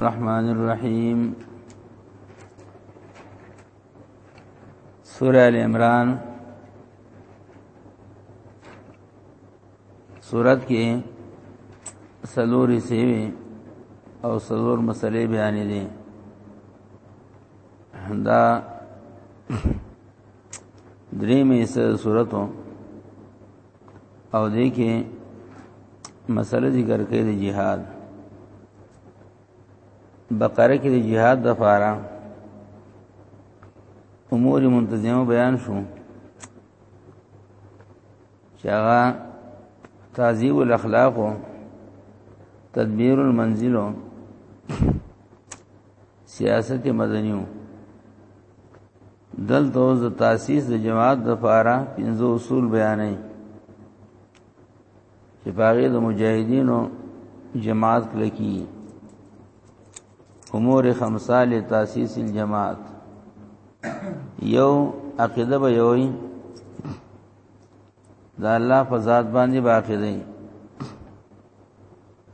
الرحمن الرحیم سورہ ال عمران سورت کې سلوري سیوی او سلور مسلې بیان دي دا درې مې سورتو او دې کې مسله ذکر کړي د جهاد بقره کې د جهاد د فارا امور منتظمه بیان شو چې هغه تعذیب الاخلاق تدبیر المنزل سیاست مدنیو دلته اوس د تاسیس د جماعت د فاره پنځه اصول بیانې چې باغې د مجاهدینو جماعت کلکی امور خمسه له تاسیس الجماعت یو عقیده به یوي دا الله په ذات باندې باقی دی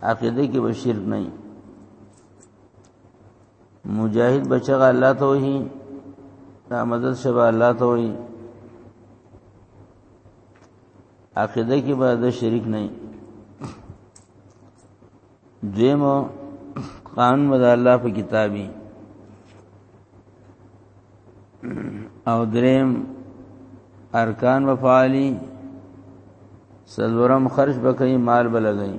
عقیده کې به شرک نه مجاهد بچغه الله ته وي دا مدد شبا الله ته وي عقیده کې به د شریک نه دیمو قانون مد الله په کتابي او دریم ارکان و فعالی سلورم خرج بکئی مال بلگئی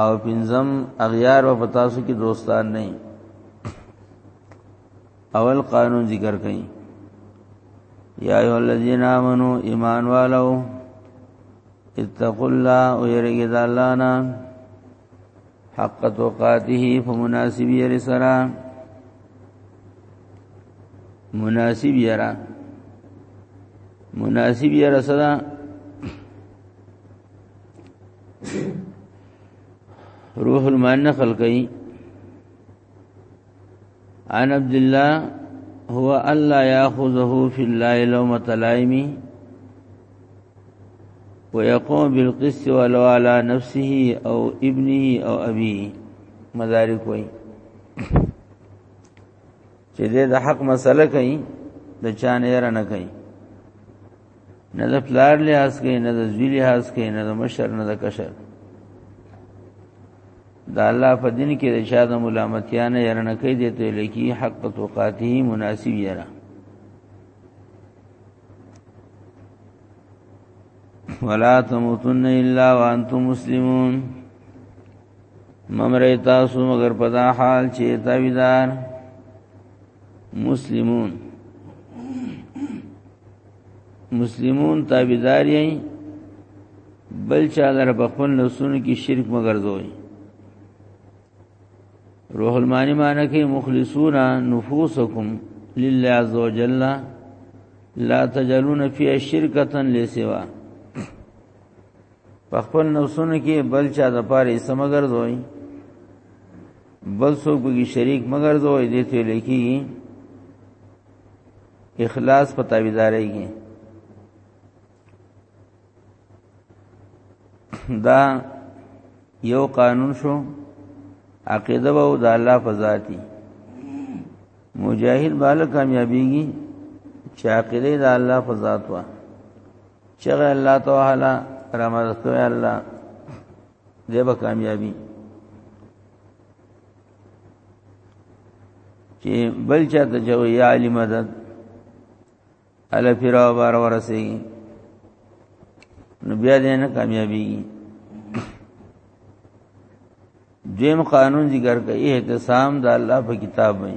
او پنځم اغیار او پتاسو کې دوستان نه اول قانون ذکر کړي یا ایو الذین آمنو ایمان والو اتقوا الله او یریګه د الله نه حق توقاته فمناسب یری سرا مناسب یرا مناسب یرا سرا روح المان نقل کئ عن عبد الله هو الله ياخذه في الله لومة لائم ويقوم بالقسط ولو على نفسه او ابنه او ابيه مدارک وای چې د حق مسله کوي د چانه نه کوي نه د پلار لحاظ کوي نه د زوی لحاظ کوي نه د مشر نه د کشر دا الله په دین کې د شاد ملامتیا نه يرنه کوي د ته لکی حق توقاته مناسب یره ولا تموتن الا وانتم مسلمون ممرئ تاسو مگر پدا حال چې تاویدار مسلمون مسلمون تابعدار یې بل چا در په خپل نفسونو کې شرک مگر دوی روح المانی معنی کې مخلصون نفوسکم لله عز وجل لا تجلون فی شرکتا لسوا په خپل نفسونو کې بل چا د پاره سمګر دوی بل څوک به شریک مگر دوی دې ته لیکي اخلاص په تابعداري کې دا یو قانون شو عقیده او د الله په ذاتی مجاهد بالا کامیابیږي چې عقیده د الله په ذات وا چې الله تعالی رحمت کوي الله دی به کامیابی چې بل چا ته جو یا علی مدد ال پیرا بار ورسي نو بیا دې نه کامیابی دیم قانون ذکر کوي احتسام د الله په کتاب وي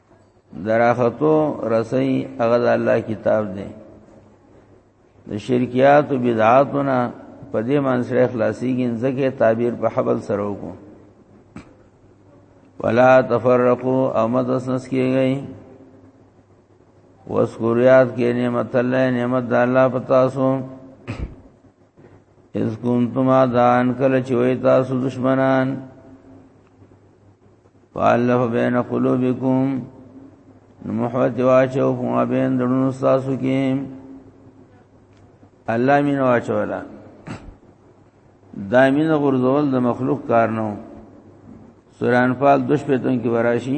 دراختو رسي هغه د الله کتاب دی د شرکیات او بدعاتونه په دې منځره خلاصيږي ځکه تعبیر په حبل سره وکړو ولا تفرقوا او مدسنس کیږي واسکوریات کې نعمت الله نعمت د الله پتا سو اس کنتم ادان کله چې وې تاسو دشمنان فالله بین قلوبکم نو محبت واچو په ما بین دړونو تاسو کې الله مين واچولا دایمین غرزول د مخلوق کار نه سوران فال دش په تون کې وراشي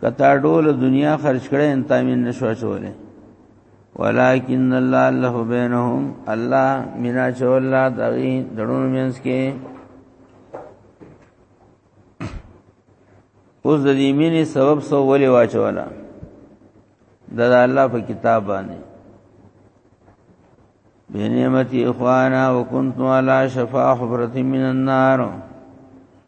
کتا ډول دنیا خرج کړي ان تامین نشو چولې ولکن الله الله بینهم الله مینا چولا دغی دړون مینس کې اوس د دې مینې سبب سو ولې واچولا د الله په کتاب باندې بنعمت اخوانا وکنتم علی شفا حفرت من النار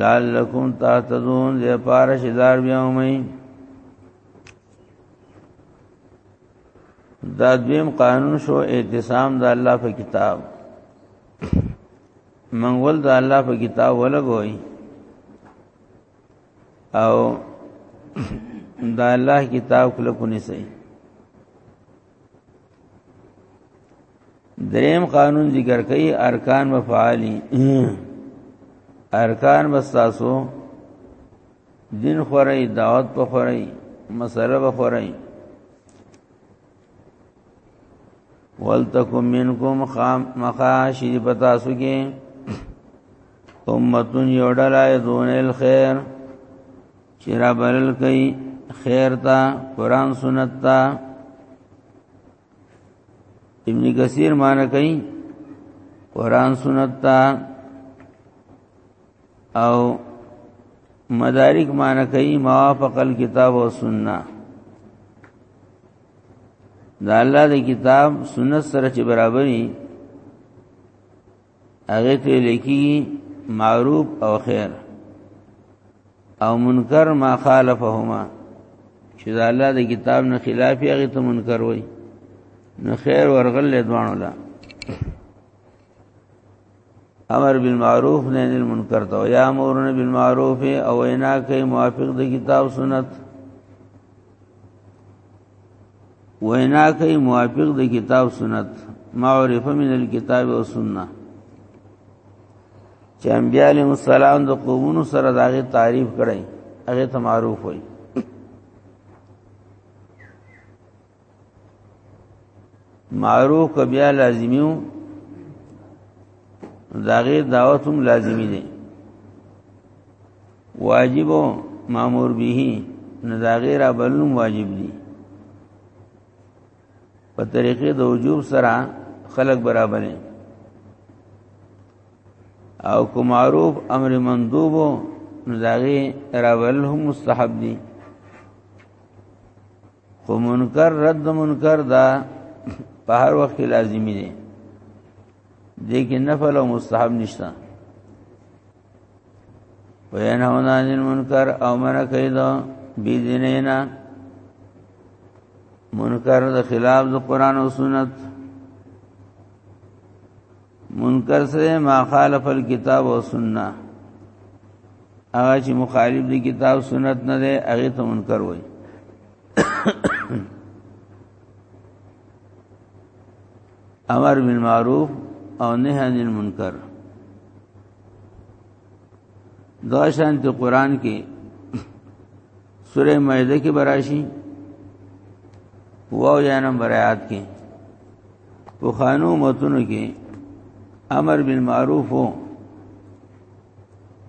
لعلکم تهتدون دې پارش دار بیا ومئ دا دویم قانون شو اعتصام د الله په کتاب منغول د الله په کتاب ولګوي او دا الله کتاب کله کو نسی دریم قانون ذکر کوي ارکان و فعالی ارکان بستاسو دین خورای دعوت په خورای مسله په خورای ولتکم منکم خام مخاشی پتاسو کې امتون یو ډلای دون الخير چې را بلل کوي خیر تا قران سنت تا ابن کثیر معنی کوي قران سنت تا او مدارک معنی کوي موافق الكتاب او سنت دا الله د کتاب سنت سره چې برابرۍ هغه ته لیکي معروف او خیر او منکر ما خالفهما چې دا الله د کتاب نه خلاف هغه ته منکر وای نو خیر ورغل دوانو لا امر بالمعروف نه نل منکر ته یا امرنا بالمعروف او وینا کوي موافق د کتاب سنت وینا کوي موافق د کتاب سنت معرفه من الكتاب او سنت چې انبیاء علیهم السلام د قومونو سره داغه تعریف کړي هغه ته معروف وي معروف بیا لازمیو داغه دعوت هم لازمی دي واجب او مامور به نه دا غیر بلوم واجب دي په طریقې د وجوب سره خلق برابر دي او کو معروف امر مندوب نو داغه راول هم مستحب دي خو منکر رد منکر دا په هر وخت لازمی دي دې کې نفل او مستحب نشته وینهون عن المنکر او من کوي دا بی دینینا منکر د خلاف د قران او سنت منکر سره ما خالف الكتاب او سنت هغه چې مخالف دي کتاب سنت نه دی هغه ته منکر وایي امر بالمعروف او نهی عن المنکر دا شان ته قران کې سوره مائده کې براشي واو یا نمبر آیات کې په خانو متونو کې امر بالمعروف او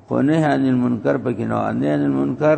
خو نه عن المنکر پکې نو نه عن المنکر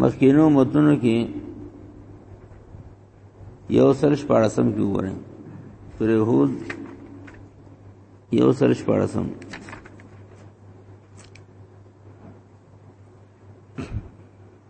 مخکینو متونو کې یو سل شپاړسم کې وګورئ سورې هود یو سل شپاړسم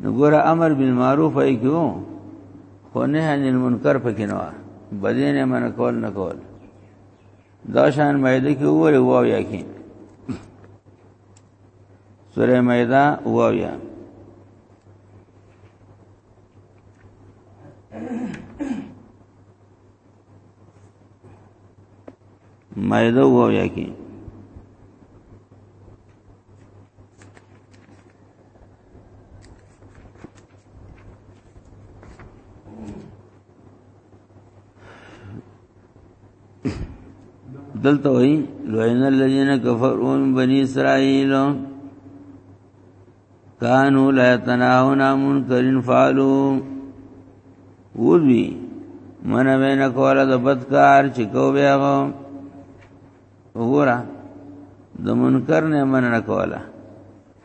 نو ګوره امر بالمعروف ای کیو خو نه عن المنکر پکې نه بدین من کول نه کول دا شان مایده کې وره واو یا کې سوره مایده واو یا مایده واو یا کې دلته وی لوین الذین کفروا من بنی اسرائیل کانوا لا يتناهون عن منکر فعلوا وذي من بین کوله د بدکار چې کو بیا وګوره د منکر نه من نه کوله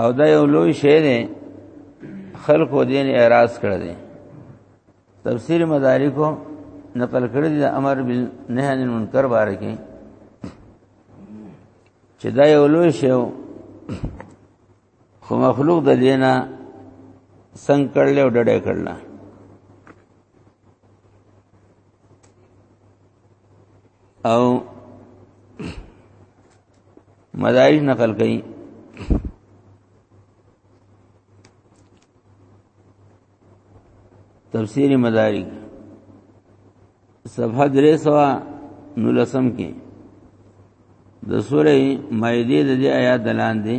او دا یو لوی شی دی خلکو دین اعتراض کړی دی تفسیر مدارکو نقل کړی دی امر بالنهی عن المنکر باره کې چې دا یو لوی شی خو مخلوق د دینه څنګه کړل او ډډه کړل او مدارج نقل کړي تفسیر مدارک صفحه درې سوا نولسم کې د سورې مائده د دې آیات دلان دي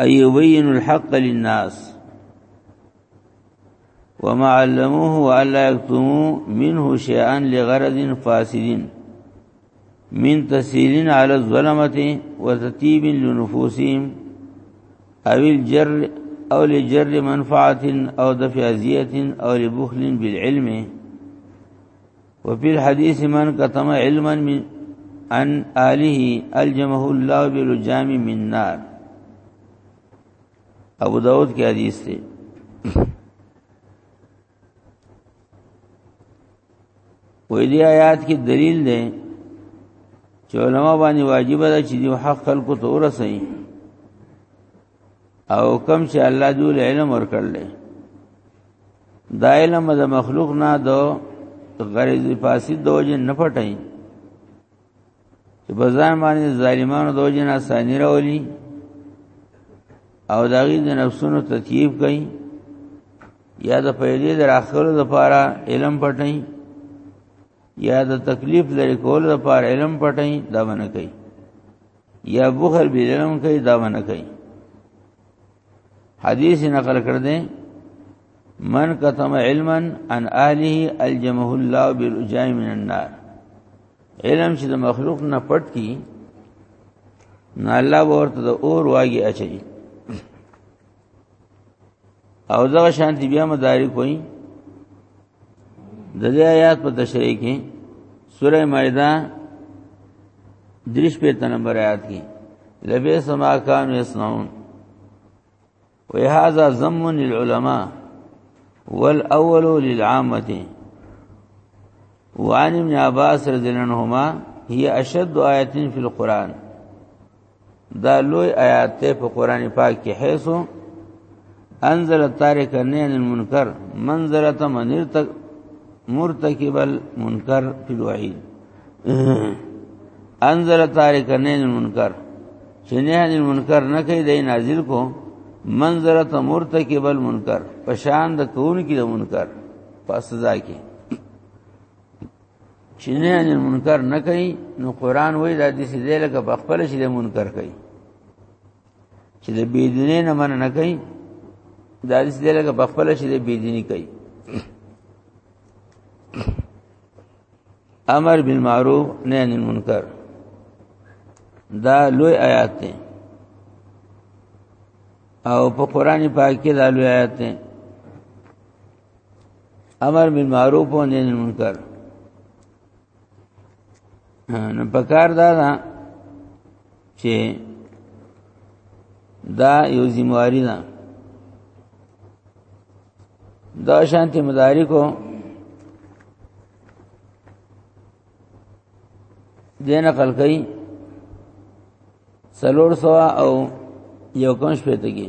يبين الحق للناس وما علموه والا يكتموا منه شيئا لغرض فاسد من تسهيل على الظلمة وتتيب لنفوسهم او الجر او لجر منفعة او دفع اذية او لبخل بالعلم وفي الحديث من كتم علما من ان آله الجمه الله بالجام من نار ابو داود کې حدیث دی وې دې آیات کې دلیل دی چې علما باندې واجب ده چې دی حق خلکو ته ورسي او کم چې الله دې علم ورکړل دا علم د مخلوق نه دو غریز فاسد دوجه نه پټای چې بازار باندې ظالمانو دوجه نه سانی راولي او داغي د نفسونو تطیب کوي یا د پیدې د راخلو لپاره علم پټای یا د تکلیف لري کول لپاره علم پټای دا باندې کوي یا بخل به علم کوي دا باندې کوي حدیث نقل کړ دې من کتم علما عن اهله الجمه الله بالجاء من النار علم چې د مخلوق نه پټ کی نه الله ورته د اور واګي اچي او دغه شانتی بیا مدارک وایي د دې آیات په تشریح کې سوره مائده دریش په نمبر آیات کې لبی سما کان یسنون و هذا ذم للعلماء والاول للعامه وعن ابن عباس رضی الله عنهما هي اشد آیات فی القرآن دا لوی آیات ته په قران پاک کې حیثو انزل تارک نه المنکر منزله منیر تک مرتکب المنکر فی الوحید انزل تارک نه المنکر چې نه المنکر نه کوي د نازل کو منزله مرتکب المنکر پشان د کون کې د منکر په سزا کې چې نه ان منکر نه کوي نو قران وایي دا د سې دې لکه په خپل شي د منکر کوي چې د بيدینې نه من نه کوي دا د سې دې لکه په خپل شي د بيدینې کوي امر بالمعروف نهي عن المنکر دا لوی آیات دی او په قران پاک کې دا لوی آیات دی امر بالمعروف و نهی عن المنکر نو پکار دا دا چې دا یو ذمہواری ده دا شانتی مدارکو دین قل کئی سلور سوا او یو کنش پیتگی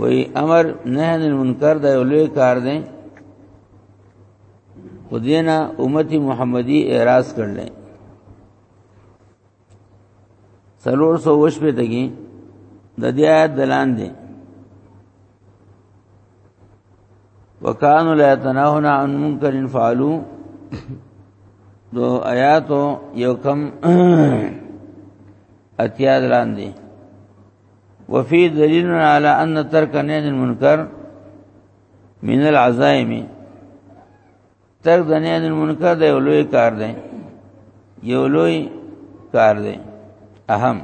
وی امر نه عن المنکر دا یو لوی کار دی خو دینا امتی محمدی اعراض کړل سلور سو وش په دګي د دې آیات دلان دي وکانو لا تناهنا عن منکر فعلوا دو آیاتو یو کم اتیا دلاندې وفي دلیل علی ان ترک نهی المنکر من العزائم ترک د نهی المنکر د یو لوی کار دی یو لوی کار دی اهم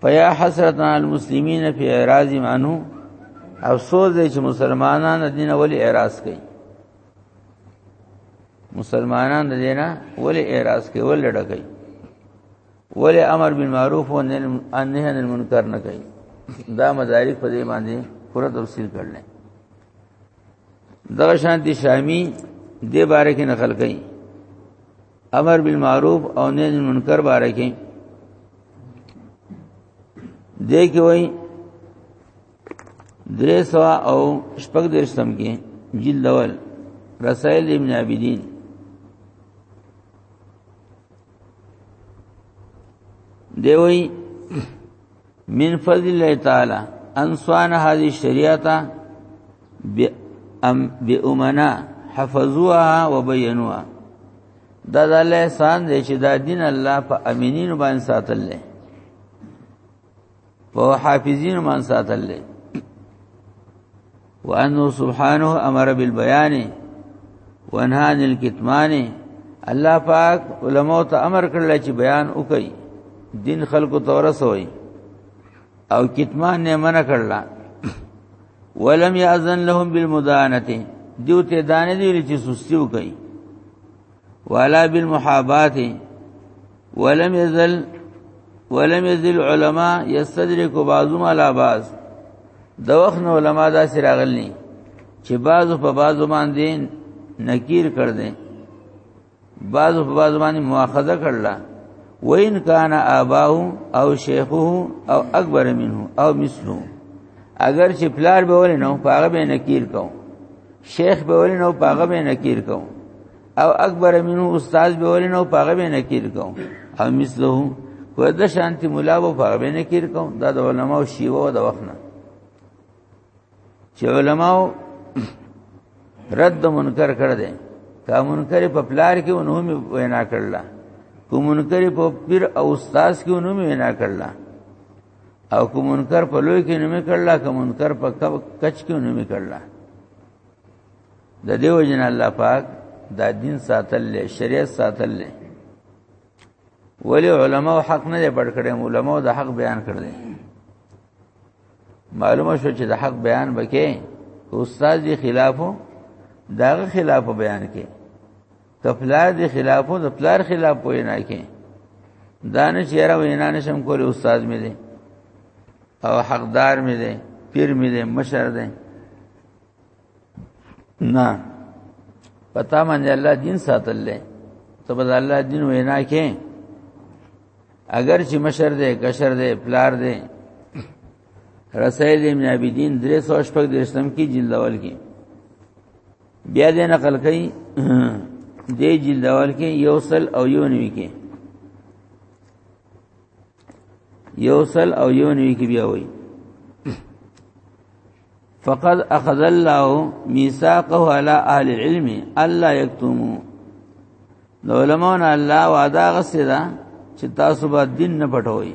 فیا حسرت علی المسلمین فی اعراض عنه افسوس دی چې مسلمانان دین ولی اعراض کوي مسلمانان د دینه ولی اعراض کوي ول ډډه کوي ولی امر بالمعروف و نهی عن المنکر نه کوي دا مدارک په دې باندې پوره تفصیل کړل دغه شانتی شامی دې باره کې نقل کړي امر بالمعروف او نهی عن المنکر باره کې دې کې وایي درې سوا او شپږ درشتم کې جلد اول رسائل ابن عابدین دی وی من فضل الله تعالی انسان هذه شریعت بأم بأمنا حفظوها وبينوها دا د الله احسان دی چې دا دین الله په امینینو باندې ساتل دی په حافظین مان ساتل له وانه سبحانه امر بالبيان وانها عن الكتمان الله پاک علماء ته امر کړل چې بیان وکړي دین خلکو ته ورسوي او کتمان نه منع کړل ولم یاذن لهم بالمدانه دیو ته دانه دی چې سستی وکړي ولا بالمحابات ولم يزل ولم يزل علماء يستدرك بعضهم على بعض د وخت نو علما دا سراغلني چې بعضو په بعضو باندې نکیر کړ دې بعضو په بعضو باندې مؤاخذه کړل وین کان اباو او شیخه او اکبر منه او مثله اگر چې پلار به ولې نو پاغه به نکیر کو شیخ به ولې نو پاغه به نکیر کوم او اکبر منو استاد به ولې نو پاغه به نکیر کوم او مثله کو د شانتی مولا به پاغه به نکیر کوم دا د علماو شیوه او د وخت نه چې علماو رد منکر کړ دې کا منکر په پلار کې ونوم وینا کړلا کو منکر په پیر او استاد کې ونوم وینا کړلا او کوم منکر په لوی کې نومې کړل کوم منکر په کچ کې نومې کړل د دیو جن الله پاک دا دین ساتل له شریعت ساتل له ولی علماء حق نه پټ کړي علماء د حق بیان کړل معلومه شو چې د حق بیان وکې استاد دی خلافو داغه خلاف بیان کې کپلار دی خلافو د پلار خلاف پوی نه کې دانش یره وینا نشم کولی استاد مې دی او حقدار مې دی پیر مې دی مشر دی نه پتا باندې الله دین ساتل لې ته بد الله دین وینا کې اگر چې مشر دی کشر دی پلار دی رسائل ابن عابدین 300 شپږ درشتم کې جلد اول کې بیا دې نقل کړي دې جلد اول کې یو سل او یو نوي کې یو سل او یو نوي کې بیا وایي فقد اخذ الله ميثاقه على اهل العلم الا يكتموا علماء الله وعده غسدا چې تاسو به دین نه پټوي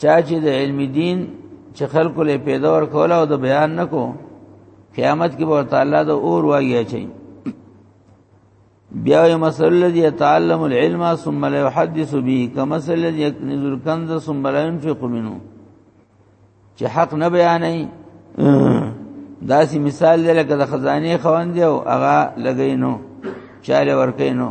چا چې د علم دین چې خلکو له پیدا ور کوله او د بیان نکو قیامت کې به تعالی د اور واګی اچي بیا یې مثل الذي يتعلم العلم ثم لا يحدث به كما مثل الذي يكنز الكنز ثم لا ينفق منه چې حق نه بیانې داسې مثال دی لکه د خزانه خوند او هغه لګینو چاله ورکینو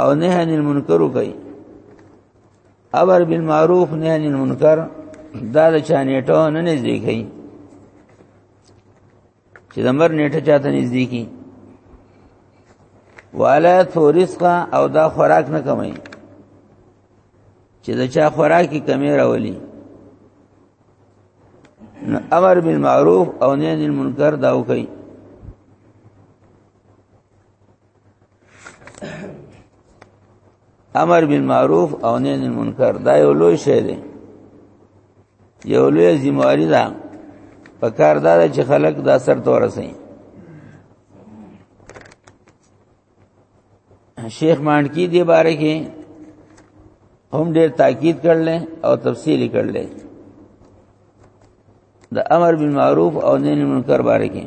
او نه عن المنکر کوي امر بالمعروف نه عن المنکر دا د چانیټو نه نږدې کوي چې د مر نیټه چاته نږدې کی والا تورسقا او دا خوراک نه کمای چې دا چا خوراکي کمی راولي امر بالمعروف او نهی عن المنکر دا وکي امر بالمعروف او نهی عن المنکر دا یو لوی شی دی یو لوی ذمہواری ده په کار دا چې خلک دا سر تور سي شیخ مانکی دی باره کې هم ډیر تاکید کړل او تفصیل کړل د امر بالمعروف او نهی عن المنکر باره کې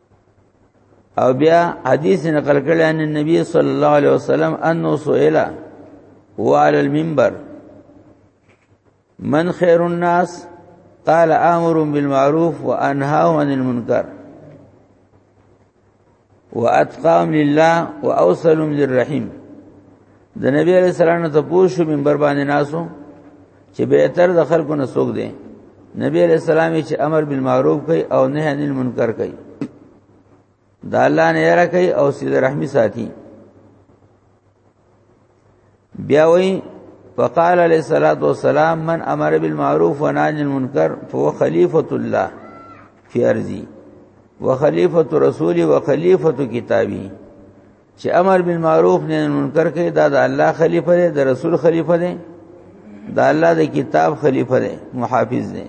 او بیا حدیث نقل کړی ان نبی صلی الله علیه وسلم انه سئل وعلى المنبر من خير الناس قال امر بالمعروف وانهى عن المنكر واتقام لله واوصلهم للرحيم د نبی علیہ السلام ته پوښو منبر باندې ناسو چې به تر د خلکو نه سوګ دي نبی علیہ السلام چې امر بالمعروف کوي او نهي عن المنکر کوي دا الله نه یره کوي او سید رحمی ساتي بیا وی فقال علیہ الصلوۃ والسلام من امر بالمعروف ونهى عن المنکر فهو خلیفۃ الله فی ارضی وخلیفۃ رسولی وخلیفۃ کتابی چې امر بالمعروف نهي عن المنکر کوي دا د الله خلیفہ دی د رسول خلیفہ دی د الله د کتاب خلیفہ دی محافظ دی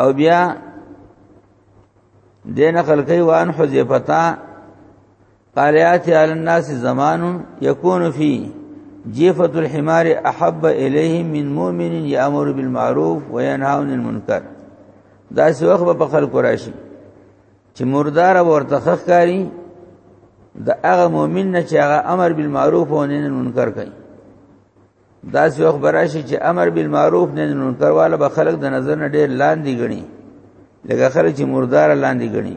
او بیا دین خلقی وان حذیفتا قال ياتي على الناس زمان يكون فيه جيفة الحمار احب اليه من مؤمن يأمر بالمعروف وينهى عن المنکر دا سی وخت په خلکو راشي چې مردار ورته خخکاری د هغه مؤمن نه چې هغه امر بالمعروف او نهی عن المنکر کوي دا سی وخت براشي چې امر بالمعروف نهی عن المنکر والا به خلک د نظر نه ډیر لاندې غني لکه خلک چې مردار لاندې غني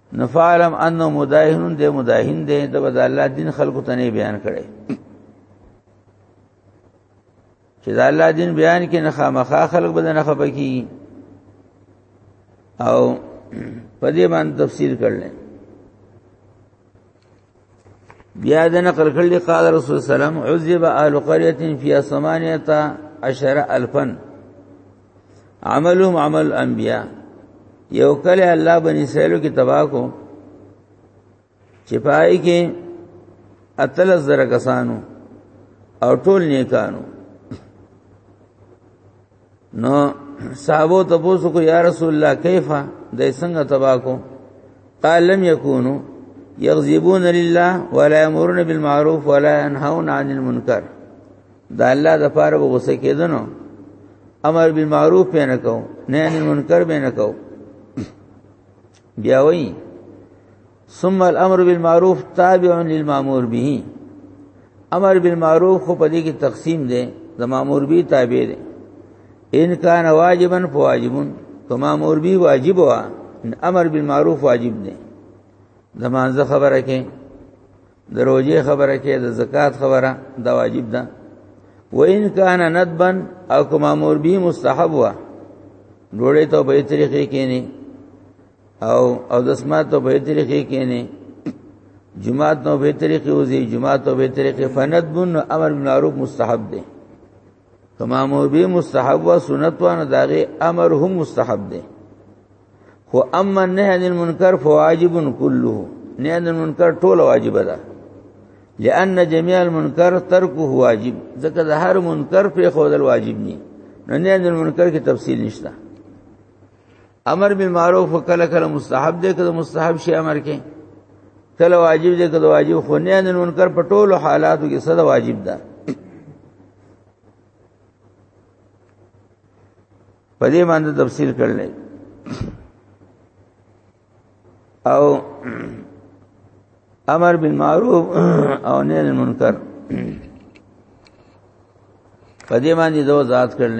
نفعلم انه مداهن دې مداهن دې د بد الله دین خلکو ته نه بیان کړي چې د الله دین بیان کې نه خامخا خلک بده نه خپکی او په دې باندې تفسیر کړل بیا د نقل کړي قال رسول سلام عذب اهل قريه في ثمانيه عشر الفا عملهم عمل الانبياء یو کله الله بني اسرائيل کې تباہ کو چپای کې اتل زر کسانو او ټول نیکانو نو صحابو ته پوسو کو یا رسول الله کیفا د څنګه تبا کو قال لم یکونو یغذبون لله ولا یامرون بالمعروف ولا ينهون عن المنکر دا الله د پاره غوسه کېدنو امر بالمعروف به نه کو نه عن المنکر به نه کو بیا وایي ثم الامر بالمعروف تابع للمامور به امر بالمعروف خو په دې کې تقسیم دی د مامور به تابع دی ان کان واجبا فواجبن تو مامور به واجب وا امر بالمعروف واجب دی د مانزه خبره کې د روزې خبره کې د زکات خبره دا واجب ده و ان کان ندبا او کوم امر به مستحب وا ډوړې ته به طریقې کې نه او او د سمات په به طریقې کې نه جمعات نو به طریقې وزي جمعات نو به طریقې فند بن امر معروف مستحب دي کما مو به مستحب و سنت و نه داغه امر هم مستحب دي خو اما نه عن المنکر فواجب كله نه عن المنکر ټول واجب ده لأن جميع المنکر ترکه واجب ځکه د هر منکر په خودل واجب نه نه عن المنکر کې تفصیل نشته امر بالمعروف کله کله مستحب دی کله مستحب شی امر کې کله واجب دی کله واجب خو نه ان منکر په ټولو حالاتو کې صدا واجب ده په دې باندې تفصیل کړل او امر بالمعروف او نهی عن المنکر په دې باندې دوه ذات کړل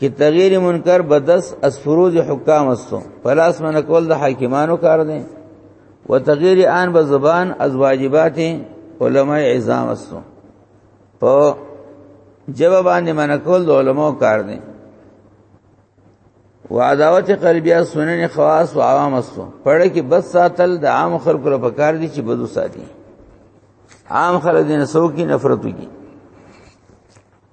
کې تغیر منکر بدس از فروز حکام استو پلاس من کول د حاکمانو کار دی و تغیر آن به زبان از واجبات علماء عظام استو په جواب باندې من کول د علماء کار دی و عداوت قلبیه سنن خواص و عوام استو پړه کې بس ساتل د عام خلکو لپاره کار دي چې بدو ساتي عام خلک دین سو کې نفرت وکي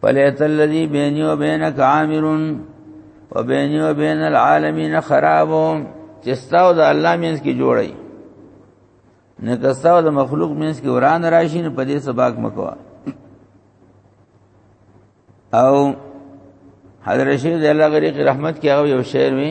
فلیت الذی بینی و بینک عامرون و بینی و بین العالمین خرابو چستاو د الله مینس کی جوړی نه کستاو د مخلوق مینس کی وران راشي نه پدې سباق مکوا او حضرت شیخ د الله غریق رحمت کې هغه یو شعر وی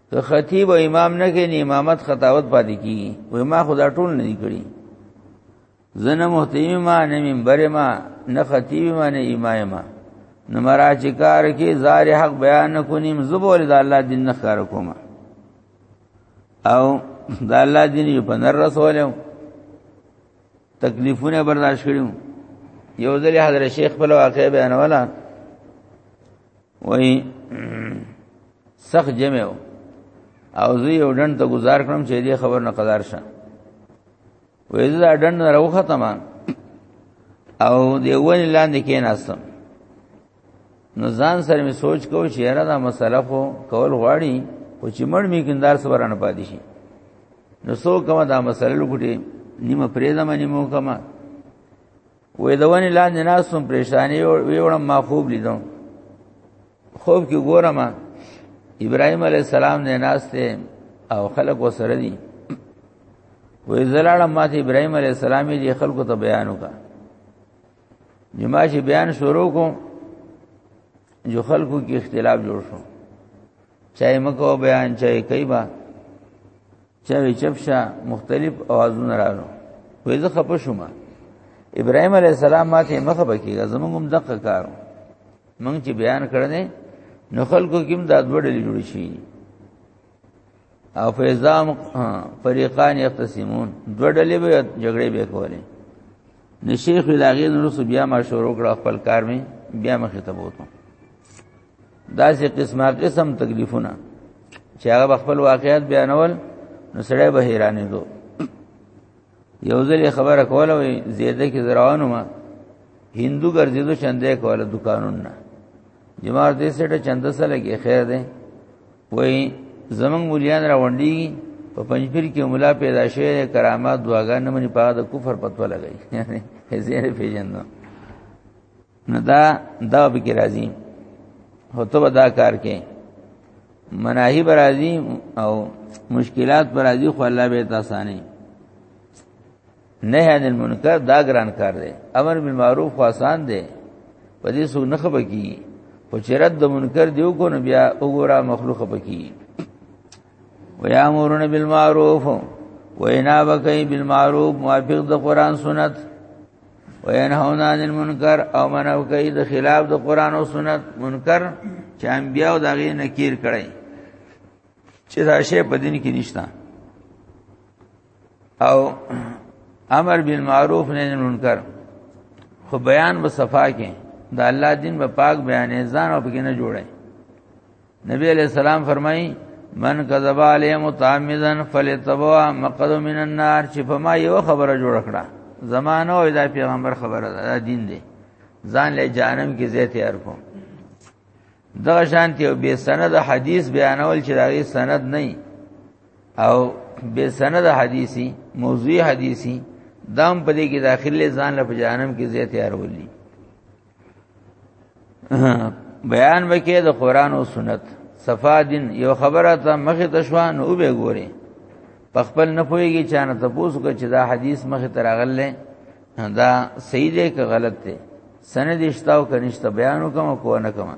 که خطیب او امام نه کې امامت خطاوت پاتې کیږي وای ما خدا ټول نه دی کړی زنه محتیم ما نه منبر ما نه خطیب ما نه امام ما نه مراچ کار کې زار حق بیان نه کونیم زبول د الله دین نه کار کوم او د الله دین یو په نر رسولم تکلیفونه برداشت کړو یو ځل حضرت شیخ په واقع بیان ولا وای سخ جمع و او زه یو ډنډ ته گزار کړم چې دې خبر نه قدار شه وې زه دا ډنډ نه راو ختمه او دی ونی لاندې کې ناستم نو ځان سره می سوچ کو چې یاره دا مسله خو کول غواړي او چې مړ می کیندار سبرانه پاتې شي نو سو کومه دا مسله لګټي نیمه پرې زمانه مو کومه وې د ونی لاندې ناسوم پریشانی ویوړم ما خوب لیدم خوب کې ګورم ابراهيم عليه السلام نه ناشته او خلق وسره دي وې زلاړه ماته ابراهيم عليه السلام دي خلکو ته بیان وکا جماش بیان شروع کو جو خلکو کې اختلاف جوړ شو چای مکو بیان چای کوي با چای چپشا مختلف اوازونه راغلو وې زه خپه شوم ابراهيم عليه السلام ماته مخه بکیږي زمونږ هم دقه کارو مونږ چې بیان کړل نه نو خلکو کې هم دا دوړلې جوړ شي او فیزام فریقان یختصمون دوړلې به جګړې به کولې نو شیخ لاغې نو بیا ما شروع کړ خپل کار می بیا مخه ته بوتم دا سه قسمه قسم تکلیفونه چې هغه خپل واقعیت بیانول نو سړی به حیرانې دو یو ځل خبره کوله وي زیاده کې زراونو ما هندو ګرځیدو چندې کوله دکانون نه جمار دې سره چند سره کې خیر ده وای زمنګ مليان را وندي په پنځپیر کې مولا پیدا شوی کرامات دعاګان نه مني پاده کفر پتو لګي یعنی زیر پیجن نو نه دا دا به کې راځي هوته به دا کار کې مناهي به راځي او مشکلات به راځي خو الله به تاسانه نه عن المنکر دا ګران کار دی امر بالمعروف خو آسان دی په دې سو نه خبر کی خو چې رد د منکر دیو کو نو بیا وګوره مخلوق پکې ويامرون بالمعروف وینا وکي بالمعروف موافق د قران سنت وینهون عن المنکر او منو کوي د خلاف د قران او سنت منکر چې انبیا او دغه نکیر کړي چې دا شی په دین کې نشته او امر بالمعروف نهی عن المنکر خو بیان به صفا کې د الله دین په پاک بیانې ځان او پکې نه جوړي نبی علیہ السلام فرمایي من کذب علی متعمدا فلتبوا مقد من النار چې په ما یو خبره جوړ کړه زمانه او د پیغمبر خبره ده دین دی ځان له جانم کې زه تیار کوم دغه شانتی او به سند حدیث بیانول چې دغه سند نه او به سند حدیثی موضوعی حدیثی دام پدې کې داخله ځان له جانم کې زه تیار ولي بیان وکي د قران او سنت صفا دین یو خبره ته مخه تشوان او به ګوري په خپل نه پويږي چې نه تاسو کو چې دا حدیث مخه ترغله دا صحیح دی که غلط دی سند اشتاو کنيشته بیان وکم کو نه کوم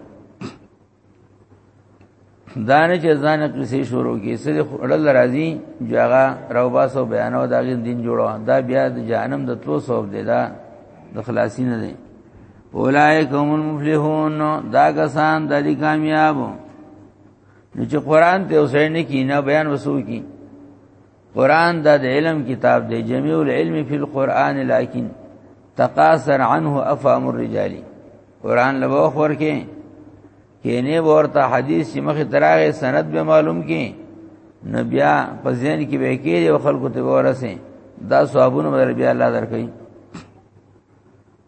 دانه چې ځان قصې شروع کی سره خړل راځي جګه روباسو بیانو دا غین دین جوړو دا بیا د جهنم د تلو سوب دی دا د خلاصی نه دی اولائک هم المفلحون دا کسان د دې کامیابو نو چې قران ته اوسې نه کی نه بیان وسو کی قران دا د علم کتاب دی جميع العلم فی القرآن لكن تقاصر عنه افهم الرجال قران لوه خور کې کینه ورته حدیث چې مخه دراغه سند به معلوم کې نبیا په ځین کې به کې او خلکو ته ورسه دا صحابونه مدر بیا الله درکې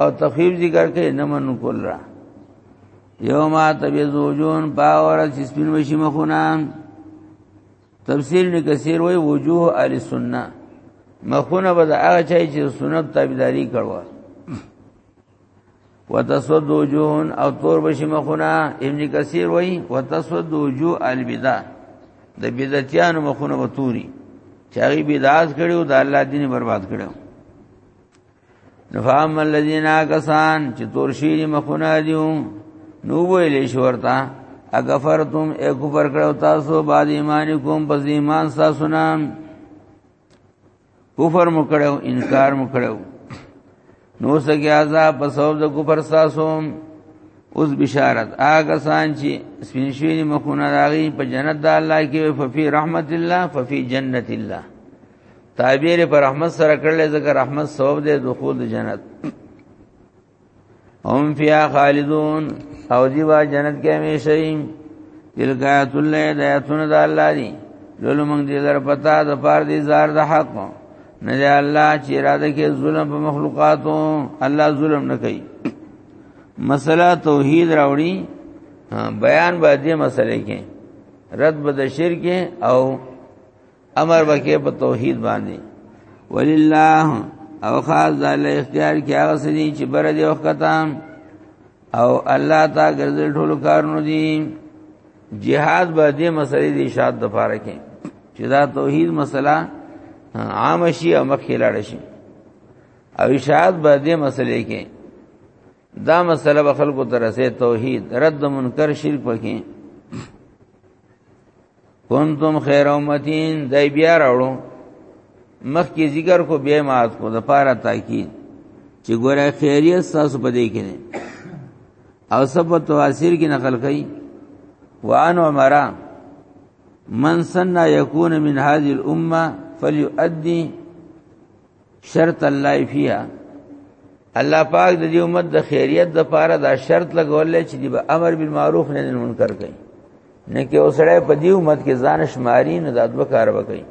او تخیب ذکر کې نه من کول را یوم تبیز وجون باور چې سپین وشي مخونه تفسیر ابن کثیر وای وجوه اهل سنت مخونه به هغه چای چې سنت تابعداري کړو وتسود وجوهن او تور بشي مخونه ابن کثیر وای وتسود وجوه البدع د بدعتیانو مخونه وتوري چاغي بدعات کړو د الله دین برباد کړو نفام الذين کسان چې تور شي مخونه دیو نو ویلې شورتا اغفرتم ای کفر کړو تاسو بعد ایمان کوم پس ایمان تاسو نام کفر مو کړو انکار مو کړو نو سګي عذاب په سبب د کفر تاسو اوس بشارت هغه سان چې سپین شوی مخونه راغی په جنت د الله کې ففي رحمت الله ففي جنت الله تعبیر پر رحمت سره کړل ځکه رحمت ثواب دی دخول جنت هم فیا خالدون او دی با جنت کې همیشه ایم تلکات الله دایتون د الله دی لولو موږ دې در پتا د پار دې زار د حق نه دی الله چې اراده کې ظلم په مخلوقاتو الله ظلم نه کوي مسله توحید راوړي بیان باندې مسله کې رد بد شرک او امر وکي په توحید باندې ولله او خاص ځاله اختیار کې هغه سړي چې بر دې وختام او الله تا ګرځل ټول کارونه دي جهاد به دې مسلې دې شاد د پاره کې چې دا توحید مسله عام شي او مخ کې لاړ شي او اشاعت به دې مسلې کې دا مسله به خلکو ته رسې توحید رد منکر شرک پکې کنتم خیر امتین دای بیا راوړو مخ کی ذکر کو بیا مات کو د پاره تاکید چې ګوره خیریت تاسو په دې کې نه او سب تواسیر کې نقل کړي وان عمر من سن یکون من هذه الامه فلیؤدی شرط الله فيها الله پاک د دې امت د خیریت د پاره دا شرط لګولې چې دی به امر بالمعروف نه منکر کوي نه کې اوسړې په دې امت کې ځان شماري نه د ادب کار وکړي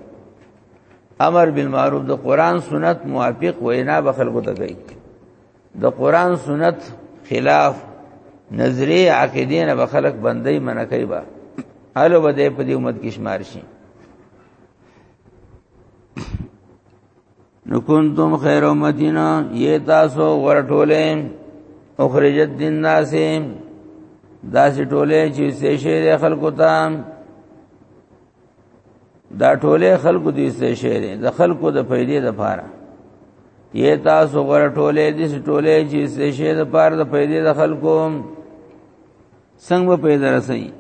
امر بالمعروف د قران سنت موافق وینا به خلکو ته کوي د قران سنت خلاف نظری عقیدې نه به خلک بندي منکې با الو بده په دې امت کې شمار شي نو کنتم خیر امتینا یہ تاسو ورټولې اخرجت دین ناسې داسې ټولې چې سې شې خلکو ته دا ټولې خلکو دې سې شې د خلکو د پیدې د پاره یہ تاسو ورټولې دې ټولې چې سې شې د پاره د پیدې د خلکو څنګه به پیدا رسي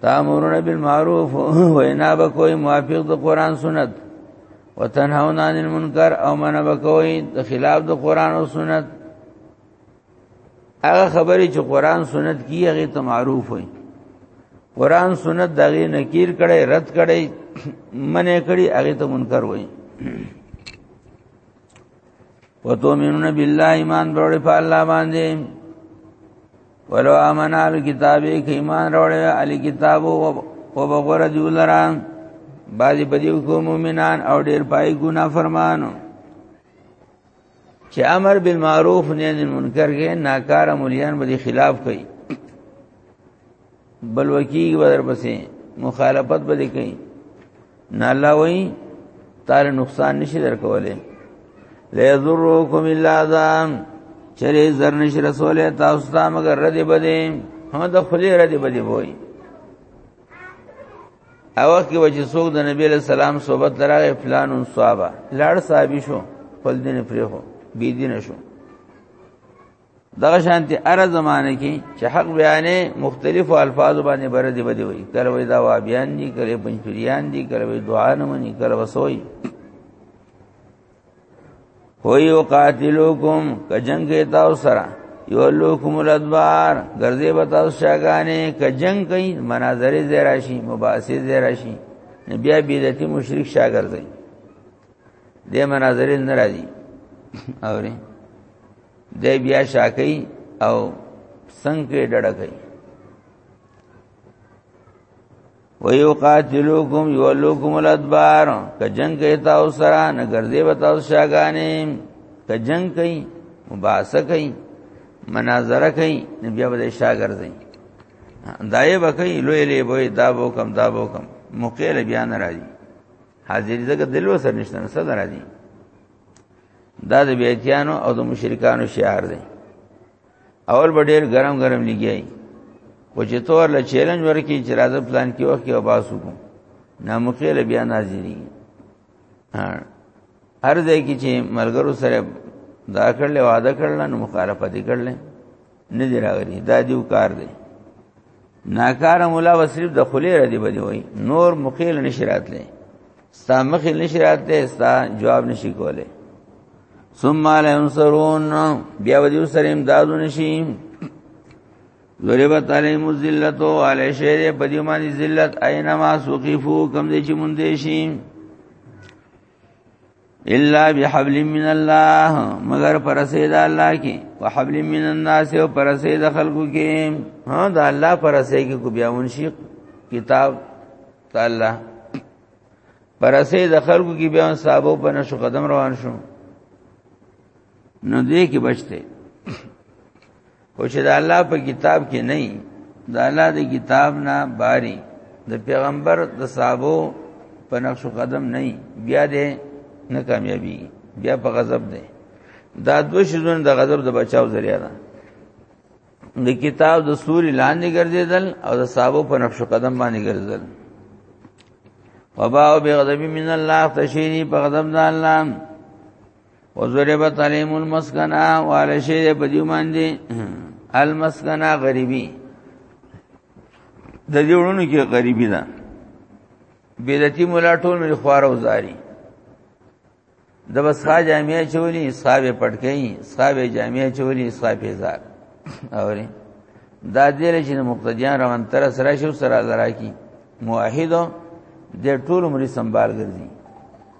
تامرون بالمعروف وینا به کوئی موافق د قران سنت وتنهون عن المنکر او منع به کوئی د خلاف د قران او سنت هغه خبرې چې قران سنت کی هغه ته معروف وي قران سنت دغه نکیر کړي رد کړي منع کړي هغه ته منکر وي وتؤمنون بالله ایمان بروړي په الله باندې ولو امن ال کتابه کې ایمان راوړې ال کتابو او بغره دی ولران بعضی بدیو کو مومنان او ډیر پای ګنا فرمانو چې امر بالمعروف نهی عن المنکر کې ناکاره مليان به خلاف کوي بل وکی بدر پسې مخالفت به کوي نه الله وای تعالی نقصان نشي درکوله لا یذرکم الا ذام چرې زر نشي رسوله تاسو ته مگر رد بده هم د خلی رد بده وای او کې وجه څوک د نبی له سلام صحبت دراغه فلان او صحابه لاړ صاحب شو خپل دین پرې هو بی دین شو دغه شانتي ار زمانه کې چې حق بیانې مختلفو الفاظو باندې بر دي بدی وي کله وې دا وا بیان دي کله پنځپریان دي کله وې دعا نه مني کله وسوي هو یو قاتلوکم کجنګ کې تاسو سره یو لوکم الادبار ګرځي به تاسو شاګانې کجنګ کوي مناظره زیراشي مباحثه زیراشي نبي بیرتی مشرک شاګرځي دې مناظره ناراضي اوري دی بیا شاکی او څنګه ډډه کوي ويقاتلوکم یولوکم الادبار که جنگ کوي تاسو سره نه ګرځي به تاسو شاګانې که جنگ کوي مباحثه کوي مناظره کوي نو بیا به شاګرځي دای به کوي لوی لوی وای دا بو کم دا بو کم مقیل بیا نه راځي حاضر دغه دلو سره نشته نه سره راځي دا د بیتیانو او د مشرکانو شعار دی اول به ډیر ګرم ګرم لګیای خو چې تور له چیلنج ورکی چې راځه پلان کې وخت کې وباس وکم ناموقې له بیا ناظری هر ځای کې چې ملګرو سره دا کړل وعده کړل نو مخالفت کړل نه دی راغلی دا دیو کار دی ناکاره مولا وصرف د خلی را دی بده وای نور مخیل نشرات لې ستا مخیل نشرات لې ستا جواب نشي کوله ثم لا ينصرون بیا ودیو سره امداد نشي ضربت علیهم الذلت علی شیر بدیمانی ذلت اينما سقفو کم دې چې مونږ دې شي الا بحبل من الله مگر پر سید الله کې وحبل من الناس او پر سید خلقو کې ها دا الله پر سید کې کو بیا منشي کتاب تعالی پر سید خلقو کې بیا صاحب په نشو قدم روان شو نو دې کې بچته او چې د الله په کتاب کې نه وي د الله د کتاب نه باري د پیغمبر د صحابو په نقش قدم نه بیا دې نه کامیابی بیا په غضب ده دا دو شیزونه د غضب د بچاو ذریعہ ده د کتاب د سوري لاندې ګرځیدل او د صحابه په نقش قدم باندې ګرځیدل وباء بغضب من الله تشيني بغضب د الله وزربت علیم المسکنا والشی دې په دې باندې المسکنا غریبی د دې وړونو کې غریبی ده بیرتی مولا ټول مې خوار او زاری د بس خا جامعه چولی صاحب پټکې صاحب جامعه چولی صاحب زار اوري دا دې چې مقتدیان روان تر سره شو سره درا کی موحد د ټول عمر سنبال ګرځي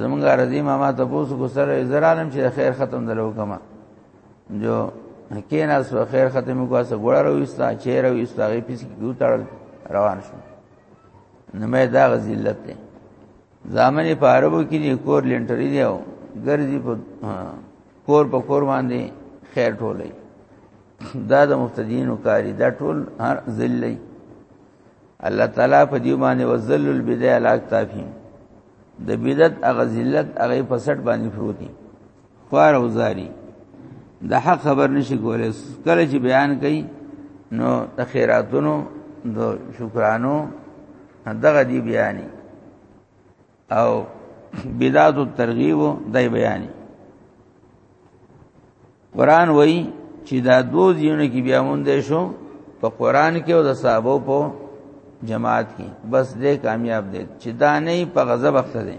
زمونږ رضی ماما ته پوسو کو سره زرالم چې خیر ختم دلو کما جو کینا سو خیر ختم کو اس ګړه رويستا چیر رويستا غي پیس کیو تړل روان شو نو مې دا غزلت ته ځامن په عربو کې دی کور لینټری دی او ګرځي په کور په کور باندې خیر ټولې دا د مفتدینو کاری دا ټول هر ذلې الله تعالی په دی باندې وذل البدع الاکتافین د بدعت هغه ذلت هغه په سټ باندې پروت دي خوار او زاری د حق خبر نشي کولای کله چې بیان کوي نو د خیراتونو د شکرانو دغه دی بیانې او بدعت الترغیب دای بیانې قران وای چې دا دو ځینو کې بیا مونږ دې شو په قران کې او د صحابه په جماعت کې بس دې کامیاب دې چې دا نه په غضب وخت دې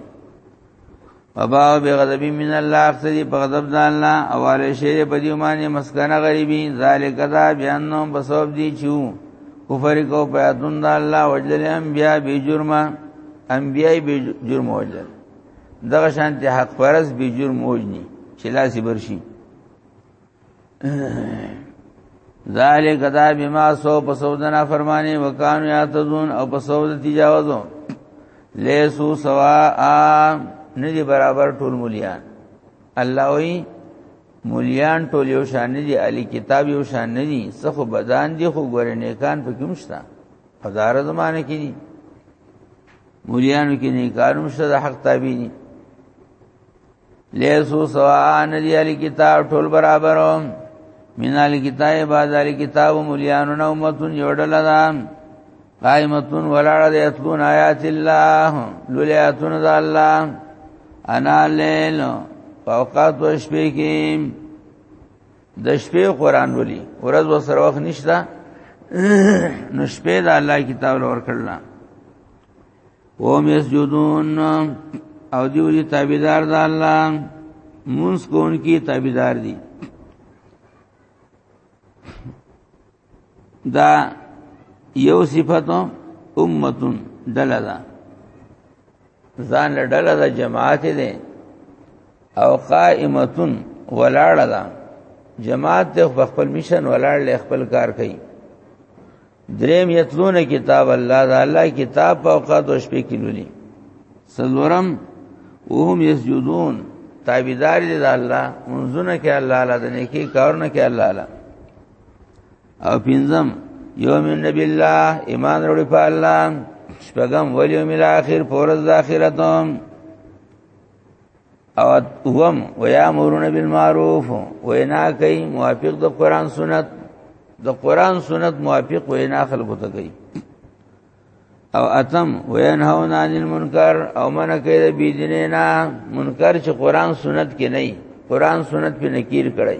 ابا بغضب من الله اخذي بغضب د الله او علي شي په دې باندې مسکنه غريبي ذالک ذا بیانو بسوب دي چو کفر کو پیاتون د الله وجل انبیاء به جرمه انبیاء به جرم وجل دغه شانتي حق پرس به جرم وجني چې لاسي برشي ذالک دا بما سو پسودنا فرمانی وکانو یاتذون او پسود تجاوزو لیسو سوا ندی برابر ټول مولیان الله وی مولیان ټول یو شان ندی علی کتاب یو شان ندی سخو بدان دی خو ګورې نیکان په کوم شتا هزار زمانه کې دي مولیانو کې نه کارم شته د حق تابع دي لیسو سوان دی علی کتاب ټول برابرو مینال کتاب باز علی کتاب مولیانو نو متون یوډل دا قائمتون ولاړ د اتلون آیات الله لولیاتون د الله انا لیل فوقات شپې کې د شپې قران ولي ورځ وسره وخت نشته نو شپې د الله کتاب لور کړل او مسجدون او دیو دی تابیدار دا اللہ منس کون کی تابیدار دی دا یو صفتو امتون ڈلا دا ځان له ډله د جماعت دي او قائمتون ولاړه ده جماعت ته خپل میشن ولاړ له خپل کار کوي دریم یتلون کتاب الله دا الله کتاب په اوقات او شپې کې لولي سلورم وهم یسجدون تابعدار دي د الله منځونه کې الله تعالی د نیکی کارونه کې الله تعالی او پنځم یوم نبی الله ایمان وروړي په الله شپږم ولیوم الاخر پورز د اخرتم او وم ويا مورونه بالمعروف وینا کوي موافق د قران سنت د قران سنت موافق وینا خلکو ته کوي او اتم وینهون عن المنکر او من کوي د بی دینه نه منکر چې قران سنت کې نه قران سنت په نکیر کړی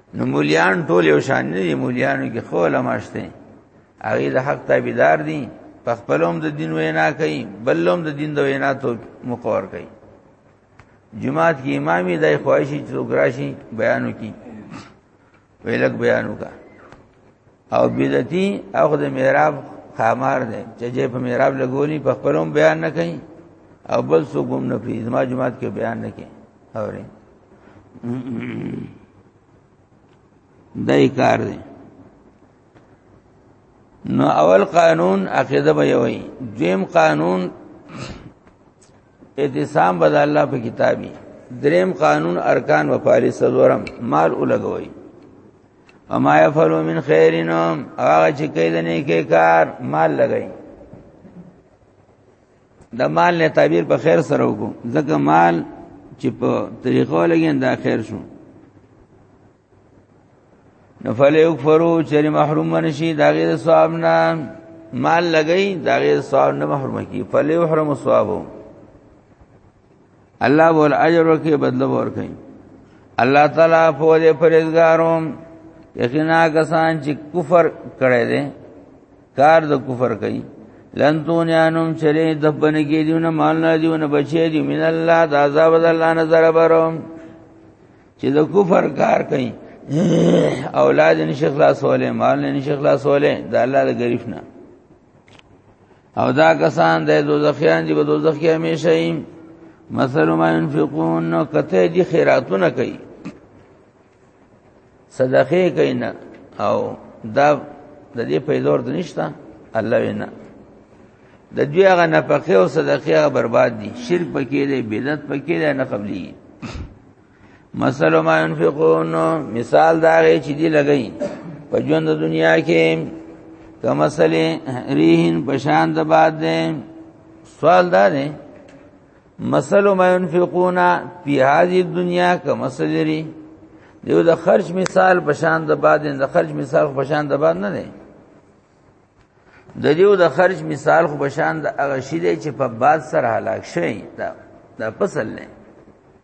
نو مولیان ټول یو شان نه دي مولیانو کې خو علما شته هغه د حق تابعدار دي په خپلوم د دین وینا کوي بلوم د دین د وینا ته مقور کوي جماعت کې امامي دای خواهشي چې وګراشي بیانو کی ویلک بیانو کا او بدعتي هغه د میراب خامار دی چې جې په میراب لګولي په خپلوم بیان نه کوي او بل څوک هم نه کوي زما جماعت کې بیان نه کوي اوري دای کار دی نو اول قانون عقیده به وي دیم قانون اعتصام بد الله په کتابي دریم قانون ارکان و پالی سلورم مال اولګوي اما يفعلوا من خيرن هغه چې کوي د نیکه کار مال لګي د مال نه تعبیر په خیر سره وکړو ځکه مال چې په طریقو لګین دا خیر شو نفل یکفرو چې محروم نشي دا غیر ثواب نه مال لګی دا غیر ثواب نه محروم کی فل یحرم ثوابو الله ول اجر ورکړي بدل ورکړي الله تعالی په دې پرېزګارو یقینا کسان چې کفر کړي دي کار د کفر کوي لن تونیانم چلی دبن کی دیونه مال نه دیونه بچی دی من الله د عذاب د الله نظر بروم چې د کفر کار کوي اولاد نشي خلاصوله مال نشي خلاصوله د الله د غریب نه او دا کسان د دوزخیان دی په دوزخ کې همیشه یې مثلا ما ينفقون نو کته دي خیراتونه کوي صدقه کوي نه او دا د دې په لور د نشتا الله وینا د دوی هغه نفقه او صدقه هغه برباد دي شرک پکې دی بدعت پکې دی نه قبلي مثل ما ينفقون مثال دا غي چې دی لګی په ژوند د دنیا کې کما سلی ریحن پشان د باد ده سوال دا ده مثل ما ينفقون في هذه الدنيا کما سلی ری دیو د خرج مثال پشان د باد د خرج مثال پشان د باد نه ده د دیو د خرج مثال خو بشان د هغه شی دی چې په باد سره هلاک شي دا دا فصل نه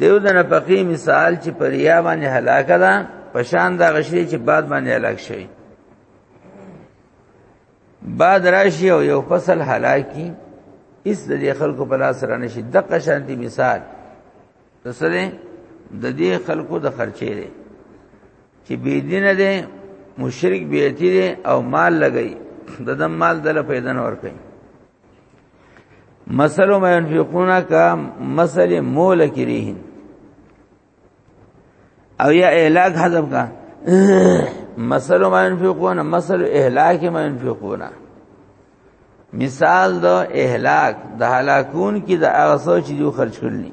دیو د نفقې مثال چې پر یا باندې هلاک ده په شان دا غشي چې بعد باندې هلاک شي بعد راشي او یو فصل هلاکی اس د دې خلکو په لاس را نشي د قشان دی مثال تسره د دې خلکو د خرچې دی چې بی دین دی مشرک بیتی دی او مال لګی د دم مال دله پیدا نه ور کوي مثل ما ينفقون کا مثل مول کریهن او یا اهلاک حذف کا مثل ما ينفقون مثل اهلاک ما ينفقون مثال د اهلاک د هلاکون کې د هغه سوچ جو خرج کړلی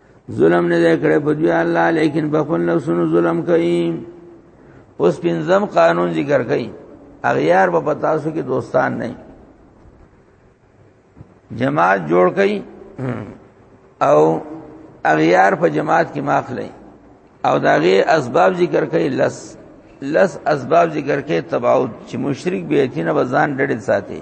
ظلم نه دی کړی په دوی الله لیکن په خپل نفسونو ظلم کوي اوس پنځم قانون ذکر کوي اغیار په پتاسو کې دوستان نه جماعت جوړ کړي او اغیار په جماعت کې ماخلې او داغه اسباب ذکر کړي لس لس اسباب ذکر کړي تبعود چې مشرک به یتینه بزان ډډه ساتي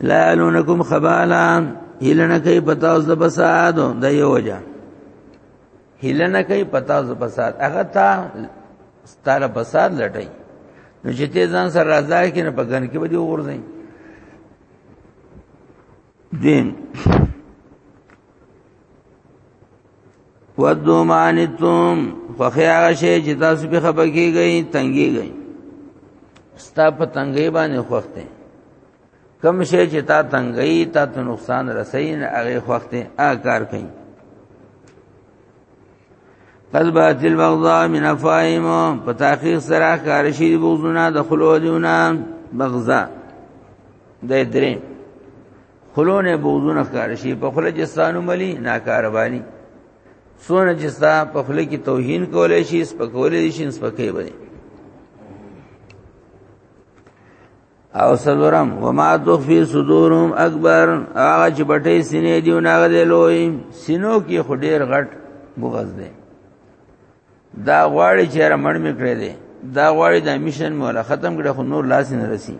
لا علونکم خبالا هلنه کوي پتا اوس د فساد د یو وجه هلنه کوي پتا اوس د فساد هغه تا ستاره فساد لټای نو چې ته ځان سره راځه کې نه پګن کې ودی وګورځي دین ودو مانتم فخی هغه شی چې تاسو په خبر کېږئ تنګي گئی ستا په تنګي باندې خوخته کم شی چې تا تنګي تا ته نقصان رسین هغه خوخته آ کار کوي قد بات البغضاء من افاهم په تحقیق سره کارشي بغضونه د خلودونه بغضا د درې خلونه بوزونه کار شي په خله جستانو ملي ناکاروانی سونه جستا په خله کې توهین کولای شي سپکولای شي سپکې وي او سلورم وما تخفي صدورهم اکبر هغه چې بټې سینې دیو ناغه دی لوی سینو کې خډیر غټ بغز دی دا غواړي چې رمړ مې کړې دی دا غواړي د میشن مولا ختم کړي خو نور لاس نه رسی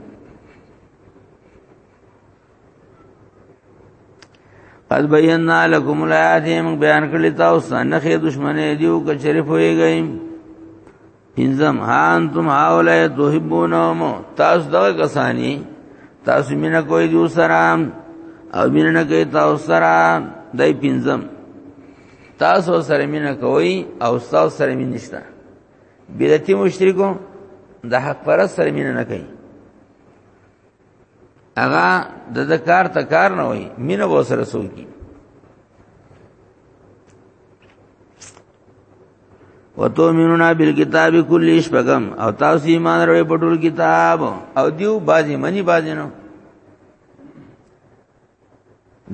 قد بینا لکم الایات موږ بیان کړی تاسو نه خې دشمنه دیو کچری پوي گئی انزم هان تم حواله توحبونهم تاسو دغه کسانی تاسو مینا کوئی دیو سلام او مینا نه کوي تاسو سلام دای پینزم تاسو سره مینا کوي او تاسو سره مینا نشته بدعتي مشرکو د حق پر سره مینا نه کوي هغه د د کار ته کار نه وای مینه به سره سوکی وتؤمنون بالکتاب کل شپغم او تاسو ایمان وروړي په ټول کتاب او دیو بازي منی بازي نو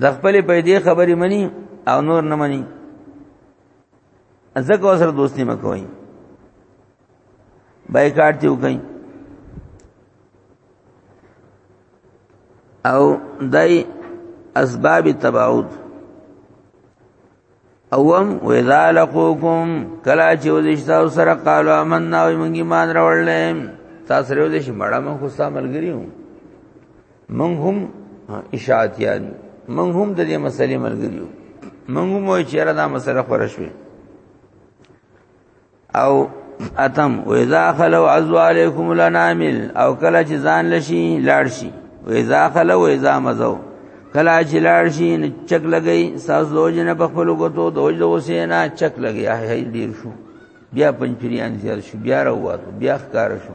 د خپل په دې خبرې منی او نور نه منی ازکه وسره دوستی مکوئ بایکاټ دی وکړي او دای اسباب تباعد اوم واذا لقوکم کلا چې ودشتا سره قالوا آمنا و موږ ایمان راوړل تاسو له دې شمړه مون خو ستا ملګری یو مونږ هم اشاعتیان مونږ هم د دې مسلې ملګری یو مونږ مو چیرې دا مسله خورشوي او اتم و اذا خلو ازوالکم لنامل او کله چې ځان لشي لاړ شي و اذا خلو و اذا مزو کله چې لاړ شي چک لګي ساز دوجنه په خپل غوتو دوج د حسینا چک لګي هي ډیر شو بیا پنځپریان زیات شو بیا راواتو بیا ښکار شو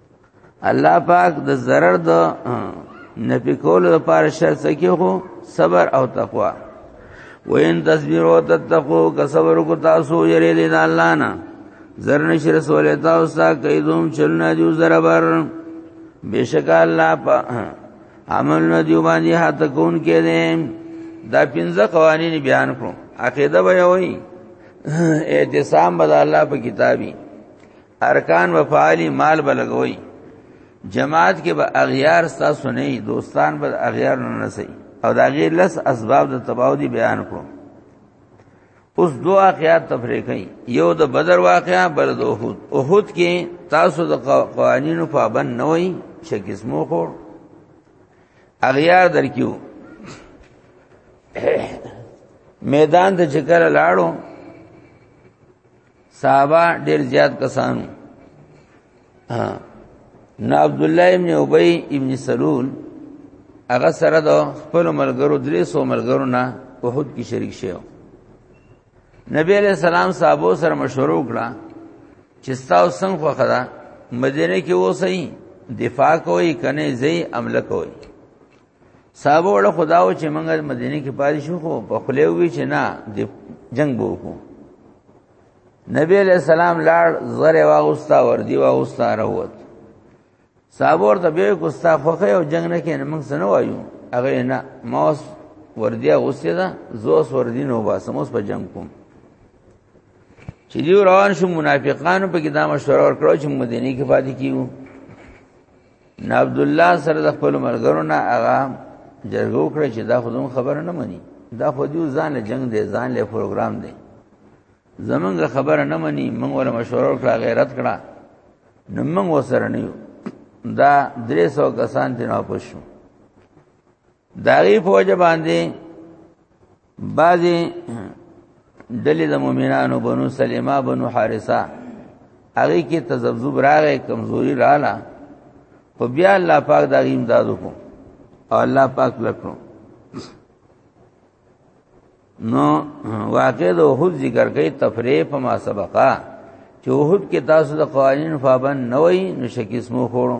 الله پاک د zarar د نفي کولو لپاره شرط سکیو خو صبر او تقوا وین تصویر او تتقو که صبر کو تاسو یری دین الله نه زر نشر رسول تاسو تا کیدوم چلنا جو زربر بیشک الله په عمل نه دی باندې هات کون کې دي دا پنځه قوانین بیان کړو عقیده به وایي اعتصام به الله په کتابي ارکان و فعالی مال بلګوي جماعت کې به اغیار تاسو نه دوستان به اغیار نه نسي او دا غیر لس اسباب د تباہ دی بیان کړو اوس دو واقعات تفریق کړي یو د بدر واقعا بل د احد احد کې تاسو د قوانینو پابند نه وئ چې قسمو خور اغیار درکیو میدان ته چکر لاړو صحابه ډیر زیات کسانو نه عبد الله ابن ابي ابن سلول هغه سره د خپل ملګرو درې سو ملګرو نه وحود کې شریک شو نبی علیہ السلام صحابه سره مشوره وکړه چې تاسو څنګه خوخه ده مدینه کې اوسئ دفاع کوئ کنه زی عمل کوئ صاحب ول خداو چې موږ مدینه کې پاتې شو خو په خله وی چې نه د جنگ بو کو نبی علیہ السلام لاړ زره واغستا ور دی واغستا راوت صاحب ور ته به کوستا خوخه او جنگ نه کین موږ سن وایو هغه نه موس ور دی غوسته ده زوس ور دی نو باسم اوس په جنگ کوم چې دی روان شو منافقانو په کې دا مشوره ورکړو چې مدینه کې پاتې کیو نه عبد الله سره د خپل مرګرو نه هغه جرګو کړی چې دا خودم خبره نه مني دا خو دیو ځان له جنگ دی ځان له پروګرام دی زمونږ خبره نه مني موږ ولا مشوره وکړه غیرت کړه نو موږ وسره نه یو دا 300 کسان ته نه پښو داغي فوج باندې بعضی دلی د مؤمنانو بنو سلیمه بنو حارثه هغه کې تذبذب راغې کمزوري رااله خو بیا الله پاک دا امداد وکړو او الله پاک لکړو نو واقع د وحود ذکر کوي تفریح په ما سبقا چې وحود کې تاسو د قوانین فابن نه وای نو شکیس مو خوړو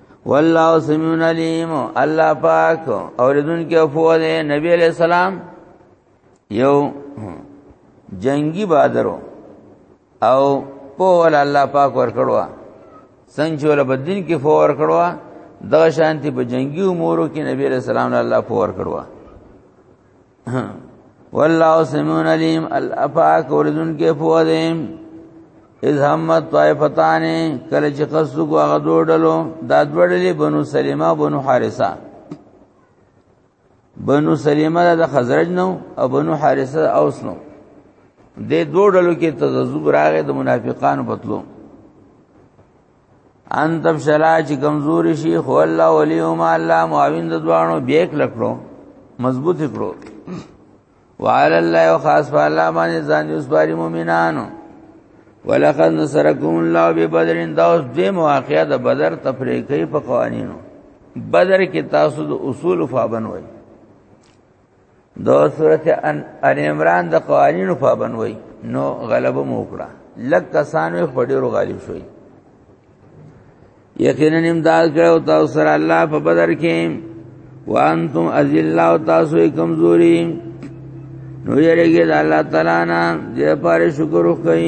والله سميع عليم الله پاک اوریدون کې افو ده نبی عليه السلام یو جنگي بادرو او په ول الله پاک ور کړوا څنګه ول بدین کې فور کړوا د شانتی په جنگي امورو کې نبی رسول الله الله فور کړوا والله سميع عليم الافاق ورزن کې فو دې اذ همت طائفتان کله چې قصو کو هغه دوړلو دا دوړلې بنو سلیمه بنو حارثه بنو سلیمه د خزرج نو او بنو حارثه اوس نو د دوړلو کې تذوب راغې د منافقانو بتلو ان تب شلا چې کمزوري شي خو الله ولي او ما الله معاون د دوانو بیک لکړو مضبوط کړو وعلى الله وخاص فالله باندې ځان یوس باري مؤمنانو ولقد نصركم الله ببدر دا اوس دې مواقعه د بدر تفریقې په قوانینو بدر کې تاسو د اصول فابن وای دو صورت ان عمران د قوانینو پابند وای نو غلبه مو وکړه لک کسان وي خډیرو غالب شوی یقینا امداد کړو تاسو سره الله په بدر کې وانتم ازل او تاسو کمزوري نو یریږي د الله تعالی نه دې پاره شکر وکړئ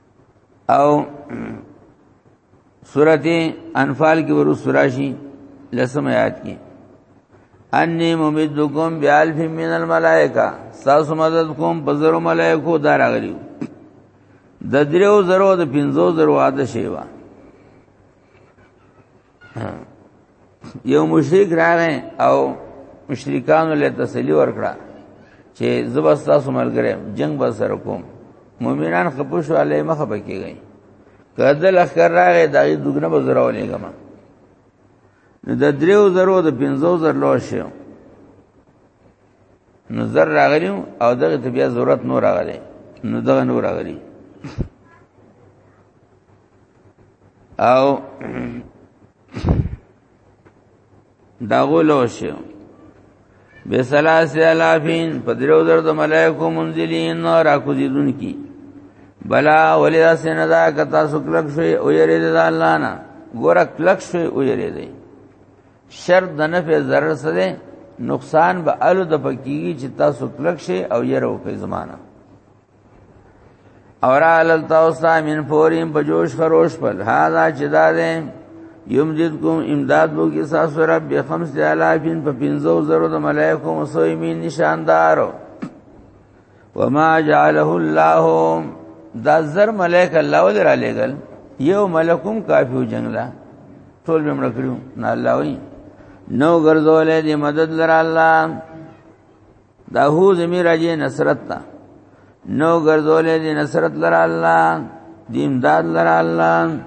او سورته انفال کې ورو سراشي لسم آیات کې انی ممدکم بیالف من الملائکه ساسو مدد کوم بزرو ملائکو دا راغلیو د دریو زرو د پنځو زرو عادت شیوا یو مشرک راغی او مشرکانو له تسلی ورکړه چې زبستا سملګرم جنگ به سره کوم مؤمنان خپوش علی مخه بکیږي کله لخر راغی دغه دغنه به زره ولېګم نو د دریو زرو د پنځو زر لو شو نو زر راغلی او دغه ته بیا ضرورت نور راغلی نو دغه نور راغلی او دا غولو شو بسلاس الافین په درو در د ملائکو منزلین او را کوزیدون کی بلا ولیا سندا کتا سکلک شوی او یری د الله نه ګور کلک شوی او یری دی شر د نفع ضرر سره نقصان به الو د پکیږي چې تاسو کلک شي او یره په زمانہ اور علل تاسو من فوریم په جوش خروش پر هاذا چې دا دې یم دې کوم امداد بو کې ساسو رب به خمس الافین په 15000 د ملائکو مسویمین نشاندارو وما جعله الله دا زر ملائک الله ولر علیګل یو ملکم کافیو جنگلا ټول به مړ کړو نه الله وی نو ګرځولې دې مدد لره الله دا هو زمي راځي نصرت ته نو ګرځولې دي نصرت لره الله دیم داد لره الله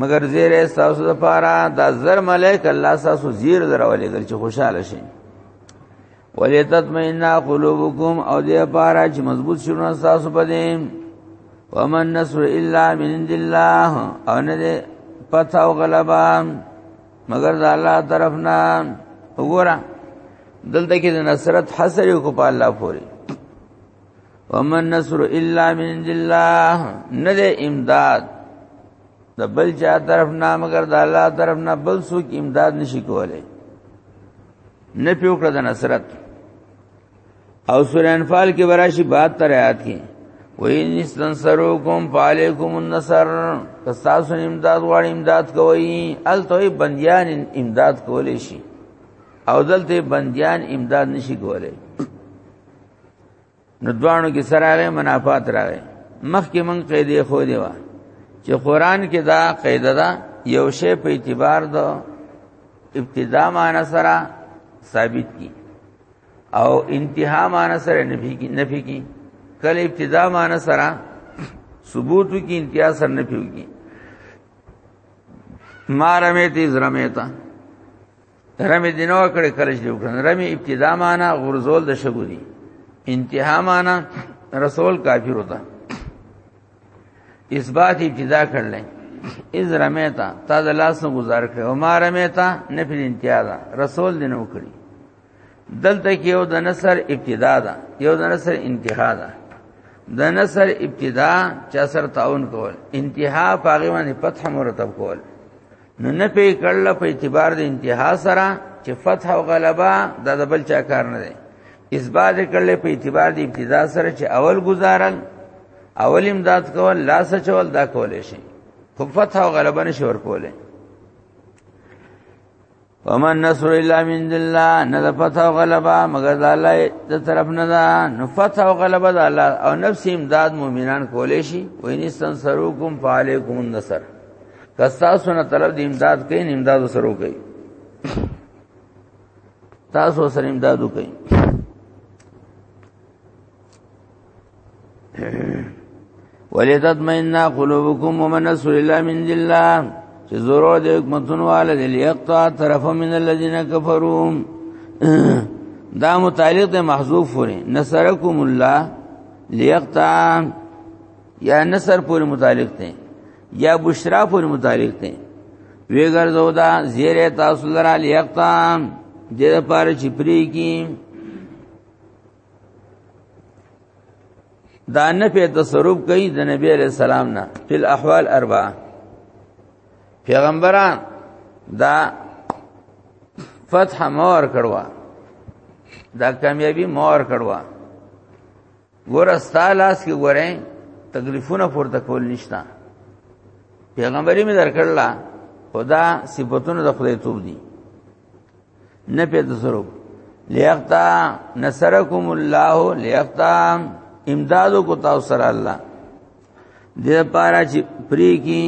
مگر زیر تاسو د پاره دا زر ملائک الله تاسو زیر درولې ګل چې خوشاله شي ولتطمئن قلوبکم او دې پاره چې مضبوط شونه تاسو پدې ومن نصر الا من عند الله او نه پتا او غلبا مگر د الله طرف نه وګوره دلته کې د نصرت حسر کو په الله پوری ومن نصر الا من عند الله نه د امداد د بل چا طرف نه مگر د الله طرف نه بل څوک امداد نشي کولای نه پیوکړه د نصرت او سورہ انفال کې براشي 72 آیات کې وین استنصروکم فعلیکم النصر تاسو امداد غواړي امداد کوي الته بندیان امداد کولې شي او دلته بندیان امداد نشي کولې نو دوانو کې سره راغې منافات راغې مخکې مونږ قیدې خو دی وا چې قران کې دا قاعده ده یو شی په اعتبار دو ابتدا معنی سره ثابت کی او انتها معنی سره نفي کی نفي کی کله ابتدا معنی سره ثبوت کی انتها سره نفي کی ما رمیت از رمیتا رمی دینو کړه کلش دی وکړه رمی ابتدا معنا غرزول د شګو دی انتها معنا رسول کافر ہوتا اثبات ابتدا کړل از رمیتا تا د لاس نه گزار کړ او ما رمیتا نه پر انتیا دا رسول دین وکړي دلته کې یو د نصر ابتدا دا یو د نصر انتها دا د نصر ابتدا چا سر تعاون کول انتها پاغي باندې فتح مرتب کول نو نه پی کړل په اعتبار د انتها سره چې فتح او غلبا د دبل چا کار نه دی اثبات کړل په اعتبار د ابتدا سره چې اول گزارل اول امداد کول لاس چول دا کول شي خو فتح او غلبا نشي ور کوله ومن نصر الا من الله نه د فتح او غلبا مگر د الله د طرف نه ده نو فتح او غلبا د الله او نفس امداد مؤمنان کولې شي ویني سنسروکم فعلیکم النصر کستا سونه طلب د امداد کین امداد سره کوي تاسو سره امداد کوي ولتطمئن قلوبكم ومن نصر الله من الله چې ضرور د حکمتونو والے دی یقطع طرف من الذين كفروا دا متعلق ده محذوف وري نصرکم الله ليقطع یا نصر پورې متعلق ده یا بشرا پر متعلق دی وی ګرځو دا زیره تاسو لرا لیقتا د لپاره چې پری کی دا نه په تصرف کوي د نبی علی السلام نه په احوال اربعه پیغمبران دا فتح مور کړوا دا کامیابی مور کړوا ګور استالاس کې ګورې تکلیفونه پورته کول نشتا پیغمبري مې درکړل خدا صفاتونه د خدای توب دي نه پیدا سره لیاقتا نصرکم الله لیاقتا امدادو کو تاسو سره الله دې پارا چې پری کی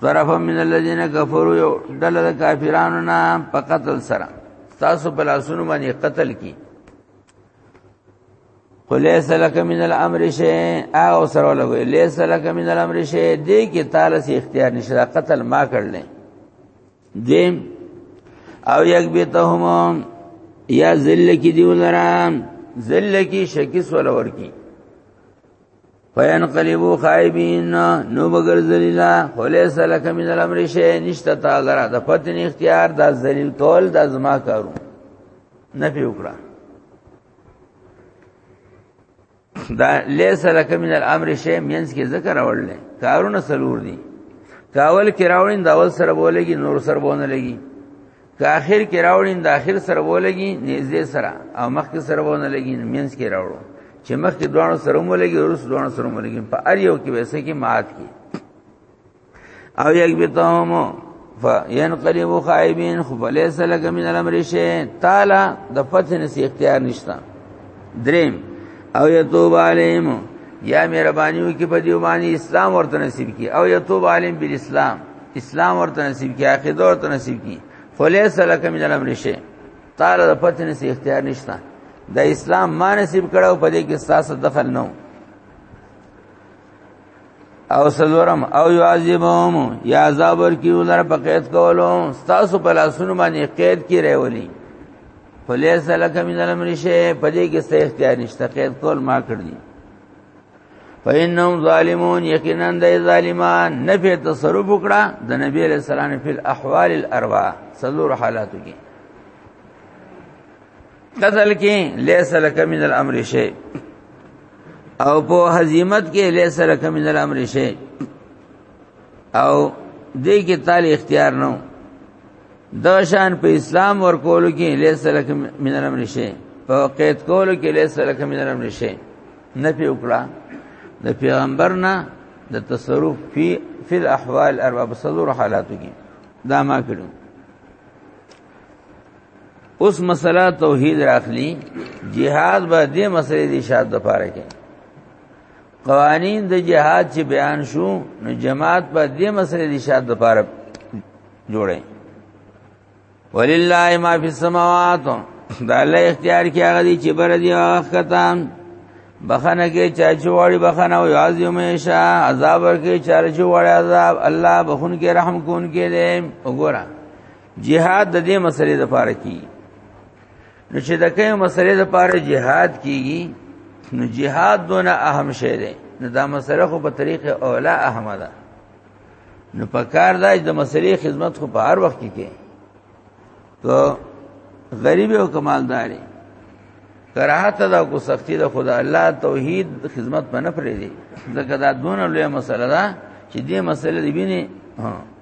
طرف من الذين كفروا یو ډله د کافرانو نه په قتل سره تاسو بلاسونو باندې قتل کی وليس لك من الامر شيء او سره لګوي ليس لك من الامر شيء دې کې تعالی سي اختیار نشته قتل ما کړل دیم او یک بیتهم یا ذل کی دیو لرام ذل کی شکیس ولا ورکی فینقلبو خائبین نو بغیر ذلیلا خلیص لک من الامر شی نشتا تا لرا د پتن اختیار د ذلیل تول د زما کارو نفی وکړه دا لیس لک من الامر شی مینس کې ذکر اورل کارونه سلور دي کاول کې راوړین دا اول سره بولېږي نور سره بونه لګي که اخر کې راوړین دا اخر سره بولېږي نږدې سره او مخ کې سره بونه لګي مینس کې راوړو چې مخ کې دوانو سره مولېږي ورس دوانو سره مولېږي په ار یو کې ویسه کې مات کې او یک بتهم فینقلب خائبین فلیس لک من الامر شی تعالی د فتح نسی اختیار نشتا دریم او یتوب علیم یا مهربانیو کې په دیو باندې اسلام ورته نصیب کی او یتوب علیم بالاسلام اسلام ورته نصیب کی عقیده ورته نصیب کی فلیس لک من الامر شی تعالی د فتح نسی اختیار نشتا د اسلام ما نصیب کړه او په دې کې ستاسو دخل نه او سلورم او یعذبهم یا عذاب ورکیو لره په قید کولو تاسو په لاسونو باندې قید کې راولي فلیس لک من الامر شی په دې کې څه اختیار نشته قید کول ما کړ دي فإنهم ظالمون یقینا د ظالمان نه په تصرف وکړه د نبی علیہ السلام په احوال الارواح سلور حالاتو کې قتل کې ليس لك من الامر شيء او په هزیمت کې ليس لك من الامر شيء او دې کې تعالی اختیار نو دا شان په اسلام ورکول کې ليس لك من الامر شيء په قید کول کې ليس لك من الامر شيء نه پی وکړه د پیغمبر نه د تصرف فی فی الاحوال اربع صدور حالاتو کې دا ما کړو اوس مسله توحید راخلی جهاد به دې مسلې دې شاد د پاره کې قوانین د جهاد چې بیان شو نو جماعت به دې مسلې دې شاد د پاره جوړه ولله ما فی السماوات دا الله اختیار کې هغه دي چې بر دي وختان بخنه کې چا چوړي بخنه او عظیم شا عذاب ورکې چا چوړي عذاب الله بخون کې رحم کون کې دې وګوره جهاد د دې مسلې د پاره کی نو چې د کومې مسلې د پاره جهاد کیږي نو جهاد دونه اهم شی دی نو دا مسله خو په طریق اوله اهمه ده نو په کار دا د مسلې خدمت خو په هر وخت کې کې تو غریب او کمالداري کراهت دا کو سختی د خدا الله توحید خدمت په نه پرې دي ځکه دا دونه لوی مسله ده چې دې مسله دی بینه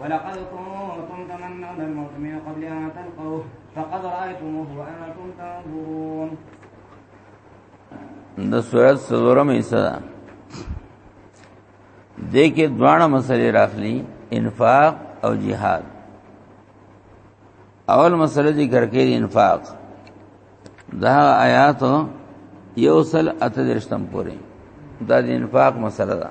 ولقد كنتم تمنون الموت من قبل أن تلقوه فقد رأيتموه وأنتم تنظرون د سورت سلورم حصہ ده د کې دواړه مسلې راخلي انفاق او جهاد اول مسله ذکر کې انفاق دا آیات یو سل اتدرشتم پورې دا د انفاق مسله ده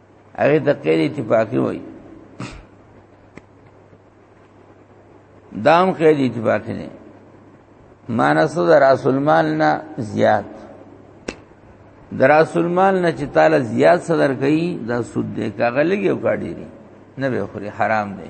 هغه د غیر اتفاقی وای دام غیر اتفاقی نه مانسو در رسول مال نه زیات در رسول مال نه چې تعالی زیات صدر کوي دا سود دی کاغه لګي او کاډيري نه به خوري حرام دی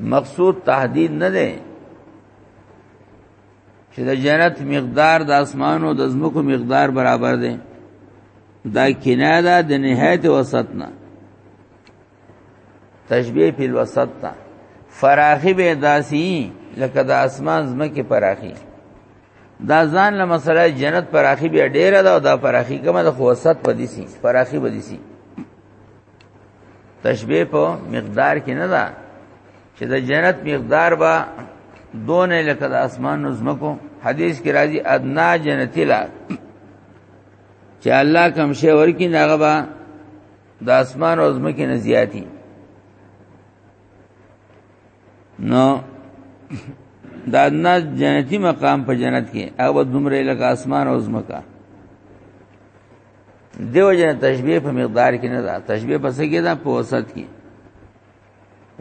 مقصود تهدید نه دی چې د جنت مقدار د اسمانو د زمکو مقدار برابر دی دا کنا ده د نهایت وسط نه تشبیه په وسط تا فراخی به داسی لکه د اسمان زمکه پراخی دا ځان له مسله جنت پراخی به ډیره ده او دا پراخی کومه د وسط پدیسی پراخی بدیسی تشبیه په مقدار کې نه ده چې د جنت مقدار با دونه لکه د اسمان نظمکو حدیث کې راځي ادنا جنتی لا چې الله کوم شی ورکی ناغه با د اسمان او زمکه نه زیاتی نو دا نه جنتی مقام په جنت کې هغه دومره لکه اسمان او زمکه دیو جن تشبیه په مقدار کې نه ده تشبیه په څه کې ده په وسط کې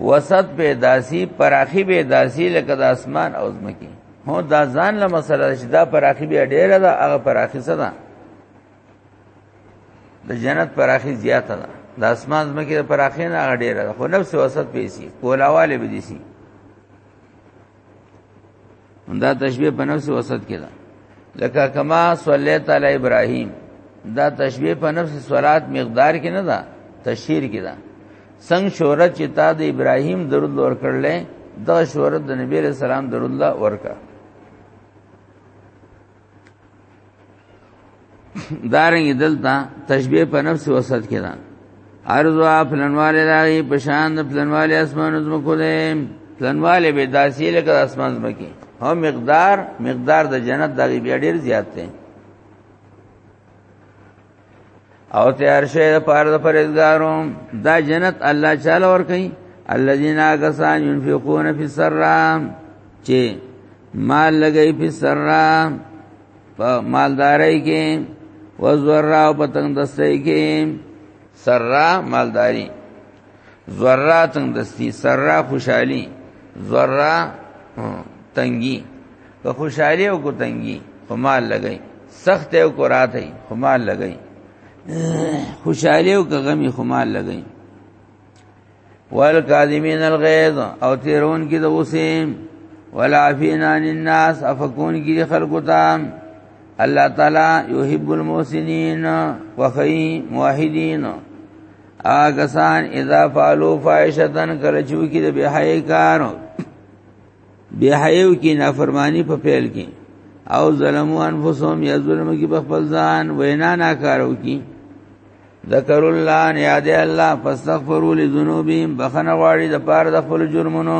وسط به داسی پراخي به داسی لکه د اسمان او زمکه هو دا ځان له مسله چې دا پراخي به ډیره ده هغه پراخي څه ده د جنت پراخي زیاته ده د اسمان زمکه د پراخي نه هغه ډیره ده خو نفس وسط پیسي کولاواله به دي سي دا تشبیه په نفس وسط کې ده لکه کما صلیت علی ابراهیم دا تشبیه په نفس صلات مقدار کې نه ده تشهیر کې ده څنګه شهرت چې تا د ابراهیم درود ور کړل دا شهرت د نبی رسول الله درود ورکړه دارنګ دلته تشبیه په نفس وسط کې ده ارزوا پلنواله دای په شان د پلنواله اسمان زمکو ده پلنواله به داسې لکه اسمان زمکه هم مقدار مقدار د جنت دغه بیا ډیر زیات دی او تیار شي د پاره د پرېزګارو دا جنت الله تعالی ور کوي الذين غسان ينفقون في السرا چې مال لګي په سرا په مالداري کې وزرا او پتنګ دستي کې سرا مالداري ذرات دستی سرا خوشحالی ذرا تنگی که خوشحالی او کو تنگی خو مال لګی سخت او کو راته خو مال لګی خوشحالی او که غمی خو مال لګی والکاظمین الغیظ او تیرون کی د غصه والعافین عن الناس افکون کی خلقو تام الله تعالی یحب المحسنین وخی موحدین آګسان اذا فعلوا فاحشتن کله چې وکړي د بهای کار بهایو کې نافرمانی په پیل کې او ظلمو انفسهم یا ظلم کې په خپل ځان وینا نه کارو کې ذکر الله ان یاد الله فاستغفروا لذنوبهم بخنه غواړي د پاره د خپل جرمونو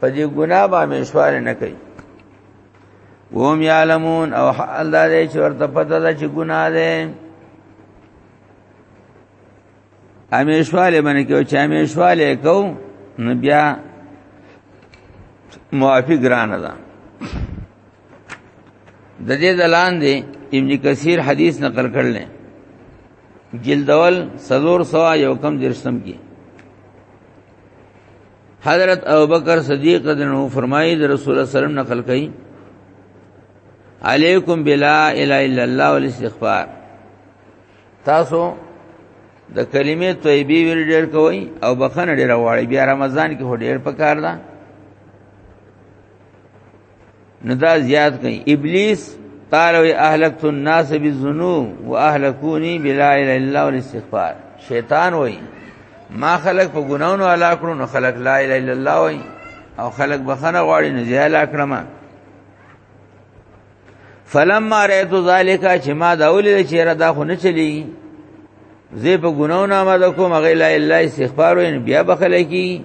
په دې ګناه باندې سوال نه کوي وهم یعلمون او الله دې چې ورته پته ده چې ګناه ده امیشواله باندې کې چې امیشواله کو نو بیا معافی ګران ده د دې دلان دی ابن کثیر حدیث نقل کړل جلدول سلور سوا یو کم درشتم کی حضرت ابوبکر صدیق رضی الله عنه فرمایي د رسول الله سلام نقل کړي علیکم بلا اله الا الله والاستغفار تاسو د کلمې طیبی ویل ډیر کوي او بخنه ډیر واړی بیا رمضان کې هډیر پکار ده نو دا زیات کئ ابلیس قال وی اهلکت الناس بالذنوب واهلكوني بلا اله الا الله والاستغفار شیطان وی ما خلق په ګناونو علاقو نو خلق لا اله الا الله وی او خلق بخنه غواړي نو زیات علاقرمه فلما رأيت ذلك چې ما دا ولې چې را دا خو نه چلی زه په ګناو نه آماده کوم غیر لا الا استغفار وین بیا بخله کی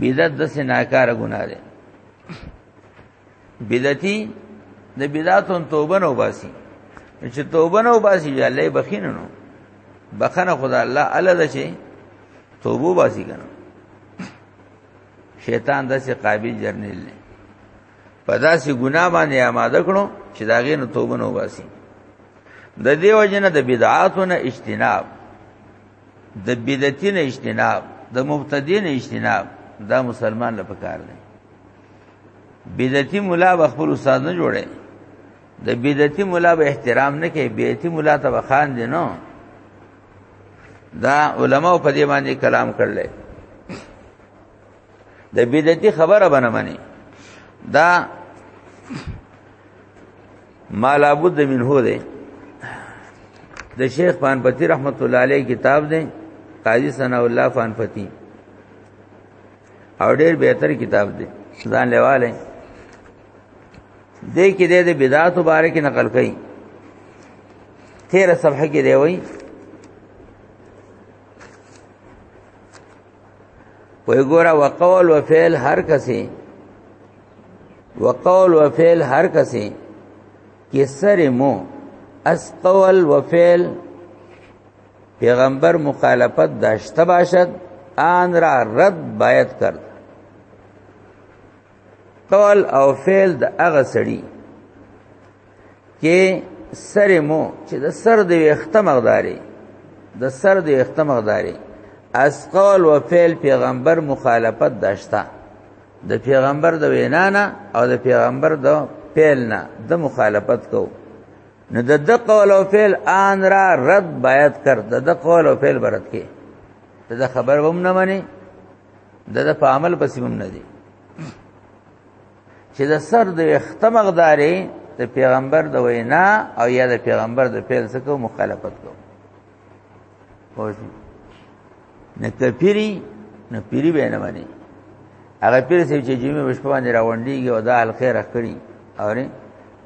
بدعت د سناکار ګناه ده بدعتي د بدعتون توبه نو باسي چې توبه نو باسي چې الله بخینه نو بخنه خدا الله الله د شي توبه باسي کنه شیطان داسې قابل جرنیل نه په داسې ګناه باندې آماده کړو چې دا غي نو توبه نو باسي د دې وجنه د بدعاتو نه اجتناب د بدعتین اجتناب د مبتدین اجتناب دا مسلمان له پکار دی بدعتی مولا به خپل استاد نه جوړي د بدعتی مولا به احترام نه کوي بدعتی مولا ته وخان دي نو دا علما په دې باندې کلام کړل د بدعتی خبره بنه مني دا ما لابد منه ده د شیخ پانپتی رحمت الله علیه کتاب ده قاضی ثنا الله پانپتی او ډیر بهتر کتاب ده ځان لیواله دې کې د بدعات مبارک نقل کړي 13 صفحه کې دی وایي وی ګورا وقول و فعل هر کسی وقول و فعل هر کسی کې سر مو اس قول و فعل پیغمبر مخالفت داشته باشد آن را رد باید کرد قول او فعل د هغه سړي کې سر مو چې د سر د وخته مقداري د سر د وخته مقداري اس قول او فعل پیغمبر مخالفت داشتا د پیغمبر د وینا نه او د پیغمبر د فعل نه د مخالفت کو نو د د قول او فعل ان را رد باید کر د د قول او فعل برت کې د خبر ومنه منی د د په عمل پسې هم نه دي چې د سر د وخته مقدارې د پیغمبر د وینا او یا د پیغمبر د پیل څخه مخالفت کو پوښتنه نه کپیری نه پیری به نه باندې هغه پیر سي چې جمعې بشپو باندې راوندېږي او دا الخير اخري اوري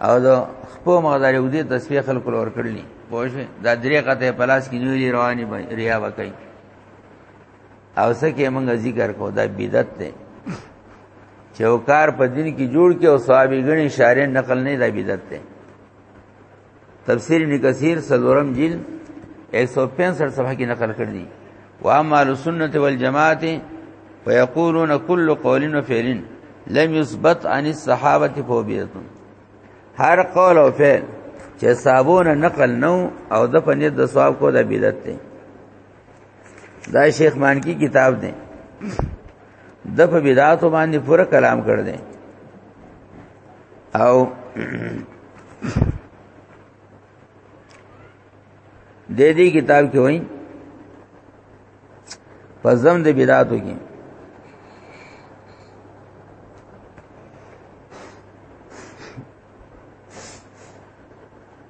او دا خپل مقدار یو دې تصفیه خلق لور کړلی پوه دا درې قطه پلاس کې نیولې رواني ریا وکړي او سکه موږ ذکر کو دا بدعت ده چې او کار په دین کې جوړ کې او صحابي غني شارې نقل نه دا بدعت ده تفسیر ابن کثیر سلورم جلد 165 صفحه کې نقل کړ دي واما السنه والجماعت ويقولون كل قول وفعل لم يثبت عن الصحابه فوبيه هر قول او فعل چې صحابونه نقل نو او د پنځه د ثواب کو د بدعت ده دا شیخ مانکی کتاب دی د په بدعاتو باندې پوره کلام کړ دی او د دې کتاب کې وایي په زم د بدعاتو کې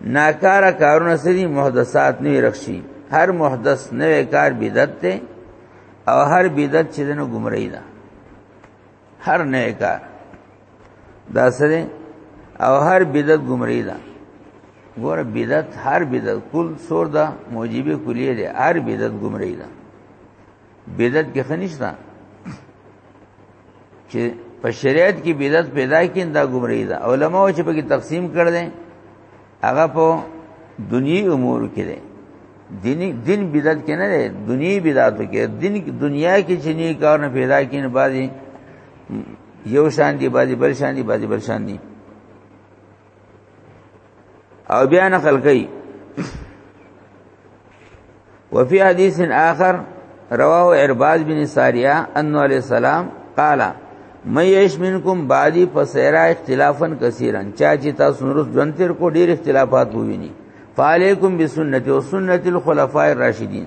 ناکاره کارونه سری محدثات نه رخصي هر محدث نه کار بدعت ته او هر بدعت چې دنه گمراهی ده هر نه کار دا سره او هر بدعت گمراهی ده ګوره بدعت هر بدعت کل سور ده موجبه کلیه ده هر بدعت گمراهی ده بدعت کې خنيشتا چې په شریعت کې بدعت پیدا کین دا گمراهی ده علما چې په کې تقسیم کړ دي هغه په دنیي امور کې دي دین دین بدعت کې نه دي دنیي بدعت کې دین دنیا کې چې نه کار نه پیدا کین بعضي یو شان دي بعضي بل شان دي بعضي بل شان دي او بیا نقل کوي وفي حديث آخر رواه عرباز بن ساريا انه عليه السلام قال مې یش منکم بعدی فسیرا اختلافن کثیرن چا چې تاسو نور ژوند تر کو ډیر اختلافات وویني فعلیکم بسنت او سنت الخلفاء الراشدین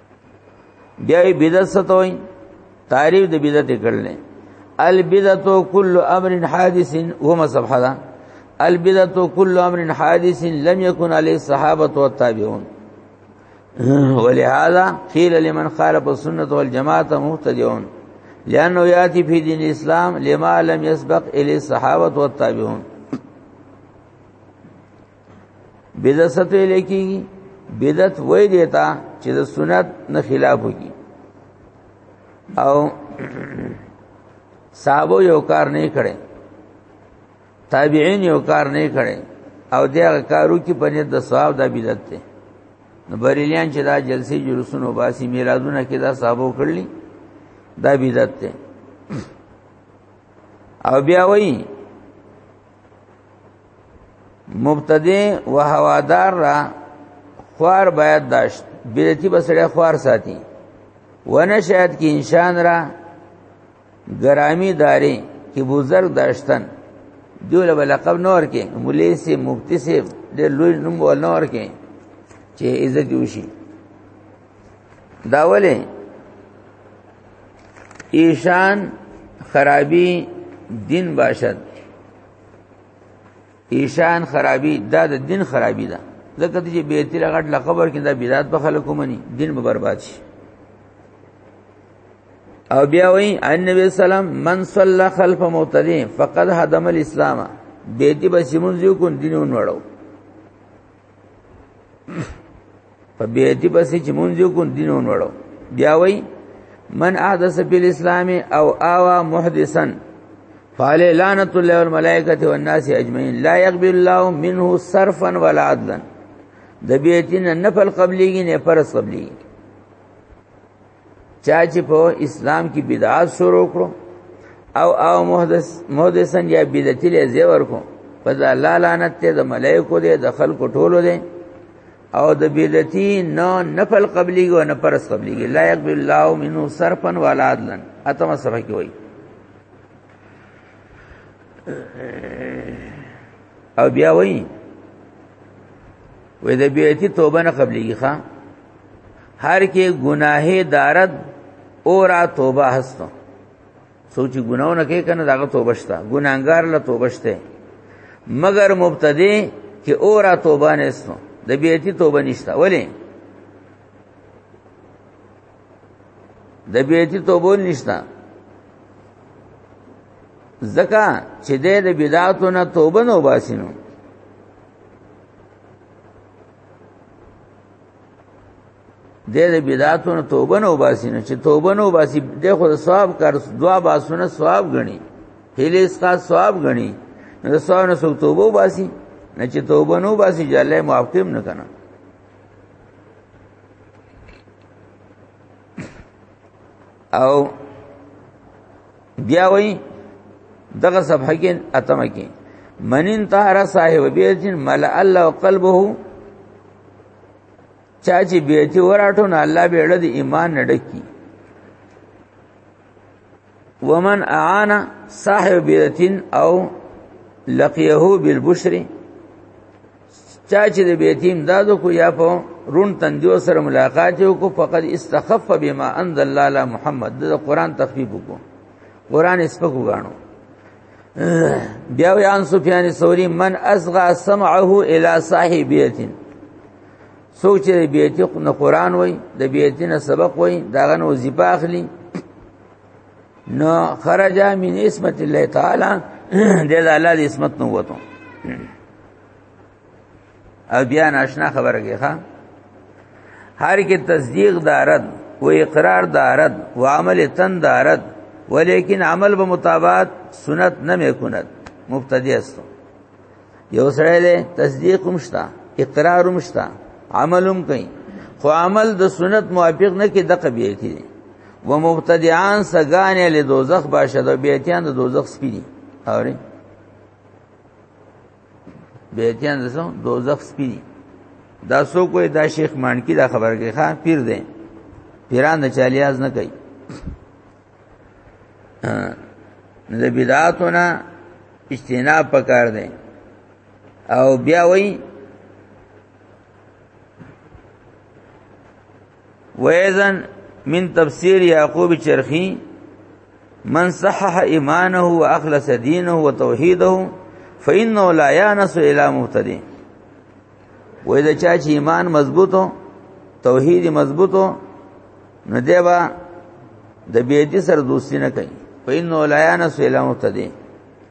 بیا بدعت ستوي تعریف د بدعت کړلې البدعت كل امر حادث وما صفحه البدعت كل امر حادث لم يكن عليه الصحابه والتابعون ولهذا قيل لمن خالف السنه والجماعه مهتدون لانه ياتي في دين الاسلام لما لم يسبق اليه الصحابه والتابعون بدعت څه ته لیکي بدعت وای دیتا چې د سنت نه خلاف وکي او صحابه یو کار نه کړي تابعین یو کار نه کړي او دا کارو کې پنځه د ثواب د بدعت ته نو بریلیان چې دا جلسې جلوسونو باسي میراثونه کې دا صحابه کړلی دا بدعت ته او بیا وایي مبتدی و هوادار را خوار باید داشت بیرتی بسړی خوار ساتي ونه شاید کې انسان را گرامی داری کی بزرگ داشتن دیو لبا لقب نور کې مولې سي مفتی سي د لوی نوم ول نور کې چې عزت وشي داوله ایشان خرابی دین باشد ایشان خرابي دا د دین خرابي ده ځکه چې به تیر غټ لقبر کې دا بدعت په خلکو مني دین به برباد شي او بیا وی النبي سلام من صلى خلف مبتدی فقد هدم الاسلام به دې بسمون زیو کو دینون وړو په بیعتی پسې چې مونږ یو کو دین ونوړو بیا وای من احدث فی الاسلام او آوا محدثا فعلی لعنت الله والملائکه والناس اجمعین لا يقبل الله منه صرفا ولا عدلا د بیعتی نه نفل قبلیږي نه فرض قبلیږي چا چې په اسلام کې بدعات شروع کړو او او محدث محدثن یا بدعتي له زیور کو په الله لعنت ته د ملائکو دې د خلکو ټولو دې او د بدعتي نه نفل قبلي او نه پرس قبلي لا يقبل الله منه صرفا ولا عدلا اتم صفه کې وایي او بیا وایي وې د بدعتي توبه نه قبليږي ښا هر کې گناه دارد اور توبه هستو سوچي ګناونه کې کنه داغه توبه شته ګناګار له توبه شته مگر مبتدی کې اور توبه نه استو د بیتی توبه نشته ولی د بیتی توبه نشته زکا چې د بدعاتو نه توبه نو باسینو د دې بدعتونو توبه نو باسي نه چې توبه نو باسي د خو ثواب کار دعا باسونه ثواب غني هله استا ثواب غني نو ثواب نو سو توبه باسي نه چې توبه نو باسي چې الله معاف کړم نه کنه او بیا وای دغه صفحه کې اتمه کې منین طهر صاحب بیت مل الله قلبه چا چې بیت وراټو نه الله به ړد ایمان نډکی ومن اعان صاحب بیت او لقيه بالبشر چا چې د بیتیم دادو کو یا په رون تندیو سره ملاقات یو کو فقط استخف بما انزل الله علی محمد د قران تخفیف کو قران اسپکو غاڼو بیا ویان سفیان ثوری من اصغى سمعه الى صاحبیتین سوچ دې بیتی نه قران وای د بیتی نه سبق وای داغه نو وظیفه اخلي نو خرج من اسمت الله تعالی دې الله دې اسمت نو وته او بیا ناشنا خبره کې ښا هر کې تصدیق دارد و اقرار دارد و عمل تن دارد ولیکن عمل به مطابقت سنت نه میکند مبتدی است یو سره له تصدیق مشتا اقرار مشتا عملم کوي خو عمل د سنت موافق نه کې د قبیه کې و مبتدعان سګانې له دوزخ باشه د بیتیان د دوزخ سپینی اوري بیتیان دسو دوزخ سپینی دا سو کوئی دا شیخ مانکی دا خبر کې خان پیر دی پیران د چالیاز نه کوي د بدعاتونه اجتناب پکار دی او بیا وایي ویزن من تفسیر یعقوب چرخی من صحح ایمانه واخلص دینه وتوحیده فانه لا ينس الى مبتدی وای دا چا چې ایمان مضبوطو توحید مضبوطو نه دی با د بیدی سره دوستی نه کوي فانه لا ينس الى مبتدی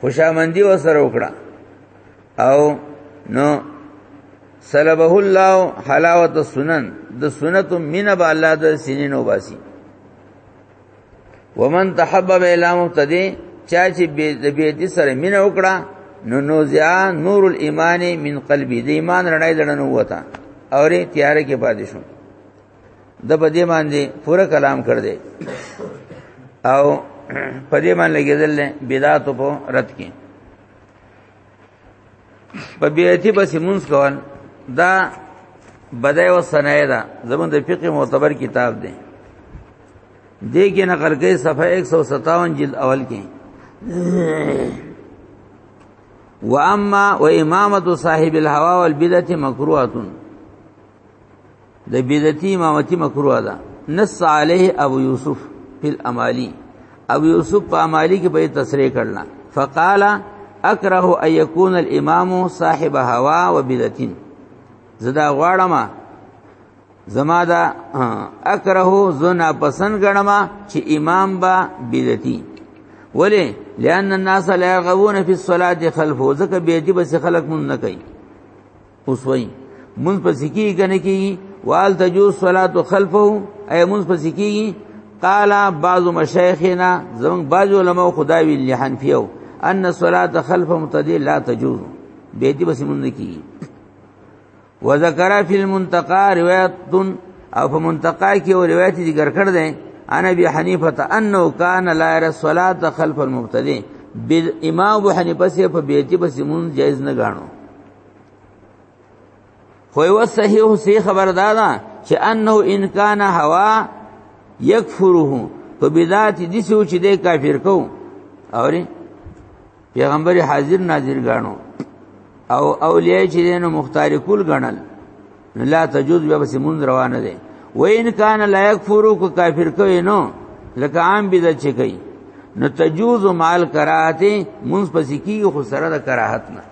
خوشامندی وسره وکړه او نو سلبه الله حلاوت السنن د سنت من با الله د سنین وباسي ومن تحبب الى مبتدی چا چې د بیت سره مين وکړه نو نوزیا نور الايمان من قلبي د ایمان رڼای دړنه وتا اورې تیار کې پاتې شو د په دې باندې پوره کلام کړ دې او په دې باندې لګیدل بدعت په رد کې په بیعتی بس مونږ کول دا بدای و صنایع دا زمون د فقه معتبر کتاب دی دې کې نقل کې صفحه 157 جلد اول کې واما و امامه صاحب الهوا والبدعه مکروهه د بدعتي امامتي مکروه ده نص عليه ابو يوسف في الامالي ابو يوسف په امالي کې به تصریح کړل فقال اکره ان يكون الامام صاحب هوا وبدعتين زدا غواړم زما دا اکره زنا پسند غنم چې امام با بدعتي ولی لأن الناس لا يرغبون في الصلاة خلفه ځکه به دې بس خلق مون نه کوي اوس وای مونږ په سکی کنه کی وال تجو صلات خلفه اي مونږ په سکی قال بعض مشايخنا زمون بعض علماء خدای وی لحنفیو ان صلات خلف متدی لا تجوز به دې بس مونږ کی وذکر فی المنتقى روایت او په منتقا کې او روایت ذکر کړ دې ان ابي حنیفه انه کان لا ير الصلاه خلف المبتدی امام ابو حنیفه سي په بیتی بس مون جایز نه غاڼو خو یو صحیح سی خبر دادا چې انه ان کان هوا یکفره په بدعت دي سو چې د کافر کو اوري پیغمبر حاضر ناظر غاڼو او اولیاء چې دینو مختار کول غنل لا تجوز بیا بس مون روانه دي و ان کان لا یکفرو کو کافر کوي نو لکه عام بيد چې کوي نو تجوز مال کراهته مونږ پسې کیږي خو سره د کراهت نه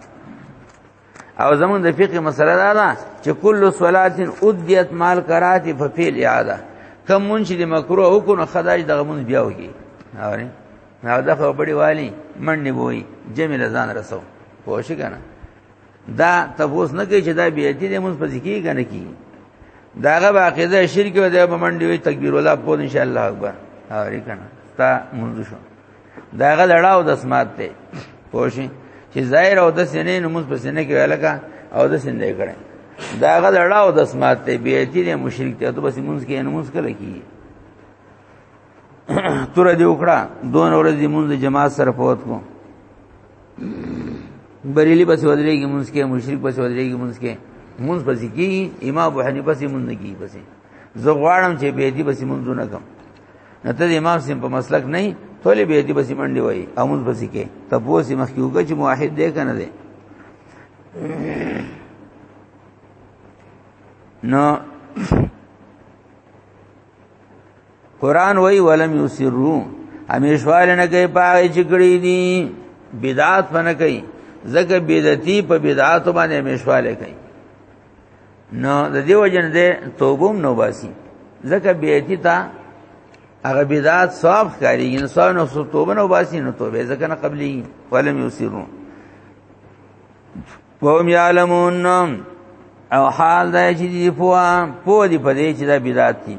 او زمون د فقه مسله دا ده چې کل صلات ادیت مال کرات په فعل یاده کم مونږ چې مکروه وکړو خدای دغه مونږ بیا وږي اوري نو دا خو بډي والی منډي وای جمیل ځان رسو پوښی کنه دا تفوس نه کوي چې دا بیعتی دې مونږ پځ کی کنه کی داغه باقیده شرک و دی بمنډي وي تکبیر الله په ان شاء الله اکبر اوري کنه تا مونږ شو دا غل اړاو د سمات ته پوښي چې ظاهر او د سینې نو موږ په سینې کې ولکه او د سینې کړه دا غل اړاو د سمات ته بیعتی نه مشرک ته ته بس موږ کې نه موږ کله کی تر دې وکړه دوه ورځې موږ د جماعت سره فوت کو بریلی بس ودرېږي موږ کې مشرک بس ودرېږي موږ کې موږ بس کی امام ابو حنیفه سي موږ نه کی بس زه غواړم چې به دې بس موږ نه کوم نه ته امام سیم په مسلک نه ټولې به دې بس منډي وای امون بس کې تبوس مخ کې وګ چې موحد دې کنه دې نو قران وای ولم یسرو همیشوال نه کوي پای چې کړی دي بدعات فن کوي زکه بدعتي په بدعات باندې همیشواله کوي نو د دې وجه نه ده توبوم نو باسي ځکه بیعتی تا هغه بدعت صاحب کاری انسان او توبه نو باسي نو توبه ځکه نه قبلي ولم یسرون وهم یعلمون او حال دا چې دی پوها پوه دی په دې چې دا بدعت دي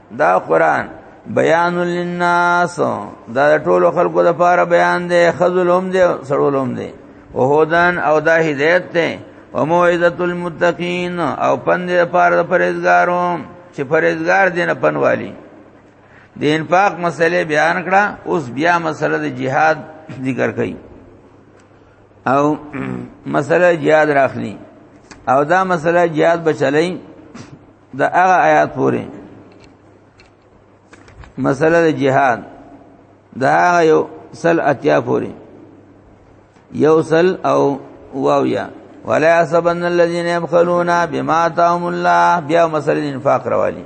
دا قران بیان للناس دا ټول خلکو د پاره بیان دی خذلهم دی سړولهم دی او هودن او دا هدایت دی او موعظه المتقین او پند د پاره د پرهیزګارو چې پرهیزګار دي نه پنوالي د انفاق مسلې بیان کړه اوس بیا مسله د جهاد ذکر کړي او مسله جهاد راخلی او دا مسله جهاد بچلای دا هغه آیات پورې مسله د جهاد دا هغه یو سل اتیا پورې یو سل او واویا ولا يحسبن الذين يبخلون بما آتاهم الله بیا مسله انفاق روالي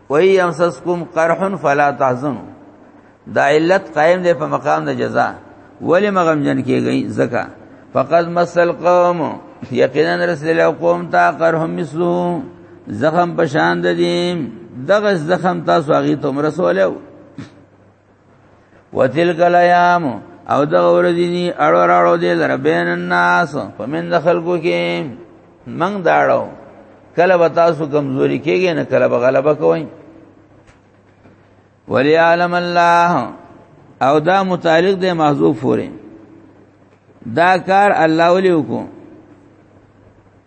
وای یمسسکم قرح فلا تحزنوا دا علت قائم دی په مقام د جزاء ولی مغم جن کیږي زکا فقد مسل قوم یقینا رسول الله قوم تا قرهم مثلو زخم پشان د دې دغه زخم تاسو هغه ته رسول وتلک الیام او د ورځینی اړو راړو دې لره بین الناس فمن دخلکو کې منګ داړو کله به تاسو کمزوري کېږئ نه کله به غلبه کوئ وليعلم الله او دا متعلق دی محذوف فورې دا کار الله ولي وکړو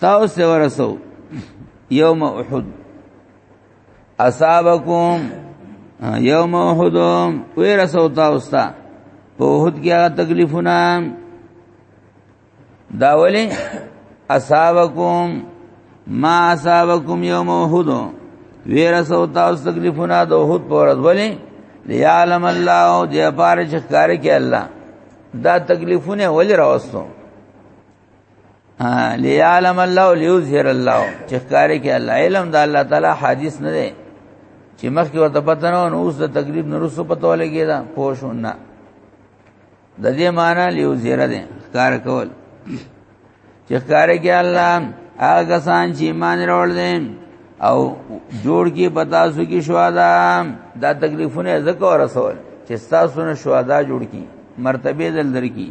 تاوس ته ورسو یوم احد اصابکم یوم احد ورسو تاوس ته په احد کې هغه تکلیفونه دا ولې اصابکم ما اصابکم یوم احد ورسو تاوس تکلیفونه د احد پر ورځ ولې لیعلم الله او دې پاره چې کار کوي الله دا تکلیفونه ولې راوستو لیعلم الله لیظهر الله چې کاری کې الله علم د الله تعالی حادث نه دی چې مخکې ورته پته نه نو اوس د تقریب نه رسو پته ولګی دا پوه شو نه د دې معنی لیظهر دی کار کول چې کاری کې الله هغه سان چې ایمان راوړل دي او جوړ کې پتا سو کې شوادا دا تکلیفونه زکه ورسول چې تاسو نه شوادا جوړ کی مرتبه دل درکی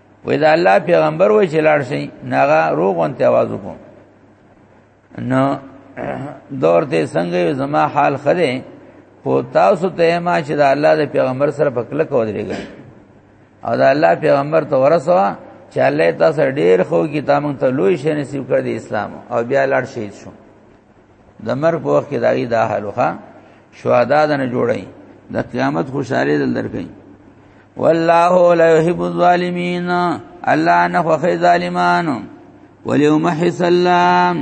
وې دا الله پیغمبر وې چې لاړ شي ناغه روغون ته आवाज وکړو نو دور ته څنګه زما حال خره خو تاسو ته ما چې دا الله د پیغمبر سره په کله کو درېګا او دا الله پیغمبر ته ورسوا چې الله تاسو ډېر خو کتابونو ته لوی شې نصیب کړ دې اسلام او بیا لاړ شهید شو د مرګ په وخت کې دای دا حالوخه شهدا دنه جوړي د قیامت خوشاله دل درکې والله لا يحب الظالمين الله نه خو ظالمانو وليمحص السلام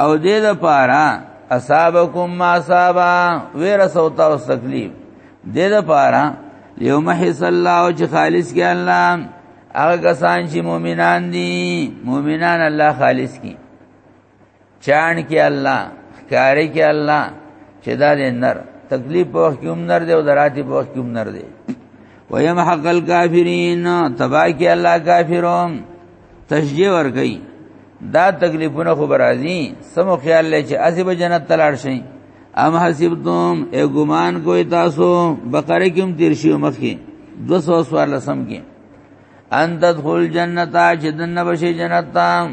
او دې د پاره اصابکم ما اصابا ویر سوتا او تکلیف دې د پاره ليمحص الله او چې خالص کې الله هغه کسان چې مؤمنان دي مؤمنان الله خالص کې چان کې الله ښکاری کې الله چې دا دې نر تکلیف په وخت کې هم نر دی او دراتي په وخت کې هم نر دی ویم حق الکافرین تبا کې الله کافرون تشجیه ور کوي دا تکلیفونه خو برازي سمو خیال لې چې عذاب جنت تلاړ شي ام حسبتم ای ګمان کوی تاسو بقره کوم تیر شي مخکي 200 سوال لسم کې ان تدخل جنتا چې دنه بشي جنت تام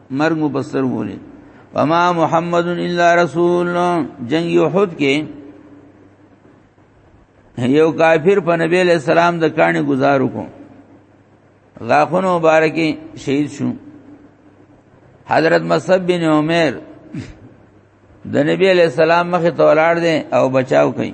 مرګ مو بسر وولي وما محمد الا رسول جنگ احد کې یو کافر په نبی علیہ السلام د کانه گزار وکړ غاخونو مبارکي شهید شو حضرت مصعب بن عمر د نبی علیہ السلام مخ ته ولاړ دي او بچاو کوي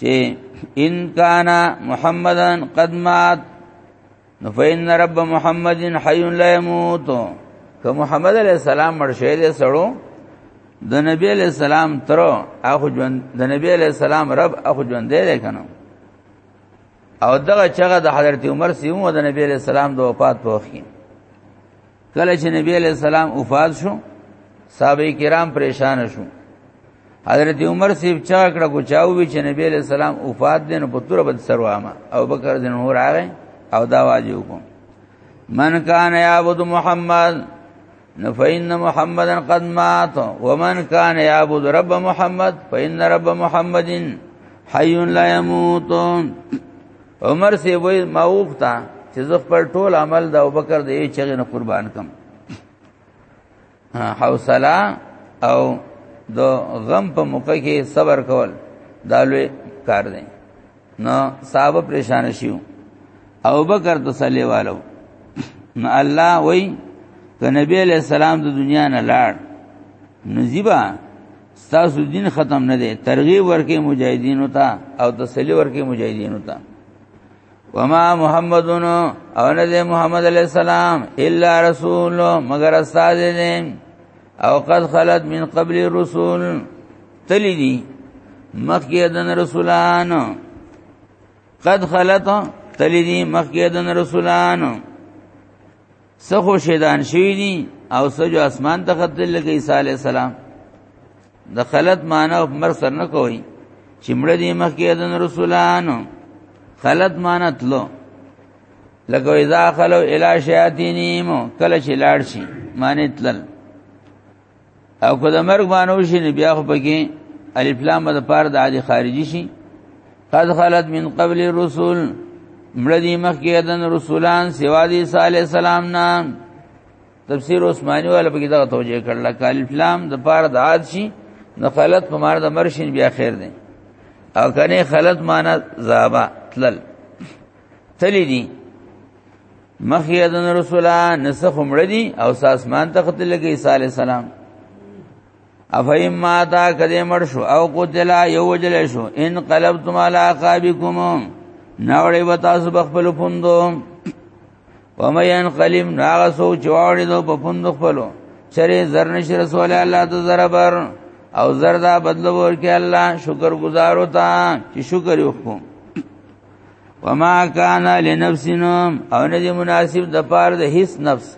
چې ان کان محمدن قد مات نو فین رب محمد حی لا يموت که محمد علیہ السلام مړ شوی دی سړو د نبی علیہ السلام تر اخو ژوند د نبی علیہ السلام رب اخو ژوند دی کنه او دغه چغه د حضرت عمر سیمو د نبی علیہ السلام د وفات په وخت کله چې نبی علیہ السلام وفات شو صحابه کرام پریشان شو حضرت عمر سیب چا کړه کو چاوي چې نبی علیہ السلام وفات دین په تور بد سروامه او بکر دین هو راغی او دا واجب وکم من کان یعبد محمد فإن محمدا قد مات ومن كان يعبد رب محمد فإن رب محمد حي لا يموت عمر سی وای ما وخته چې زه خپل ټول عمل د ابوبکر دی چې نه قربان کم حوصله او د غم په موقع کې صبر کول دا لوی کار دی نو صاحب پریشان شیو او بکر تسلی والو نو الله وای ک نبی علیہ السلام د دنیا نه لاړ نزیبا ستاسو دین ختم نه دی ترغیب ورکې مجاهدینو ته او تسلی ورکې مجاهدینو ته وما محمدون او نه دی محمد علی السلام الا رسول مگر استاد دی او قد خلت من قبل الرسل تلی دی مخکې دن رسولان قد خلت تلی دی مخکې دن رسولان څه خو شیطان شوی دي او سجو اسمان ته خطل لکه عیسی علی السلام د خلت معنی او مر سر نه کوي چې مړ دي مخکې د رسولانو خلت معنی تلو لکه اذا خلو الی شیاطینهم کله چې لاړ شي معنی تلل او که د مرګ مانو شي نه بیا خو پکې الف لام د پار د عادي خارجي شي قد خلت من قبل الرسل مړدی مخکې دن رسولان سوا دی صلی الله علیه سلام نام تفسیر عثماني ولا په دغه توجیه کړل کالف لام د پاره د عاد شي نو خلط په مار د مرشین بیا خیر دی او کنه خلط معنا زابا تلل تلی دي مخی ادن رسولا نسخ امردی او ساسمان تخت لگی عیسیٰ علیہ السلام افایم ماتا کدی مر شو او قتلا یو وجل شو ان قلبتم علی عقابکم ناوړی وتاسو بخپل پوندو ومن ينقلب ناغه سو چواړي دو په پوند خپلو چرې زر نشي رسول الله ته زربر او زردا بدلو ورکه الله شکر گزار وتا چې شکر وکړو وما کان لنفسنا او نه دی مناسب د پار د هیڅ نفس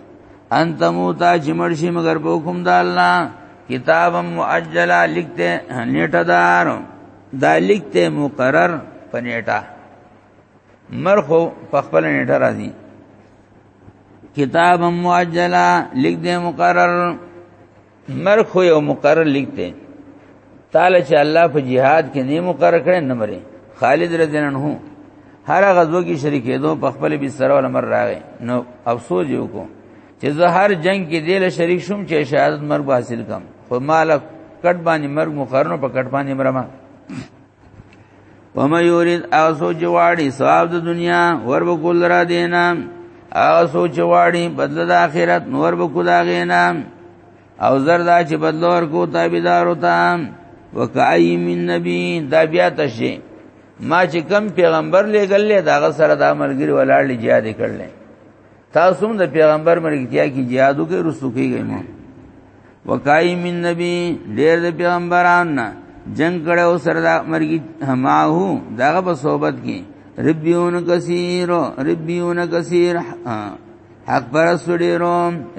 انت موتا چې مرشي مگر په حکم د الله کتاب مؤجلا لیکته نیټه دار دا لیکته مقرر په نیټه مرخو په خپل نیټه راځي کتاب مؤجلا لیکته مقرر مرګ خو یو مقرر لیک دی تعالی چې الله په jihad کې نه مقرر کړي نه مري خالد رضی الله عنه هر غزو کې شریک کېدو په خپل به سره ول مر راغی نو افسوس یو کو چې زه هر جنگ کې دل شریک شوم چې شهادت مرګ حاصل کم خو مالک کټ باندې مرګ مقرر په کټ باندې مرما وما یورید او سوچ واړي ثواب د دنیا ور به کول را دینا او سوچ واړي بدل د آخرت نور به کول غینا او زردا چې بدل ور کو تابعدار وتا وکای من نبی دا بیا تشه ما چې کم پیغمبر لګل له داغه سره د عملګری ولاړ جهاد کړل تاسو هم د پیغمبر مرګتیا کی jihad وکړئ رسو کیږئ مو وکای من نبی ډیر د پیغمبران نه جنگ کړو سره د مرګی هماهو دغه په صحبت کې ربیون کثیر ربیون کثیر حق پرست ډیرو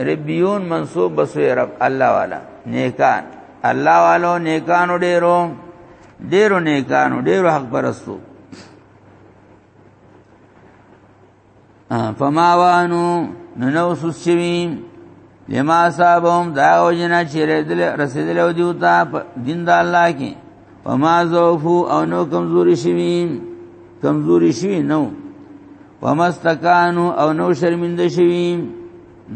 ربیون منصوب بسوی رب الله والا نیکان الله والو نیکانو ډیرو ډیرو نیکانو ډیرو حق پرستو فما وانو ننو سوسوی لما صاحبهم دا وجنا چې رسیدل او دیوتا دین د الله کې وما زوفو او نو کمزوري شوی کمزوري شوی نو ومستکانو او نو شرمنده شوی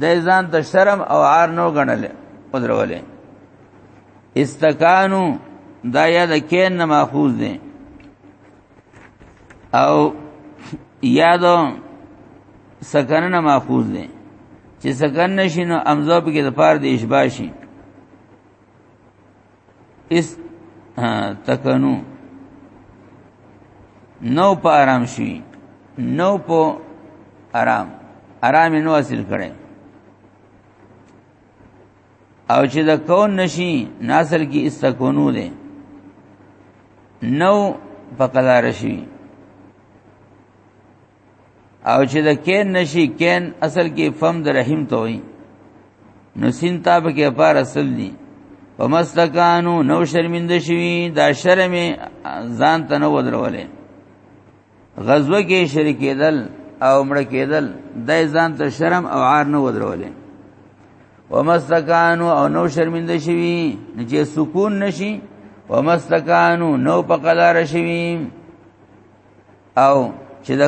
د ځان ته شرم او عار نو غنل قدرولې استکانو دا یا د کین نه ماخوذ دي او یادو سکن نه ماخوذ دي چې سکن نشي نو امزا په کې د پار د اشباع شي اس تکنو نو په آرام شي نو په آرام آرام نو حاصل کړي او چې د کون نشي ناصل کې استکونو ده نو په قلار شي او چې د کین نشي کین اصل کې فم د رحم ته وي نو سین تاب کې پار اصل دي په مستکانو نو شرمنده شوی دا شرم ځان ته نو ودرولې غزوه کې شریک کېدل او مړ کېدل د ځان ته شرم او عار نه ودرولې ومستکانو او نو شرمنده شوی چې سکون نشي ومستکانو نو په قلار شوی او چې د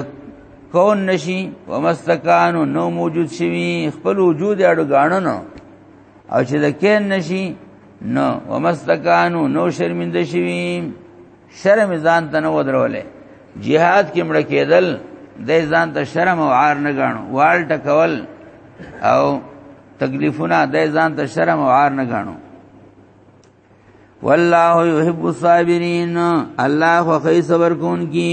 کون نشي ومستکانو نو موجود شوی خپل وجود اړو غاڼو او چې د کین نشي نو ومستکانو نو شرمنده شوی شرم ځان ته نه ودرولې jihad کې مړ کېدل د ځان ته شرم او عار نه غاڼو وال ټکول او تکلیفونه د ځان ته شرم او عار نه غاڼو والله يحب الصابرين الله خو خي صبر کون کی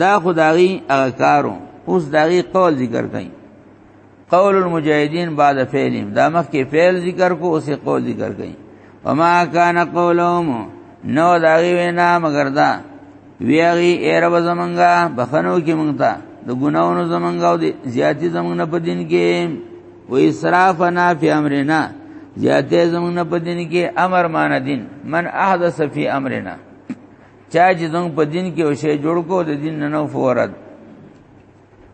دا خدایي هغه کارو اوس داغي قول ذکر کړي قول المجاهدین بعد فعلهم دا مخ کې فعل ذکر کو اوس قول ذکر کړي وما کان قولهم نو داغي وینا مگر دا ویاغي ایر وزمنګا بخنو کې مونږ ته د ګناونو زمنګا او زیاتی زمنګ نه پدین کې و اسرافنا فی امرنا زیاته زمنګ نه پدین کې امر مان دین من احدث فی امرنا چا چې څنګه په دین کې او شی جوړ کو د دین نه نو فورت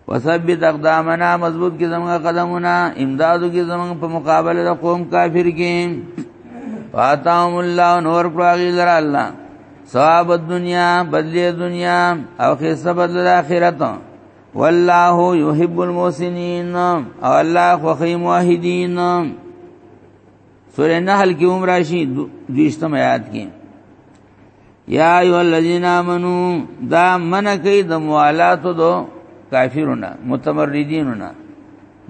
وثبت اقدامنا مضبوط کې زموږ قدمونه امدادو کې زموږ په مقابله د قوم کافر کې فاتام الله نور پراغی لر الله ثواب الدنیا بدلی دنیا او خیسه بدل د آخرت والله يحب المحسنين او الله خوخی موحدین سورہ نحل کی عمر راشی دوشتم آیات کی یا ایو الذین آمنو دا منکی د موالاتو دو کافرونه متمردینونه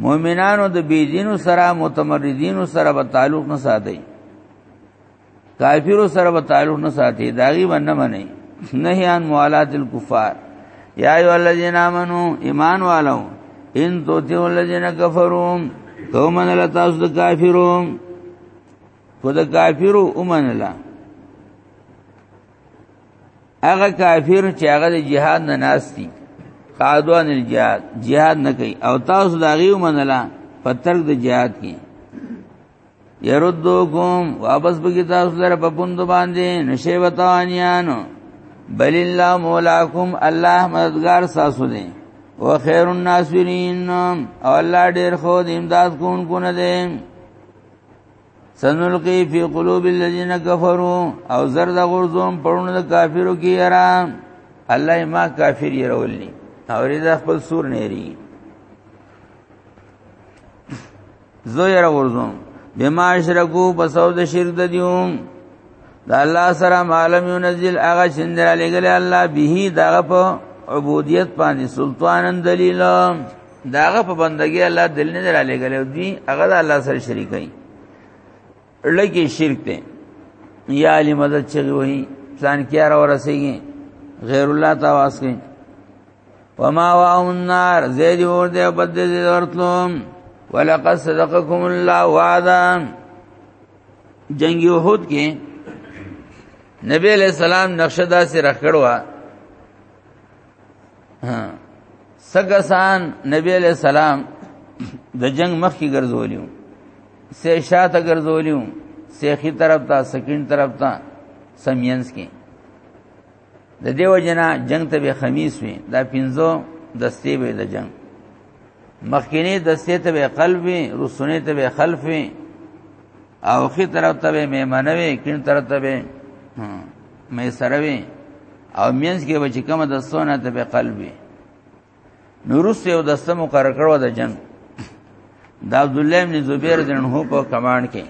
مؤمنانو د بیدینو سره متمردینو سره به تعلق نه ساتي کافرو سره به تعلق نه ساتي داغي باندې منی نهی عن موالات الکفار یا ایو الذین آمنو ایمان والو ان تو تیو الذین کفروا قومن لتاسو د کافرون خود کافرو اومنلا هغه کافر چې هغه د جهاد نه ناشتي قادوان الجهاد جهاد نه کوي او تاسو دا غي اومنلا په ترک د جهاد کې يردوکم واپس بګی تاسو لره په پوند باندې نشه وتانیانو بل الله مولاکم الله مددگار تاسو دی او خیر الناصرین او الله ډیر خو د امداد کون کو نه دی سنلقی فی قلوب الذین کفروا او زرد غرزوم پرونه د کافرو کی یرا الله ما کافر یرولنی او رضا خپل سور نری زو یرا غرزوم بما اشرکو پسو د شرک د دیوم د الله سره معلوم ينزل هغه چندر علی ګل الله به دغه په عبودیت باندې سلطانن دلیل داغه په بندګي الله دل نه را لګل دی هغه د الله سره شریک دی لګي شرک دی یا علی مدد چغي وای ځان کیار ورسیږي غیر الله تواس کوي وما واو النار زید اور دی بد دی ورتلوم ولقد صدقكم الله وعدا جنگ یوهود کې نبی علیہ السلام نقشه داسې رخ کړو سګسان نبی علیہ السلام د جنگ مخ کی ګرځولیو سه شاته ګرځولیو سیخی طرف ته سکین طرف ته سمینس کې د دیو جنا جنگ ته به خمیس وي دا پینځو دستې به د جنگ مخکینی دستې ته به قلب وي رسونه ته به خلف وي او خي طرف ته به میمنه وي کین طرف ته به مې سره وي او مینس کې بچ کومه د سونه ته به قلب وي نورس یو د سمو کار کړو د جنگ د عبد الله ابن زبیر جنه په کمانډ کې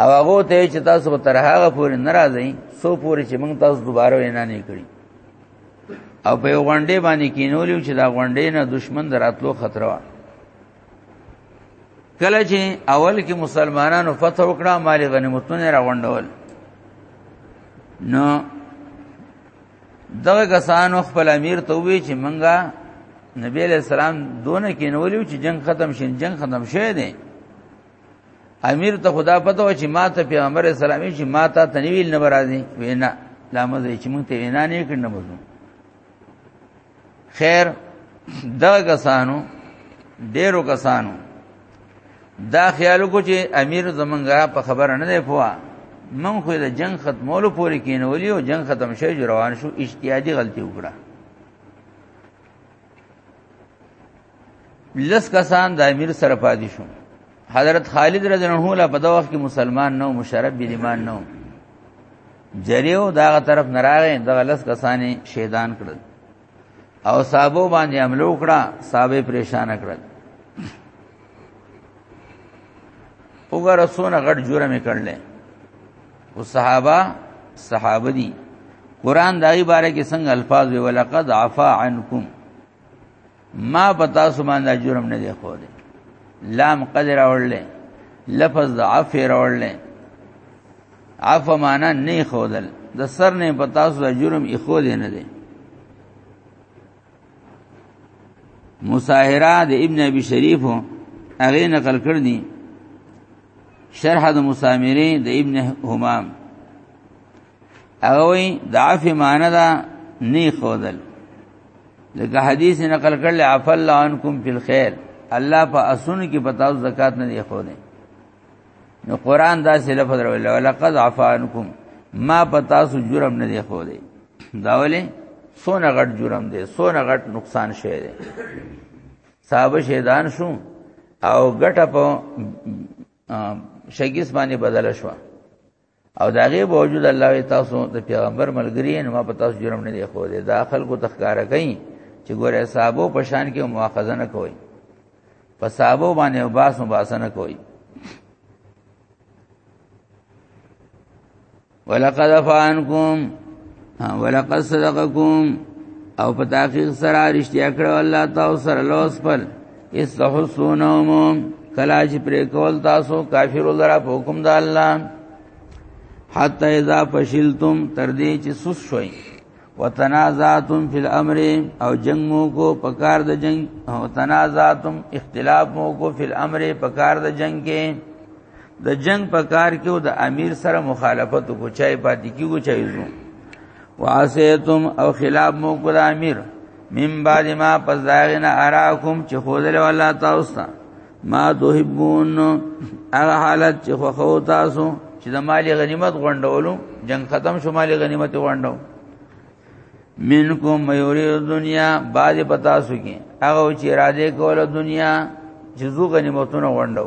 او هغه ته چې تاسو په تر هغه پورې ناراضي سو پورې چې موږ تاسو دوباره وینا نه کړی او په غونډې باندې کینولیو چې دا غونډې نه دشمن دراتلو خطر و کله چې اول کې مسلمانانو فتح وکړه مال غنیمتونه راوندول نو دغه کسانو خپل امیر ته وی چې منګه نبی علیہ السلام دونه کې نولیو چې جنگ ختم شین جنگ ختم شوه دی امیر ته خدا پته و چې ما ته پیغمبر اسلامي چې ما ته تنویل نه برازي وینا لامزه چې مونږ ته وینا نه کړنه مزو خیر دا کسانو ډیرو کسانو دا خیال کو چې امیر زمونږه په خبره نه دی پوها من خو د جنگ ختمولو پورې کینولې او جنگ ختم شوی جو روان شو اجتهادي غلطي وکړه لس کسان د امیر سره پاتې شو حضرت خالد رضی الله عنه لا په دغه وخت کې مسلمان نه مشرب به ایمان نه جریو داغه طرف نراغه دغه لس کسانې شیطان کړل او صاحبو باندې عملو کړه صاحب پریشان کړل وګوره سونه غټ جرم کړل او صحابه صحابه دي قران دای باره کې څنګه الفاظ وی ولقد عفا عنکم ما پتا سو باندې جرم نه دی خو دې لام قدر اورل لفظ ضعف اورل عفو معنا نه خودل د سر نه پتا سو جرم یې خو دې نه دی مصاهره د ابن ابي شريف هغه نقل کړ دي شرح د مسامری د ابن همام هغه وی د عفو معنی دا نه خودل لکه حدیث نقل کړل عف الله عنکم فی الخير الله په اسن کې پتاو زکات نه دی خو نه نو قران دا سه لفظ راول ولقد عفا عنکم ما پتاسو جرم نه دی خو دی دا ولې سونه غټ جرم دی سونه غټ نقصان شوی دی صاحب شیطان شو او غټه په شګیس باندې بدل شو او دا غي باوجود الله وی تاسو د پیغمبر ملګری نه ما په تاسو جرم نه دی خو دې دا خلکو تخکار کوي چې ګوره صحابه په شان کې مؤاخذه نه کوي په صحابه باندې باس مباسه نه کوي ولقد فانکم ولقد صدقکم او په تحقیق سره رښتیا کړو الله تاسو سره لوس پر استحسونهم کلا چې پر کول تاسو کافر لرا په حکم د الله حتا اذا فشلتم تر دې چې سوس شوي وتنازعتم فی الامر او جنگ مو کو پکار د جنگ او تنازعتم اختلاف مو کو فی الامر پکار د جنگ کې د جنگ پکار کې او د امیر سره مخالفت کو چای پاتې کیږي چای زو واسیتم او خلاف مو کول امیر من بعد ما پس داغنا اراکم چې خودل ولا تاسو ته ما تحبون هغه حالت چې خو تاسو چې د مال غنیمت غونډولو جنگ ختم شو مال غنیمت غونډو منکم ميوري دنیا باج پتا سو کې هغه چې را دې کوله دنیا چې زو غنیمتونه غونډو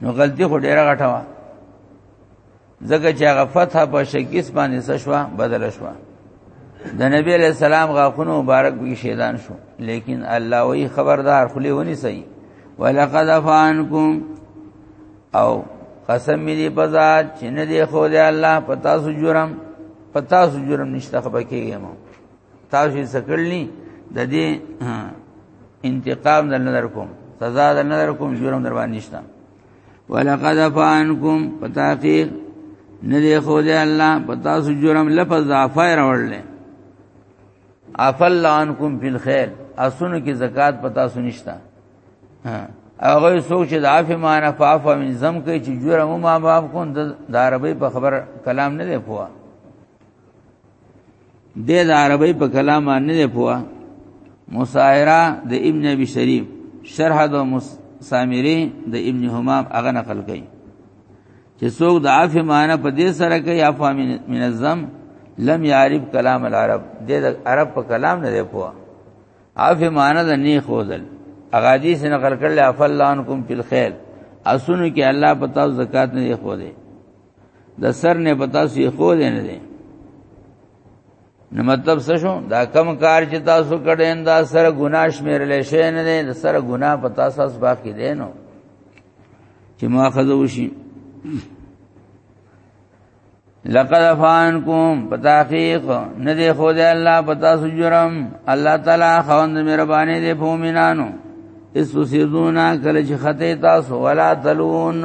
نو غلطي خو ډیره غټه و ځکه چې هغه فتح په شکیس باندې سشوا بدل شوا د نبی علیہ السلام غاخونو مبارک به شیطان شو لیکن الله وی خبردار خلی ونی سي ولقد فانکم او قسم می دی پزاد چې نه دی خو دی الله پتا سو جرم پتا سو جرم نشته خپکیږم تاسو یې سکړلی د دې انتقام در نظر کوم سزا در نظر کوم جرم در باندې نشته ولقد فانکم پتاقیق ندی خو دې الله پتا سو جرم لفظ عفای راوړل عفل عنکم فی الخير اسونو کې زکات پتا سو نشتا هغه سوچ د عفو معنا فعفو من زم کوي چې جرم ما معاف کون د عربی په خبر کلام نه دی پوهه د عربی په کلام باندې نه پوهه مصائره د ابن ابي شريف شرح د مسامري د ابن همام هغه نقل کړي چې څوک د عاف معنی په دې سره کوي عاف منظم لم يعرف کلام العرب د عرب په کلام نه دی پوهه عاف معنی د نه خوذل اغادی سے نقل کړل عف الله عنکم فی الخير اسونو کې الله پتا زکات نه دی خو دی د سر نه پتا سي خو دې نه دي نو مطلب څه شو دا کم کار چې تاسو کړي دا سر ګناه شمیرل شي نه دي د سر ګناه پتا ساس باقی دي نو چې ماخذ وشي لقد فانکم بتحقیق ندی خود الله پتا سجرم الله تعالی خوند مهرباني دې فومینانو اس سیدونا کله چې خطه تاسو ولا تلون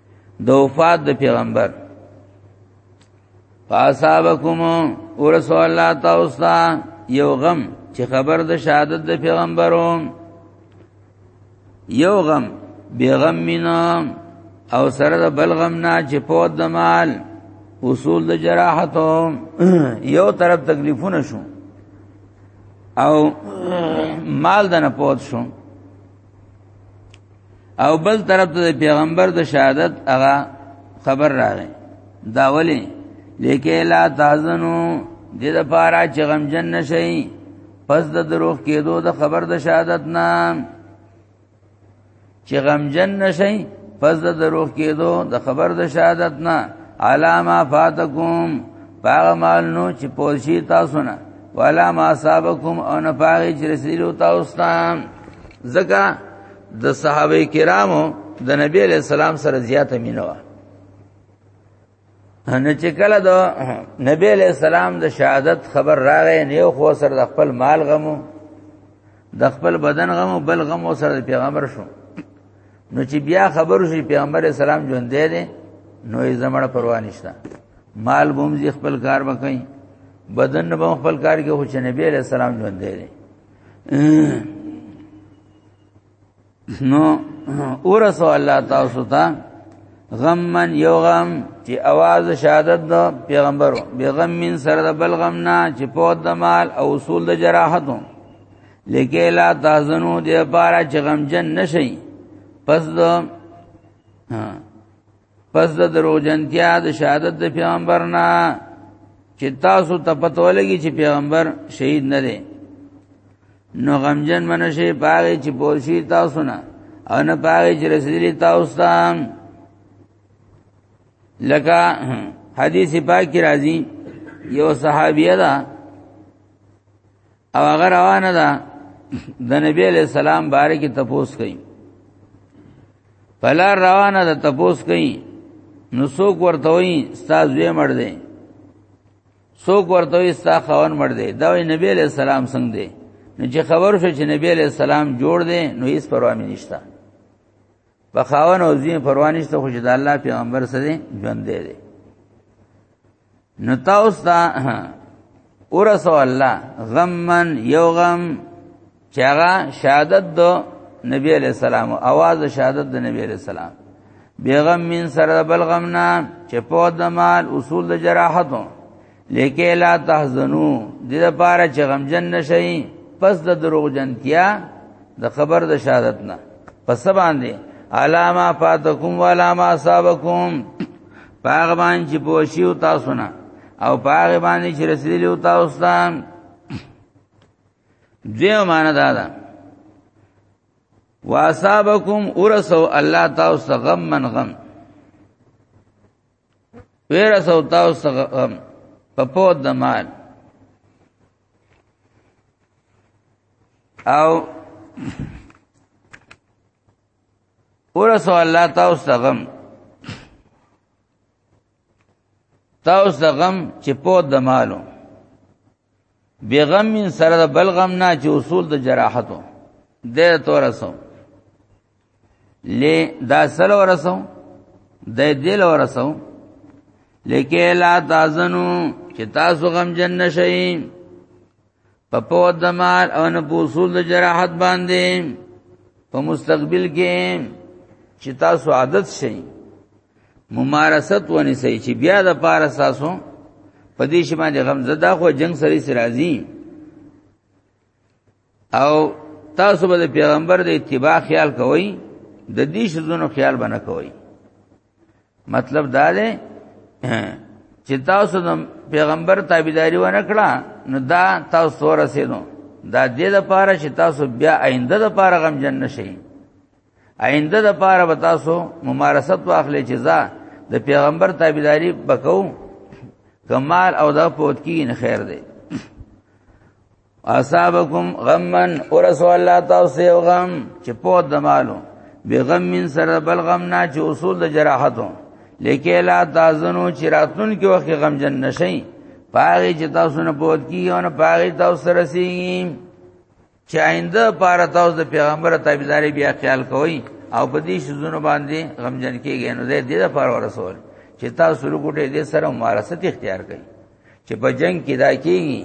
د وفات د پیغمبر فاصابکم ورسو الله تاسو یو غم چې خبر د شهادت د پیغمبرو یو غم بیغم مینا او سره د بلغم نه چې پود د مال اصول د جراحتو یو طرف تکلیفونه شو او مال د نه پود شو او بل طرف ته پیغمبر د شهادت هغه خبر راغی دا ولی لیکه لا تازنو د لپاره چې غم جن نشي پس د دروغ کېدو د خبر د شهادت نام چې غم جن نشي پس د دروغ کېدو د خبر د شهادت نه علامه فاتکم پاغه مال نو چې پوشي تاسو نه ولا ما صابکم او نه پاغي چې رسول او تاسو ته زکه د صحابه کرامو د نبی علی السلام سره زیاته مینوا نه چې کله د نبی علی السلام د شهادت خبر راغی نه خو سره د خپل مال غمو د خپل بدن غمو بل غمو سره د پیغمبر شو نو چې بیا خبر شي پیغمبر اسلام ژوند دی نو یې زمړه پروا نشته مال بومځي خپل کار وکړي بدن نه بم خپل کار کې خو چې نبی علیہ السلام ژوند دی نو اورسو الله تاسو ته غمن یو غم چې आवाज شهادت د پیغمبر بیغم من سره د بلغم نه چې پود د مال او اصول د جراحتو لکه لا تازنو د پارا چې غم جن نشي پس د پس د دروغجنتیا د شهادت د پیغمبر نه چې تاسو ته پته ولګي چې پیغمبر شهید نه دی نو غمجن منشه پاره چې پوښی تاسو نه او نه پاره چې رسېدلی تاسو ته لکه حدیث پاک کی راځي یو صحابیه ده او هغه روانه ده د نبی علیہ السلام باره کې تپوس کړي پلار روانه ده تپوس کړي نو څوک ورته وي استاد یې مړ دی څوک ورته وي استاد خاون مړ دی دا وی نبی علیہ السلام څنګه دی نو چې خبر شو چې نبی علیہ السلام جوړ دی نو هیڅ پروا مې نشته په خاون او زین پروا نشته خو چې د الله پیغمبر سره ژوند دی نو تاسو دا ورسو الله غمن یو غم چاغه شهادت دو نبی علیہ السلام اواز شهادت د نبی علیہ السلام بیغم من سر بلغمنا چې په د مال اصول د جراحتو لیکه لا تحزنو د لپاره چې غمجن نشئ پس د دروغ جنتیا د خبر د شهادت نه پس باندې علامه فاتکم وعلامه اصابکم پاغه باندې چې پوښي او تاسو نه او پاغه باندې چې رسېدلی او تاسو ته دیو معنا دا ده واصابکم ورسو الله تاسو غم من غم ورسو تاسو غم په پود د مال او ورسو الله تاسو ته غم تاسو ته غم چې په د مالو بیغم من سره د بلغم نه چې اصول د جراحتو د تورسو لې دا سره ورسو د دل ورسو لیکه لا تازنو چې تاسو غم جن نشئ په پوت د مال او نه په اصول د جراحت باندې په مستقبل کې چې تاسو عادت شئ ممارست ونی سي چې بیا د پار اساسو په دې شی باندې غم زده خو جنگ سره سي راځي او تاسو به پیغمبر د اتباع خیال کوئ د دې شذونو خیال بنه کوئ مطلب دا دی چې تاسو د پیغمبر تابعداري ونه کړه نو دا تاسو ورسېنو دا دې د پاره چې تاسو بیا آینده د پاره غم جن نشئ آینده د پاره به تاسو ممارست واخلې چې ځا د پیغمبر تابعداري بکو کمال او دا پوت کی نه خیر دی اصابکم غمن ورسو الله تاسو یو غم چې په دمالو بغم من سره بل غم نه چې اصول د جراحتو لیکه لا تازنو چې راتون کې وخت غم جن نشي پاره چې تاسو نه پوت کیږي او نه پاره تاسو سره سیږي چې آینده پاره تاسو د پیغمبر تابعداري بیا خیال کوئ او په دې شزونو باندې غمجن کېږي نو دې دې لپاره ورسول چې تاسو لوګټه دې سره مارست اختیار کړئ چې په جنگ کې دا کیږي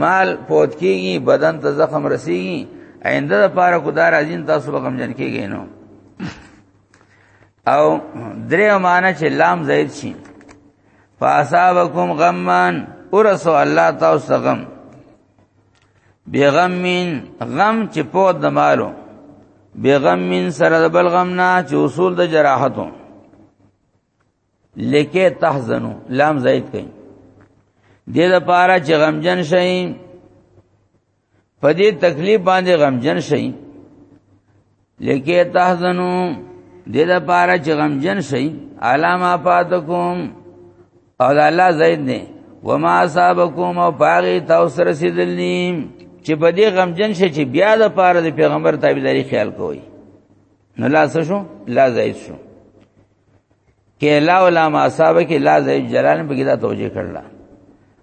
مال پوت کیږي بدن ته زخم رسیږي آینده لپاره کو دار ازین تاسو به غم جن کیږي نو او درې معنی چې لام زید شي فاصابکم غمان ورسو الله تاسو غم بیغمین غم چې پوت د مالو بیغمین سره د بلغم نه چې اصول د جراحتو لکه تحزنو لام زائد کئ دې د پاره چې غمجن شئ په دې تکلیف باندې غمجن شئ لکه تحزنو دې د پاره چې غمجن شئ علامه فاتکم او د الله زید نه وما اصابکم او پاغي تاسو رسیدلی چې په دې غمجن شې چې بیا د پاره د پیغمبر تابعداري خیال کوی نو لا څه شو لا زید شو کلا ولا ما صاحب کې لا زیب جلال به کیدا توجه کړل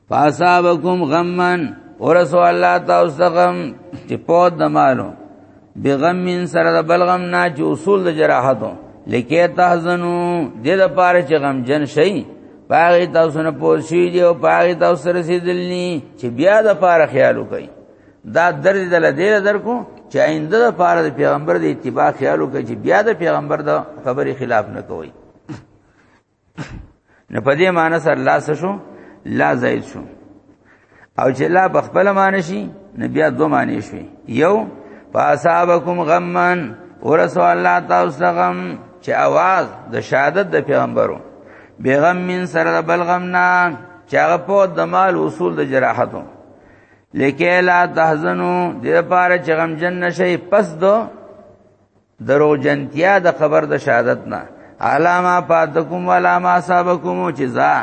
فاصابکم غمن ورسو الله تاسو غم چې پود د مالو بغم من سره د بلغم نه چې اصول د جراحتو لکه تحزنو د د پاره چې غم جن شي پاغي تاسو نه پوښي دی او پاغي تاسو رسیدلني چې بیا د پاره خیال وکړي دا درد دل دې در کو چې آینده د پاره د پیغمبر د اتباع خیال وکړي چې بیا د پیغمبر د خبرې خلاف نه کوي نه په دې معنی سره لا شو لا زائد شو او چې لا بخپل معنی شي نه بیا دوه معنی شي یو فاصابکم غمن ورسو الله تاسو غم چې आवाज د شهادت د پیغمبرو بیغم من سره بلغم نه چې هغه په د مال اصول د جراحتو لکه لا تحزنو د پاره چې غم جن نشي پس دو درو جنتیا د خبر د شهادت نه علامه پاتکم ولا ما صابکم چې ځا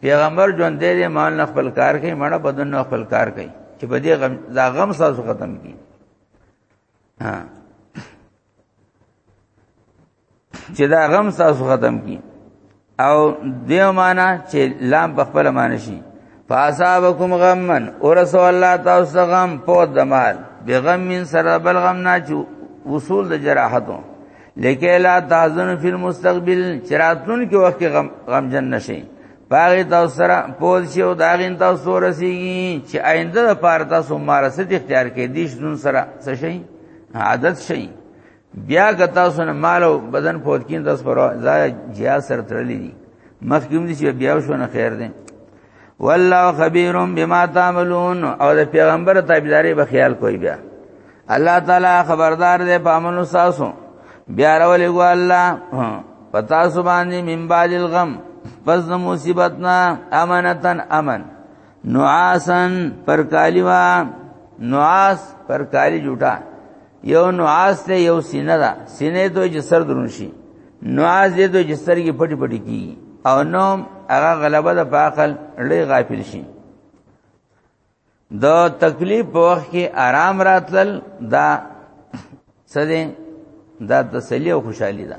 پیغمبر ژوند دې مال نه خپل کار کوي مړه بدن نه خپل کار کوي چې په دې غم دا غم ساسو ختم کی ها چې دا غم تاسو ختم کی او دیو معنا چې لام په خپل معنی شي فاصابکم غمن ورسو الله تاسو غم په دمال بغم من سر بل غم نه چو وصول د جراحتو لیکه لا تازن فی المستقبل چراتون کې وخت غم غم جن نشي پاغه تاسو سره پوز شي او داغین تاسو رسیږي چې آینده لپاره تاسو مارسه اختیار کې دیش دون سره څه شي عادت شي بیا که تاسو نه مال او بدن فوت کین تاسو پر ځای جهاد سره تړلې دي مخکې دې چې بیا شو نه خیر دی والله خبير بما تعملون او د پیغمبر تابعداري به خیال کوي بیا الله تعالی خبردار دی په امن وساسو بیا راولې ګو الله پتا سبحانه من بعد الغم پس د مصیبتنا امانتن امن نعاسن پر کالیوا نعاس پر کالی جوټا یو نعاس ته یو سینه ده سینه ته چې سر درون شي نعاس دې ته چې سترګې پټي پټي کی او نوم هغه غلبه د پاکل لې غافل شي د تکلیف په وخت کې آرام راتل دا سده دا تسلی او خوشحالي ده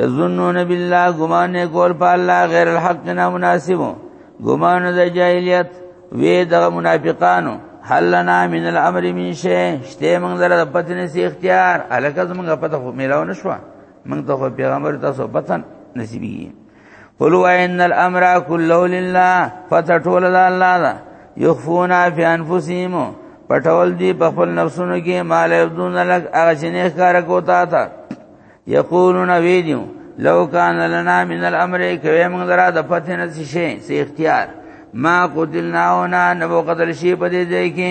یظنون بالله ګمان نه کول په الله غیر الحق نه مناسب ګمان د جاهلیت وی د منافقانو هل لنا من الامر من شی شته موږ دره پتنه سی اختیار الکه موږ پته خو میلاو نشو موږ ته پیغمبر تاسو پتن نصیبی قلوا ان الامر كله لله فتټول الله دا يخفونا في انفسهم پټول دی په خپل نفسونو کې مال یبدون لک هغه چې نه ښکار کوتا تا یقولون ویدیو لو کان لنا من الامر کوي موږ درا د پته نه شي سي اختیار ما قتلنا ونا نو قتل شي په دې ځای کې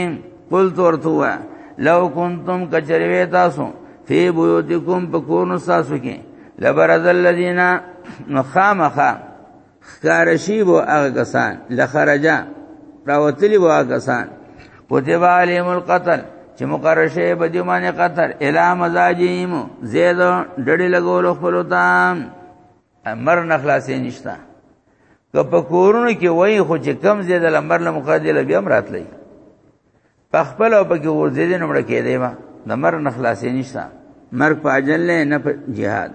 قل تورتوا لو کنتم کچروي تاسو فی بیوتکم پکونو تاسو کې لبرز الذین مخامخه ښکار شي وو هغه کسان لخرجا راوتلی وو هغه کسان کتب علیم القتل چې مقرر شي به دې باندې قتل الا مزاجیم زید ډډې لګول خپل تام امر نه خلاصې نشتا که په کورونو کې وای خو چې کم زید لمر له مقدل بیا مراتلې په خپل او په کې ور زید نه مړ کې دی ما د مر نه خلاصې نشتا مرګ په اجل نه په jihad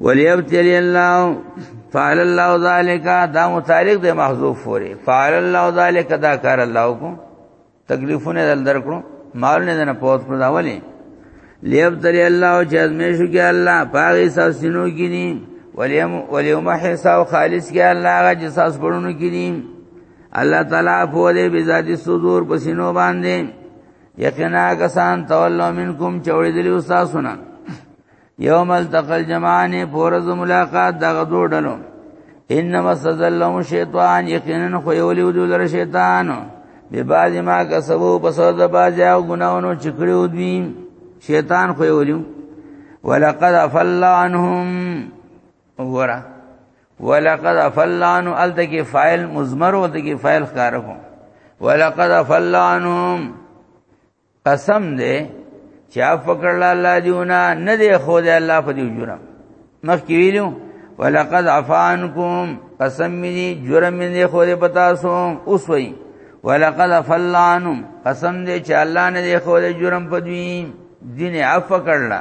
وليبتلي الله فعل الله ذلك دا متعلق دی محذوف فوري فعل الله ذلك دا کار الله کو تکلیفونه دل درکړو مال نه نه پوت کړو دا ولي ليبتلي الله چې ازمیشو کې الله پاغي ساسینو کې ني وليم وليوم حساب خالص کې الله غا جساس ګړونو کې ني الله تعالی په دې بذات صدور پسینو باندې یقینا کسان تولوا منکم چوړې دلی استاد سنن یوم التقل جمعان پورز ملاقات دغه دوه ډلو انما سزلهم شیطان یقینا خو یو لیو دل شیطان به باز ما کسبو په سر د باز او ګناونو چکړو دوی شیطان خو یو لیو ولقد افل عنهم وګوره ولقد افل عنهم التکی فاعل مزمر او دکی فاعل ښکارو ولقد افل عنهم قسم دې چې اف وکړل الله دیونه نه دی خو دې الله په دې جرم مخ کې ویلو ولقد عفانکم قسم دې جرم دې خو دې پتا سو اوس وای ولقد فلانم قسم دې چې الله نه دې خو دې جرم په دوی دین اف وکړل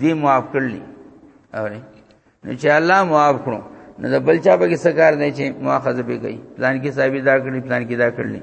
دې معاف کړلی اوري نو چې الله معاف کړو نو د بل چا به څه کار نه چې مؤاخذه به کوي پلان کې صاحب دا کړی پلان کې دا کړلی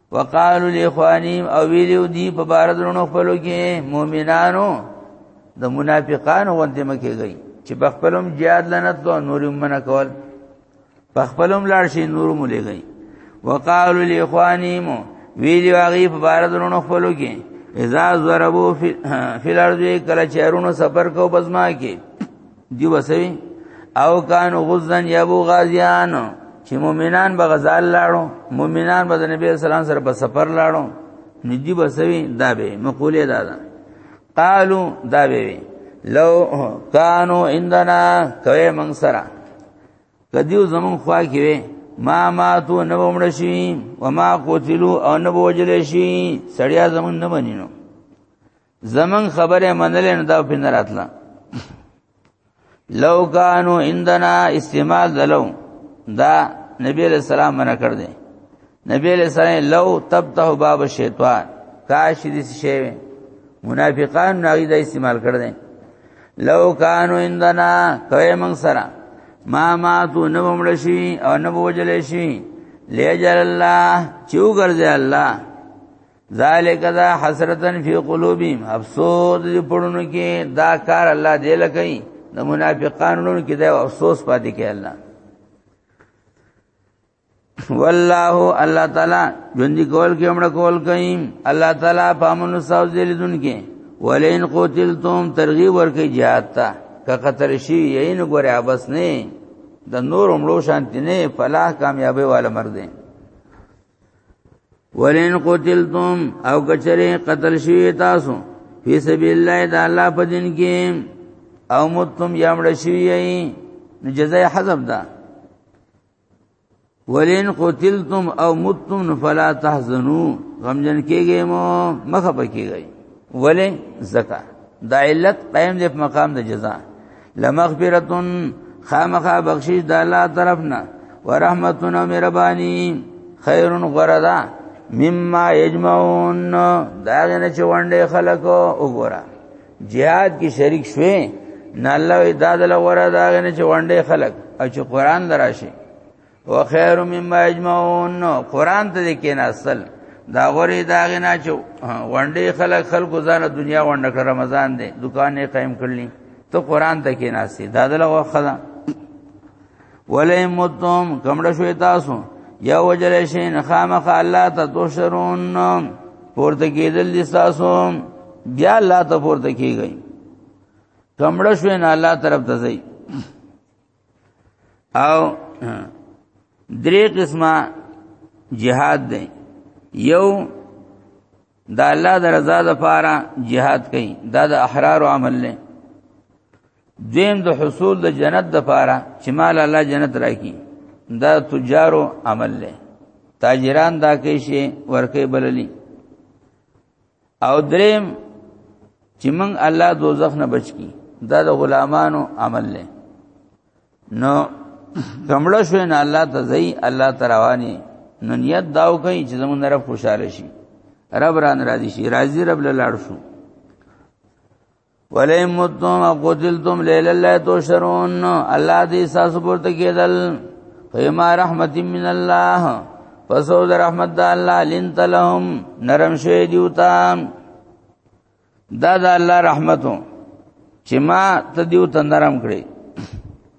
وقالو لاخوانیم او ویلو دی په بار درونو خپلو کې مؤمنانو د منافقانو غونډه مکه گئی چې بخپلم جهاد لنت دو نور من کول بخپلم لاړ شي نور مولې گئی وقالو لاخوانیم ویلو هغه په بار درونو خپلو کې اذا ضربو فی الارض کله چهرونو سفر کو بزما کې دی وسوي او کان غزن یبو غازیان چې مؤمنان به غزال لاړو مؤمنان به د نبی اسلام سره په سفر لاړو ندی بسوي دا به مقوله دا ده قالو دا به لو کانو عندنا کوي من سره کدیو زمون خوا کې وي ما ماتو نه ومړ شي و ما قتلوا او نه بوجل شي سړیا زمون نه منینو زمون خبره منلې نه دا په نه راتله لو کانو عندنا استعمال دلو دا نبی علیہ السلام منع کړ دې نبی علیہ السلام لو تبته باب الشیطان کاش دې شی منافقان ناوی دا استعمال کړ دې لو کانو عندنا کوي من سره ما ما تو نو مړ شي او نو وجل شي لجل الله چوغرځه الله ذالک دا حسرتن فی قلوبهم افسوس دې پړونو کې دا کار الله دې لکې د منافقانو کې دا افسوس پاتې کې الله والله الله تعالی ژوند کول کې امر کول کوي الله تعالی پامن ساو دې لیدون کې ولئن قتلتم ترغیب ورکې jihad ته که قتل شي یې نه ګوره ابس نه د نور عمرو شانتی نه فلاح کامیابی والا مرده ولین قتلتم او کچری قتل شوی تاسو فی سبیل الله د الله په دین کې او متم یامړ شوی یی نو جزای حذف ده ولین قتلتم او متم فلا تحزنوا غمجن کیږئ مو مخه پکې گئی ولې زکا دا علت قائم دی په مقام د جزاء لمغفرتن خامخا بخشش د الله طرفنا ورحمتن او مهرباني خیر غردا مما یجمعون دا غنه چې وندې خلکو وګوره jihad کې شریک شوي نه الله دا د لور دا غنه چې وندې خلک او چې قران دراشي وخير مما يجمعون قران ته کې نسل دا غوري دا غنا چې وانډې خلک خلق ځان دنیا وانډه کړ رمضان دی دکانې قائم کړلې ته قران ته کې ناسي دا دله وخدا ولې متوم کمړ شوي تاسو یا وجل شي نه خامخ الله ته دوشرون پورته کېدل دي تاسو بیا الله ته پورته کېږي کمړ شوي نه الله طرف ته ځي او درې قسمه جهاد دی یو دا الله د رضا لپاره jihad کوي دا د احرار عمل نه دیم د حصول د جنت لپاره چې مال الله جنت راکړي دا تجارو عمل نه تاجران دا کې شي ورکه بللی او دریم چې موږ الله دوزخ نه بچ کی دا د غلامانو عمل له نو کمړ شو نه الله ته زئی الله تروانی نو نیت داو کوي چې زموږ رب خوشاله شي رب ران راضي شي راضي رب لاړ شو ولئن متم او قتلتم لیل الله تشرون الله دې ساس پورته کېدل فیما رحمت من الله پسو در رحمت د الله لنت لهم نرم شوی دیوتا دا د الله رحمتو چې ما ته دیوتا نرم کړی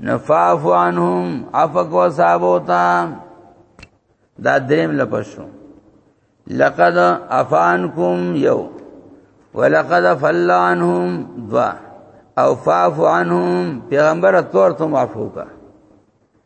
نفاف عنهم افق و صحابوتا دا دریم لپشو لقد افانکم یو ولقد فل عنهم دوا او فاف عنهم پیغمبر طور تم عفو کا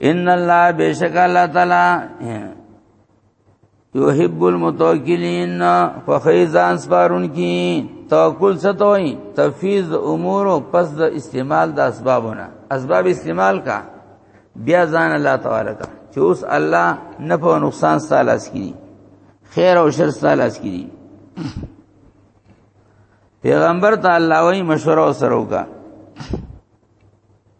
ان الله بشک الله تعالی یحب المتوکلین فخیزان سپارون کی توکل ستوئی تفیز امور پس د استعمال د اسبابونه اسباب استعمال کا بیا ځان الله تعالی کا چې اوس الله نه په نقصان سالاس کړي خیر او شر سالاس کړي پیغمبر ته الله وای مشوره وسره وکړه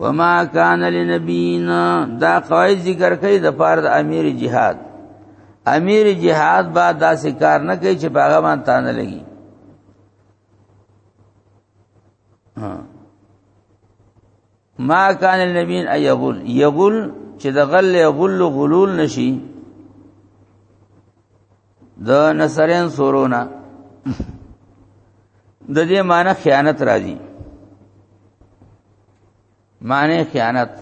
وما کان لنبین دا قواعد ذکر کوي د پار د امیر جهاد امیر جهاد با داسې کار نه کوي چې باغه مان تانه لګي ما کان لنبین ایغل یغل چې د غل غل غلول نشي د نصرین سورونه د دې معنی خیانت راځي معنی خیانت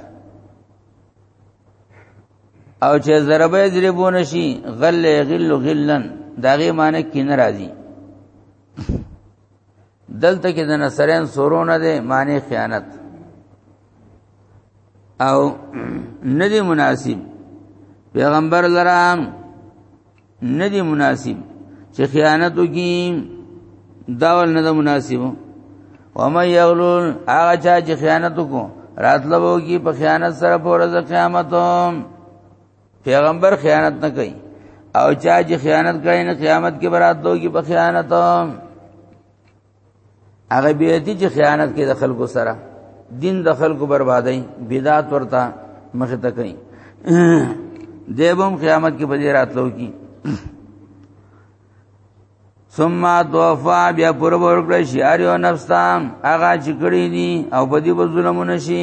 او چې ضربه ضربون شي غل غل غلن داغه معنی کې ناراضي دلته کې د نصرین سورونه ده معنی خیانت او ندی مناسب پیغمبر لرام ندی مناسب چې خیانت وکي داول نه مناسب و مې یغلول هغه چا چې خیانت وکړو راتلبو کی په خیانت سره په ورځ قیامت پیغمبر خیانت نه کوي او چا چې خیانت کوي نه قیامت کې برات دوی په خیانت هغه بیعتی چې خیانت کې د خلکو سره دین د خلکو بربادای بدعت ورته مخه تکای دیبم قیامت کې بجې راتلو کی ثم توفا بیا پر ورکړی شي اریو نفس تام هغه چې کړی دي او په دې ظلمونه شي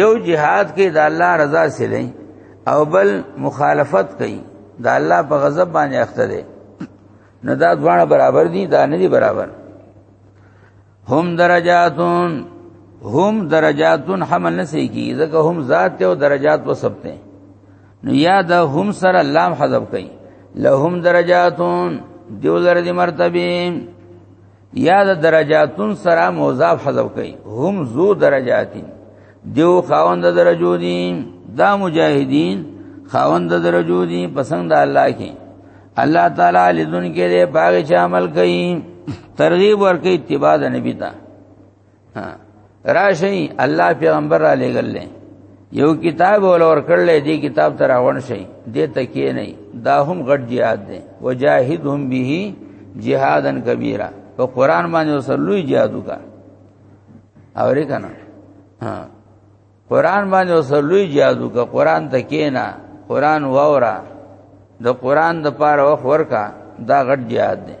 یو جهاد کې د الله رضا سلی او بل مخالفت کوي د الله په غضب باندې اخته دي نه دا دواړه برابر دي دا نه دي برابر هم درجاتون هم درجاتون حمل نه سي کی ځکه هم ذات او درجات وسبته نو یا د هم سره لام حذف کوي لهم درجاتون دیو لر دی مرتبه یا د درجاتون سره مضاف حذف کوي هم ذو درجاتین دیو خاوند درجو دي دا مجاهدین خاوند درجو دي پسند الله کې الله تعالی لذن کې دې باغ چې عمل کوي ترغیب ورکې اتباع د نبی ته راشي الله پیغمبر را لګل یو کتاب ولور کړل دی کتاب تر اون شي دې تکیه نه دا هم غټ jihad دی وجاهدهم به جهادن کبیره په قران باندې وسلوی jihad وکړه اورې کنه ها قران باندې وسلوی jihad وکړه قران تکیه نه قران وورا د قران د پاره وخت ورکا دا غټ jihad دی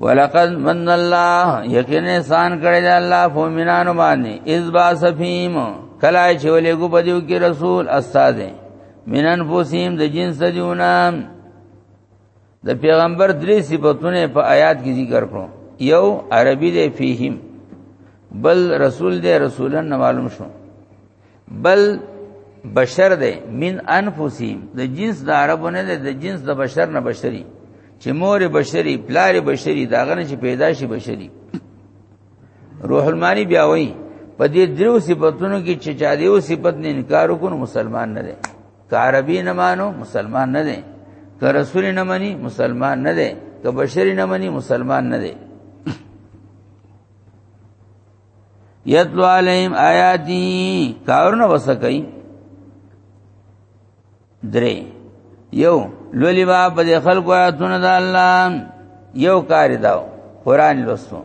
ولقد من الله یقین احسان کړی دی الله په مینانو باندې از با سفیم کلای چې ولې کو پدیو کې رسول استاد مینن پوسیم د جنس دیونه د پیغمبر درې صفاتونه په آیات کې ذکر کړو یو عربی دی فیهم بل رسول دی رسولن معلوم شو بل بشر دی من انفسهم د جنس د عربو نه دی د جنس د بشر نه بشری چې مور بشری پلار بشری داغه نه چې پیدا شي بشری روح المانی بیا وایي په دې درو صفاتونو کې چې چا دیو صفت نه انکار وکړو مسلمان نه دی که عربي نه مانو مسلمان نه دی که رسول نه مانی مسلمان نه دی که بشری نه مانی مسلمان نه دی یتلو علیهم آیاتی کارونه وسکای درې یو لولی با په خلکو آیاتونه د الله یو کار داو قران لوستو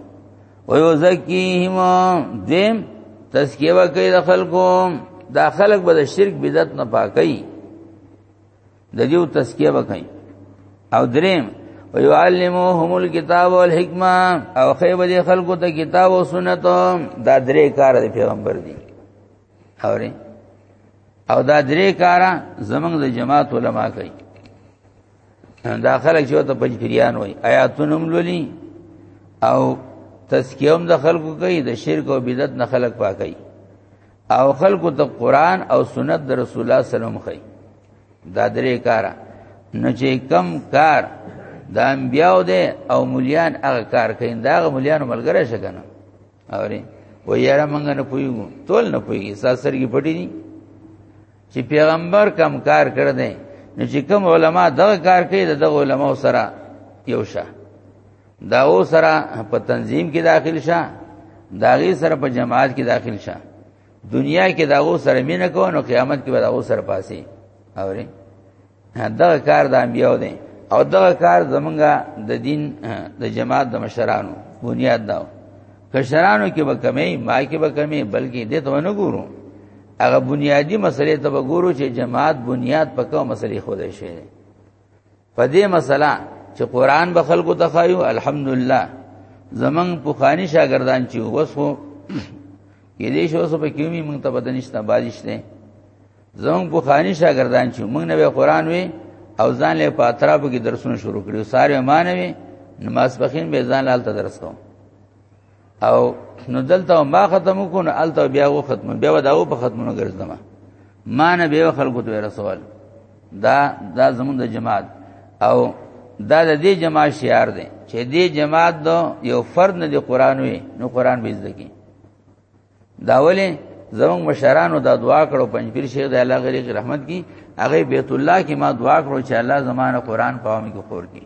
او یو زکیهم دیم تزکیه وکي د خلکو دا خلک به د شرک بدعت نه پاکي د دیو تزکیه وکړي او دریم ويعلمهم الكتاب والحکمه او خیب دي خلکو ته کتاب او سنت دا درې کار د پیغمبر دي اوري او دا درې کار زمنګ د جماعت علما کوي دا خلک چې ته پنځپریان وای آیاتونم لولي او تزکیه هم د خلکو کوي د شرک او بدعت نه خلک پاکي او خلکو ته قران او سنت د رسول الله صلی الله علیه وسلم خي دا درې کارا نه چې کم کار د انبیاو دی او مليان هغه کار کوي دا هغه مليان ملګری شکنه اوري و یاره مونږ نه پویګو تول نه پویګي ساسرګي پټی دي چې پیغمبر کم کار کړ دې نو چې کوم علما دغه کار کوي دغه علما سره یو شه دا او سره په تنظیم کې داخل شه داغي سره په جماعت کې داخل شه دنیا کې دا او سره مینه کو نو قیامت کې به دا او سره پاسي اوري دا کار د انبیو دی او دا کار زمونږه د دین د جماعت د مشرانو بنیاد داو کشرانو کې به کمی ما کې به کمی بلکې دې ته نه ګورو هغه بنیادی مسلې ته به ګورو چې جماعت بنیاد په کوم مسلې خو دی شي په دې مسله چې قران به خلکو ته خایو الحمدلله زمنګ پوخانی شاګردان چې وسو کې دې شو سو په کیومي مونږ ته پته نشته بازشته زمنګ پوخانی شاګردان چې مونږ نه قران وی او ځان له پاترا په کې درسونه شروع کړو ساره مانوي نماز پخین به ځان لال ته درس کوم او نو دلته ما ختم کو نه الته بیا و ختم بیا وداو په ختمونو ګرځدم ما نه به خلکو ته رسول دا دا زمون د جماعت او دا د دې جماعت شعار دی چې دې جماعت دو یو فرد نه دی قران وي نو قران به زده کی دا ولې زمون مشرانو دا دعا کړو پنځپیر شیخ د الله غریق رحمت کی هغه بیت الله کې ما دعا کړو چې الله زمانه قران پاوم کې خور کی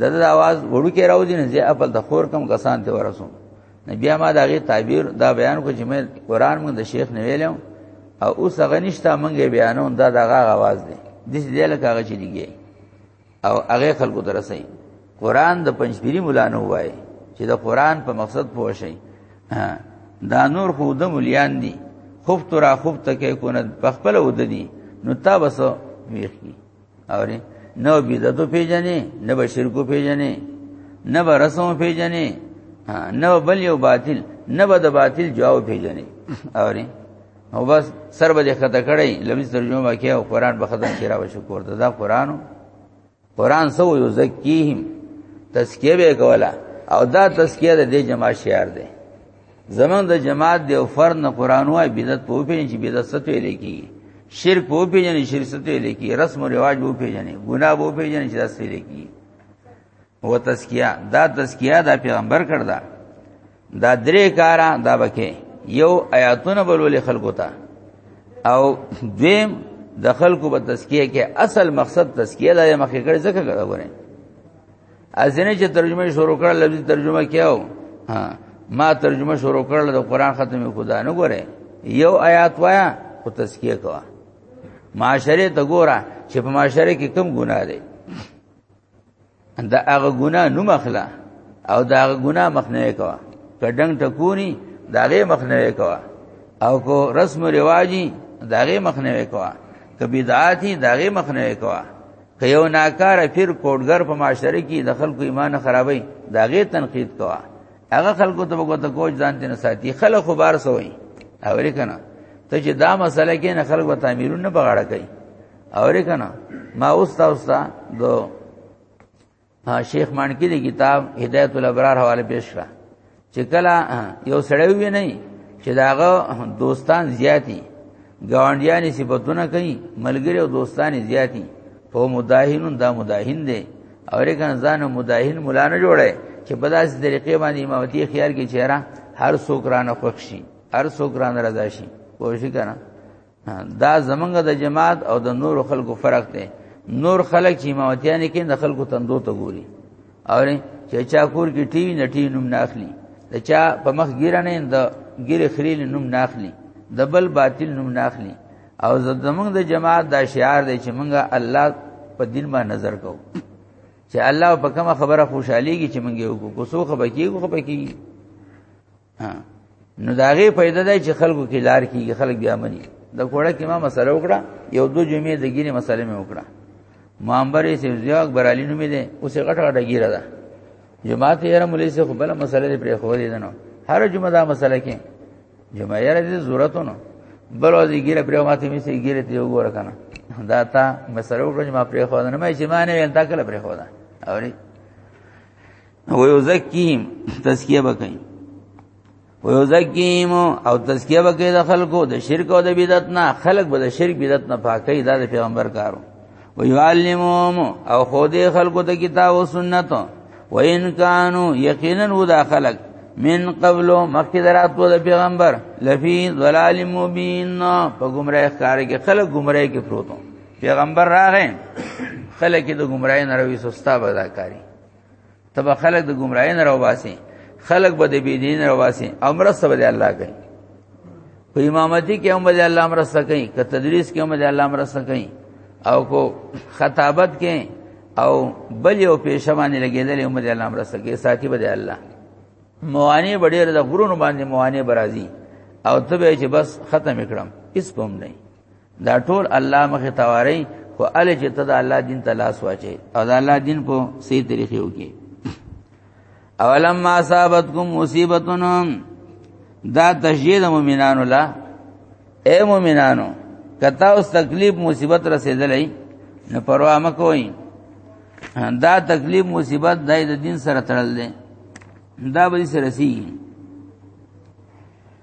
دغه आवाज وړو کې راوځي نه زی خپل د خور کم کسان ته ورسو نه بیا ما دغه تعبیر دا بیان کو چې مې قران موږ د شیخ نه ویلم او اوس هغه نشته موږ بیانون دا دغه आवाज دی د دې لکه هغه چې دیږي او هغه خلکو درسې قران د پنځپيري مولا نه وای چې د قران په مقصد پوه شي دا نور خو د مليان دي خفت را خفت کې کو نه پخپل ود دي نو تا بس میخ کی اوري نو بدعت پیژنې نه به شرک پیژنې نه به رسم پیژنې نه بل یو باطل نه به د باطل جواب پیژنې اوري او بس سر به خطا کړی لمز ترجمه وکي او قران به ختم کړه و شکر ته دا قرانو قران سو یو زکیهم تزکیه به کولا او دا تزکیه د دې جما شعر دی زمون د جماعت دی او فرد نه قران وای بدعت په پیژنې چې بدعت څه ته لیکي شرک په پیژنې شرک څه ته لیکي رسم او رواج په پیژنې ګناه په پیژنې چې څه لیکي هو تزکیه دا تزکیه دا پیغمبر کړ دا دا درې کارا دا بکې یو آیاتونه بلول خلکو ته او دویم د خلکو په تزکیه کې اصل مقصد تزکیه لري مخکې کړي ځکه غواړي ازنه چې ترجمه شروع کړل لفظي ترجمه کیاو ها ما ترجمه شروع کړل د قران ختمه خدا نه ګوره یو آیات وایا او تزکیه کوا معاشره ته ګوره چې په معاشره کې کم ګناه دی دا هغه ګناه نو مخلا او دا هغه ګناه مخنه کوا کډنګ ټکونی دا هغه مخنه کوا او کو رسم رواجی دا هغه مخنه کوا کبیدعاتی دا هغه مخنه کوا که یو ناکار پیر کوډګر په معاشره کې د خلکو ایمان خرابوي دا غي تنقید کوا هغه خلکو ته وګورته کوچ ځان دې نه ساتي خلک خو بار سوي او ریکنه ته چې دا مسله کې نه خلک وته امیرونه بغاړه کوي او ریکنه ما اوس تاسو ته دو ها شیخ مانکی دی کتاب هدایت الابرار حواله پیش کړه چې کله یو سړی وی نه چې داغه دوستان زیاتی ګاونډیانی صفاتونه کوي ملګری او دوستان زیاتی په مداهنون دا مداهن دی او ریکن ځان مداهن مولا نه جوړه چې په داسې طریقې باندې امامتي خیال کې چهره هر څوک رانه خوښ شي هر څوک رانه رضا شي کوشش کړه دا زمنګ د جماعت او د نور خلکو فرق دی نور خلک چې امامتیان کې د خلکو تندو ته ګوري او چې چا کور کې ټي وي نه ټي نوم ناخلي د چا په مخ ګیره نه د ګیره خلیل نوم ناخلي د بل باطل نوم ناخلي او زمنګ د جماعت دا شعار دی چې مونږه الله په دین باندې نظر کوو چې الله په کومه خبره خوشحاليږي چې مونږ یو کو سو خبر کیږي خو پکې ها نو داغه پیدا دی چې خلکو کې لار کیږي خلک بیا مني د کوړه کې ما مسله وکړه یو دو جمعې د ګینه مسله مې وکړه مامبرې سي زیاګ برالی نومې ده اوسې غټه غټه ګیره ده جماعت یې رملې سي خو بل مسله دې پرې خو دې نه هر جمعه دا مسله کې جمعه یې دې ضرورت نه بل ورځې ګیره پرې ماته مې سي ګیره ته وګوره کنه دا تا مسله وکړه چې ما پرې خو نه مې چې ما نه ویل تا کله پرې خو ده اوري و یزکیم تزکیه وکړي و یزکیم او تزکیه وکړي د خلکو د شرک او د بدعت نه خلک به د شرک بدعت نه پاکي دا د پیغمبر کارو و یعلمهم او خود خلکو ته کتاب او سنت و ان کانوا یقینا ودا خلق من قبل مخکې دراتو د پیغمبر لفی ضلال مبین په گمراه کار کې خلک گمراه کې پروتو پیغمبر راغې خلک د گمراهی نه روي سستا بداکاری تبا خلق د گمراهی نه راوباسي خلق به د بی دین نه راوباسي امر سبا د الله کوي په امامتی کې هم د الله امر سره کوي که تدریس کې هم د الله امر سره کوي او کو خطابت کې او بل یو پیشه باندې لګیدل هم د الله امر سره کوي ساتي به د الله موانی بډیر د غرونو باندې موانی برازي او ته به چې بس ختم کړم اس کوم نه دا ټول الله مخه تواري خو ال چې ته د الله دین ته لاس واچي او د الله دین په صحیح طریقې وکي اولم ما اصابتکم مصیبتون دا تشجید مومنانو لا اے مومنانو کتا اوس تکلیف مصیبت رسیدلې نه پروا مکوئ دا تکلیف مصیبت دای د دین سره تړل دي دا به سره سی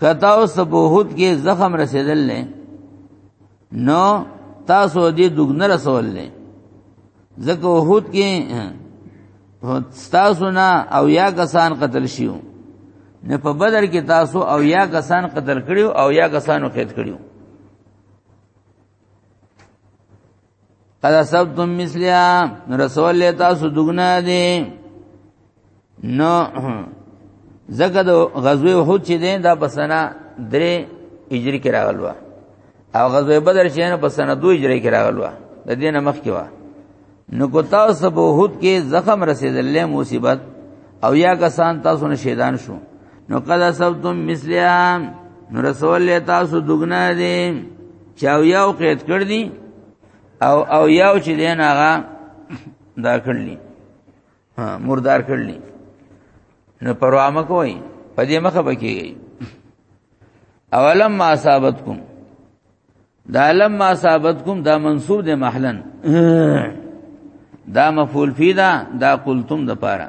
کتا اوس په بهوت کې زخم رسیدل نه نو تاسو دې دګ نه رسول نه ځکه وحود کې تاسو نه او یا کسان قتل شیو نه په بدر کې تاسو او یا کسان قتل کړیو او یا کسانو قید کړیو قد سبتم مثلیا رسول له تاسو دغنا دي نو زګه د غزوه هو چې دین دا بسنا درې هجری کې راغلو او غزوه بدر چې نه بسنا دوه هجری کې راغلو د دینه مخ کې وا نو کو تاسو به هوت کې زخم رسیدلې مصیبت او یا کسان تاسو نه شیطان شو نو قد سبتم مثلیا نو رسول له تاسو دغنا دي چې او یو قید کړ دي او او یو چې دین هغه دا کړلی ها مردار کړلی نو پروا مکوئ په دې مخه بکیږي اولم ما اصابتکم دا لم ما اصابتکم دا منصوب دی محلن دا مفعول فی دا دا قلتم د پاره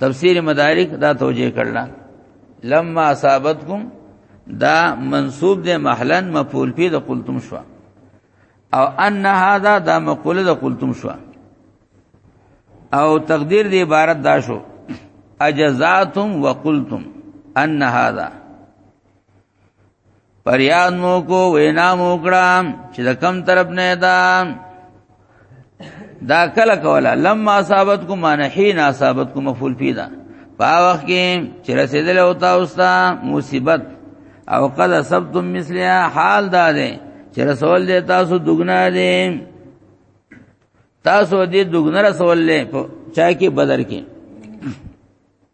تفسیر مدارک دا توجیه کړل لما اصابتکم دا منصوب دے محلن مفعول پی د قلتم شوا او ان هذا دا مقوله د قلتم شوا او تقدیر دی عبارت دا شو اجزاتم وقلتم ان هذا پریاد مو کو وینا مو کړه چې د کم طرف نه دا دا کله کوله لما اصابت کو معنی حين اصابت کو مفعول فی دا په وخت کې چې رسیدل او تاسو ته مصیبت او قد سبتم مثلیا حال دا ده چې رسول دې تاسو دګنا دې تاسو دې دګنا رسول له چا کې بدر کې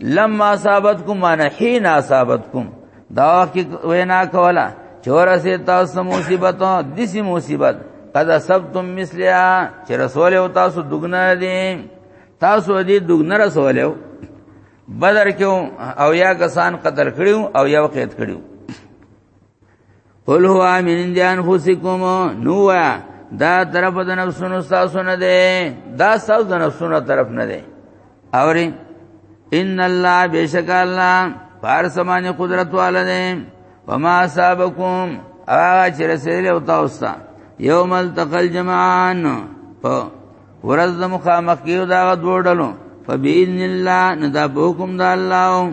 لما اصابتکم معنی حين اصابتکم دا وخت وینا کولا چور سه تاسو مصیبت دسی مصیبت قد سبتم مثلیا چې رسول او تاسو دګنا دي تاسو دې دګنا رسول او بدر کې او یا کسان قتل کړیو او یا وقید کړیو قل هو من جان فسکم نو دا طرف د نفسونو تاسو نه ده دا تاسو د نفسونو طرف نه ده اوري ان الله بیشک الله پار سمانه قدرت والده وما اصابکم اغا چې رسېدل او تاسو ته یوم التقل جمعان په ورځ د مخامخ کیو دا دوړلو فبإذن الله ندا بوکم د الله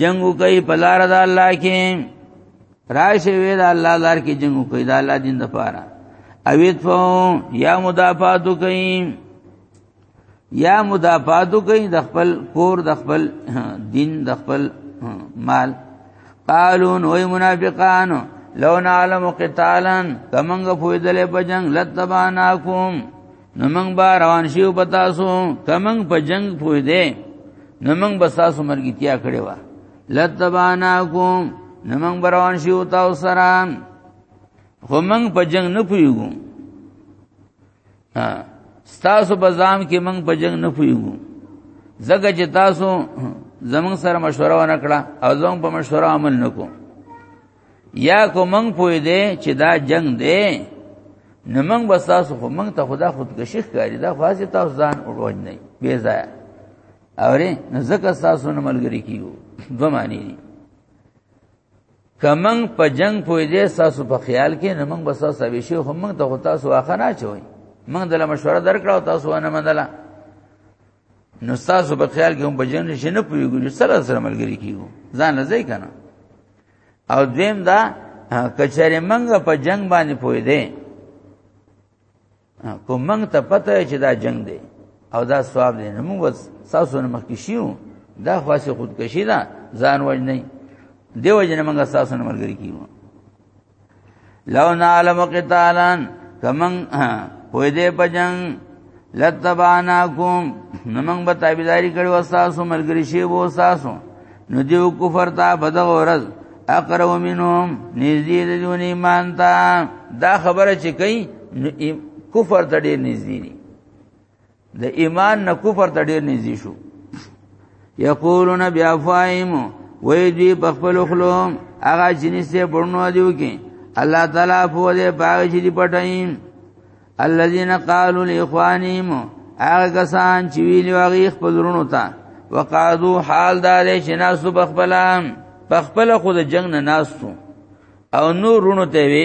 جنگ کوي په لار د الله کې راشه وی د الله لار کې جنگ کوي د الله دین د پاره اویت فو یا مدافعات کوي یا مدافعات کوي د خپل کور د خپل دین د خپل مال قالون وای منافقان لو نعلم قتالا کمنګ فویدل په جنگ لتباناکم نو موږ به روان شو په تاسو کمنګ په جنگ پوي دې نو موږ به تاسو مرګتیا کړې و لتباناکم نو موږ به روان شو تاسو سره خو موږ په جنگ نه پويګو ها تاسو په ځام کې موږ په جنگ نه پويګو زګه چې تاسو زمون سره مشوره ونه کړه او زمون په مشوره عمل نکوم یا کو منګ پوی دی چې دا جنگ دی نو منګ بس تاسو خو منګ ته خدا خودکشي ښکاری دا خاصه تاسو ځان اورول نه بی ځای اورې نو زکه تاسو نه ملګری کیو دو معنی دي کمنګ په جنگ پوی دی تاسو په خیال کې نو منګ بس تاسو به شي خو منګ ته خو تاسو واخه نه چوي منګ دله مشوره درکړو تاسو نه مندله نو تاسو په خیال کې هم بجن شي نه پويګو نو سره سره ملګری کیو ځان نه ځای کنه او دیم دا کچره منګه په جنگ باندې پوي دي کو منګ ته پته چې دا جنگ دی او دا ثواب دی نو موږ تاسو نه مخکې شیو دا خاصه خودکشي ده ځان وژنې دیو جن منګه تاسو نه ملګری کیو لو نعلم قتالان کمن پوی دې پجنګ لتباناکم نمنګ به تابعداري کړو تاسو ملګری شی وو تاسو نو دیو کفر تا بدغ ورځ اقرو منهم نږدې د دون ایمان ته دا خبره چې کوي کفر ته ډېر نږدې دي د ایمان نه کفر ته ډیر نږدې شو یقولون بیافایم وای دی بخپل خلوم هغه جنس ته پړنو دیو کې الله تعالی په دې باغ چې دی پټایم الذين قالوا لاخوانهم هغه کسان چې ویل واغی خپل ورونو ته وقادو حال دار چې ناس بخپلام بخپل خود جنگ نه ناستو او نور رونو ته وی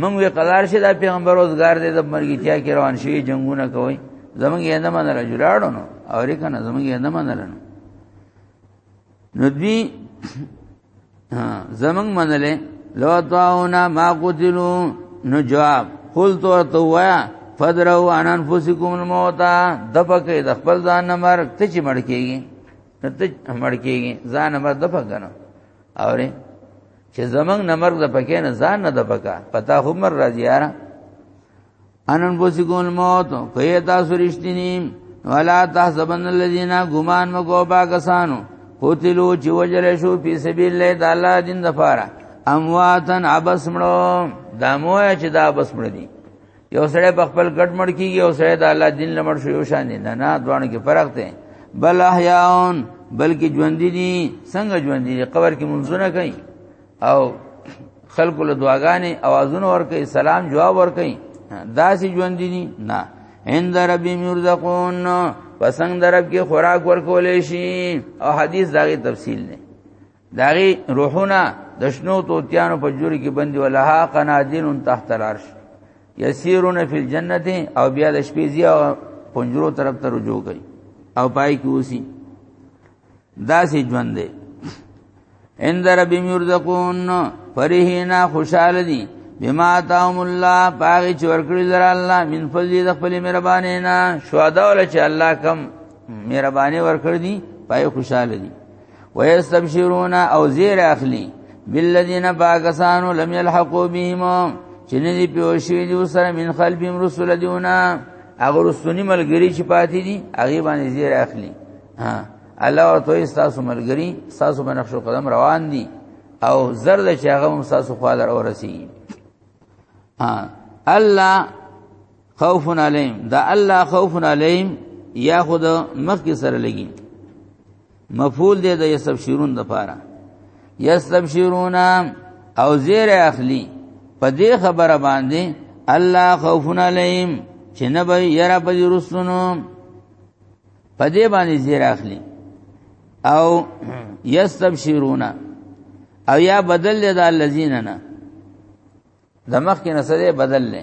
موږ وی قرار شي دا پیغمبر روزګار دې د مرګ کیا کې روان شي جنگونه کوي زمونږ یې نه منره جوړاړو نو او ریکه نه زمونږ یې نه منره نو دوی زمونږ منلې لو طاونا ما قتلوا نو جواب قلت ورته وایا فدرو ان انفسکم الموت دپکې د خپل ځان مرګ ته چې مړ کیږي ته مړ کیږي ځان مرګ دپکې نه اوري چې زمنګ نمر د پکې نه ځان نه د پکا پتا عمر راځي یار انن بوسی ګون موت کوي تاسو رښتینی ولا تحسبن الذين غمان مکو پاکستانو قتلوا چې وجل شو په سبیل الله د الله دین د فاره امواتن ابس مړو دا موه چې دا ابس مړ دي یو سړی په خپل ګډ مړ کیږي او سړی د الله دین لمړ شو یو شان دي نه نه دوانو کې فرق دی بل احیاون بلکې ژوند دي څنګه ژوند دي قبر کې منځونه کوي او خلق له دعاګانې اوازونه ور کوي سلام جواب ور کوي داسې ژوند دي نه عند ربی مرزقون پسنګ درب کې خوراک ورکول شي او حدیث داغه تفصیل نه داغي روحونه د شنو توتیانو په جوړ کې بندي ولها قنادین تحت العرش یسیرون فی الجنه او بیا د شپې زی او پنجرو طرف ته رجوع کوي او پای کې اوسی دا سي ژوند دی ان در رب یرزقون فرحینا خوشاله دي بما تاهم الله پاغي چې ورکړي در الله من فضل د خپل مهرباني نه شهدا ول چې الله کم مهرباني ورکړي دي پای خوشاله دي ويستبشرون او زیر اخلی بالذین باکسانو لم یلحقو بهم چې نه دی پیوشي دی سره من خلفهم رسول دیونه هغه رسونی ملګری چې پاتې دي هغه باندې زیر اخلي ها الله ورته تاسو ملګری تاسو بنخشو قدم روان دي او زرد چې هغه هم تاسو خالر اورسي ها الله خوف علیهم دا الله خوف علیهم یا خود مخ کې سره لګي مفعول دی د یستبشرون د پاره یستبشرون او زیر اخلی په دې خبره باندې الله خوف علیهم چې نه به یرا په رسونو په دې باندې زیر اخلی او یستبشرون او یا بدل د الذین نه د مخ کې نسره بدل نه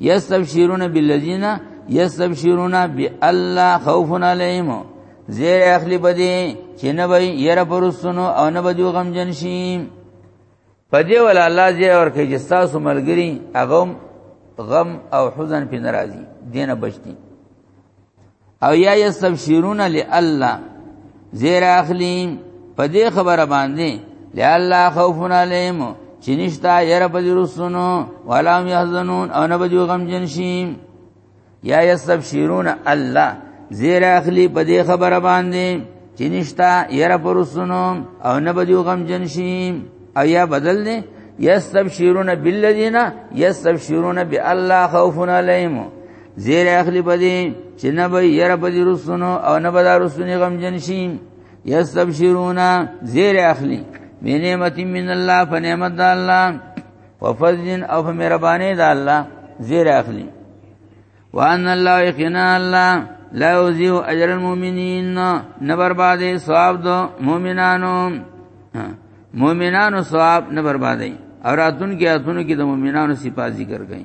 یستبشرون بالذین یستبشرون بالله خوف علیهم زیر اخلی بدی چې نه وي ير پرستونو او نه بدیو غم جن شي پدې ول الله زیر ورکه چې تاسو ملګری اغم غم او حزن په ناراضي دینه بچتی او یا یستبشرون لله زیر اخلی په دې خبره باندې لله خوف علیهم چې نشتا ير په دې رسونو ولا هم يحزنون او نه بجو غم جن شي یا یستبشرون الله زیر اخلی په دې خبره باندې چې نشتا ير په رسونو او نه بجو غم جن شي او یا بدل دې یستبشرون بالذین یستبشرون بالله خوف علیهم زیر اخلی پدی چې نه به یره پدی رسونو او نه به دا رسونی غم جنشی یستبشرون زیر اخلی بنعمت من الله فنعمت د الله وفضل او مهربانی د الله زیر اخلی وان الله یقینا الله لا یذیو اجر المؤمنین نه بربادې ثواب د مؤمنانو مؤمنانو ثواب نه بربادې اور اتون کې اتونو کې د مؤمنانو صفات ذکر کړي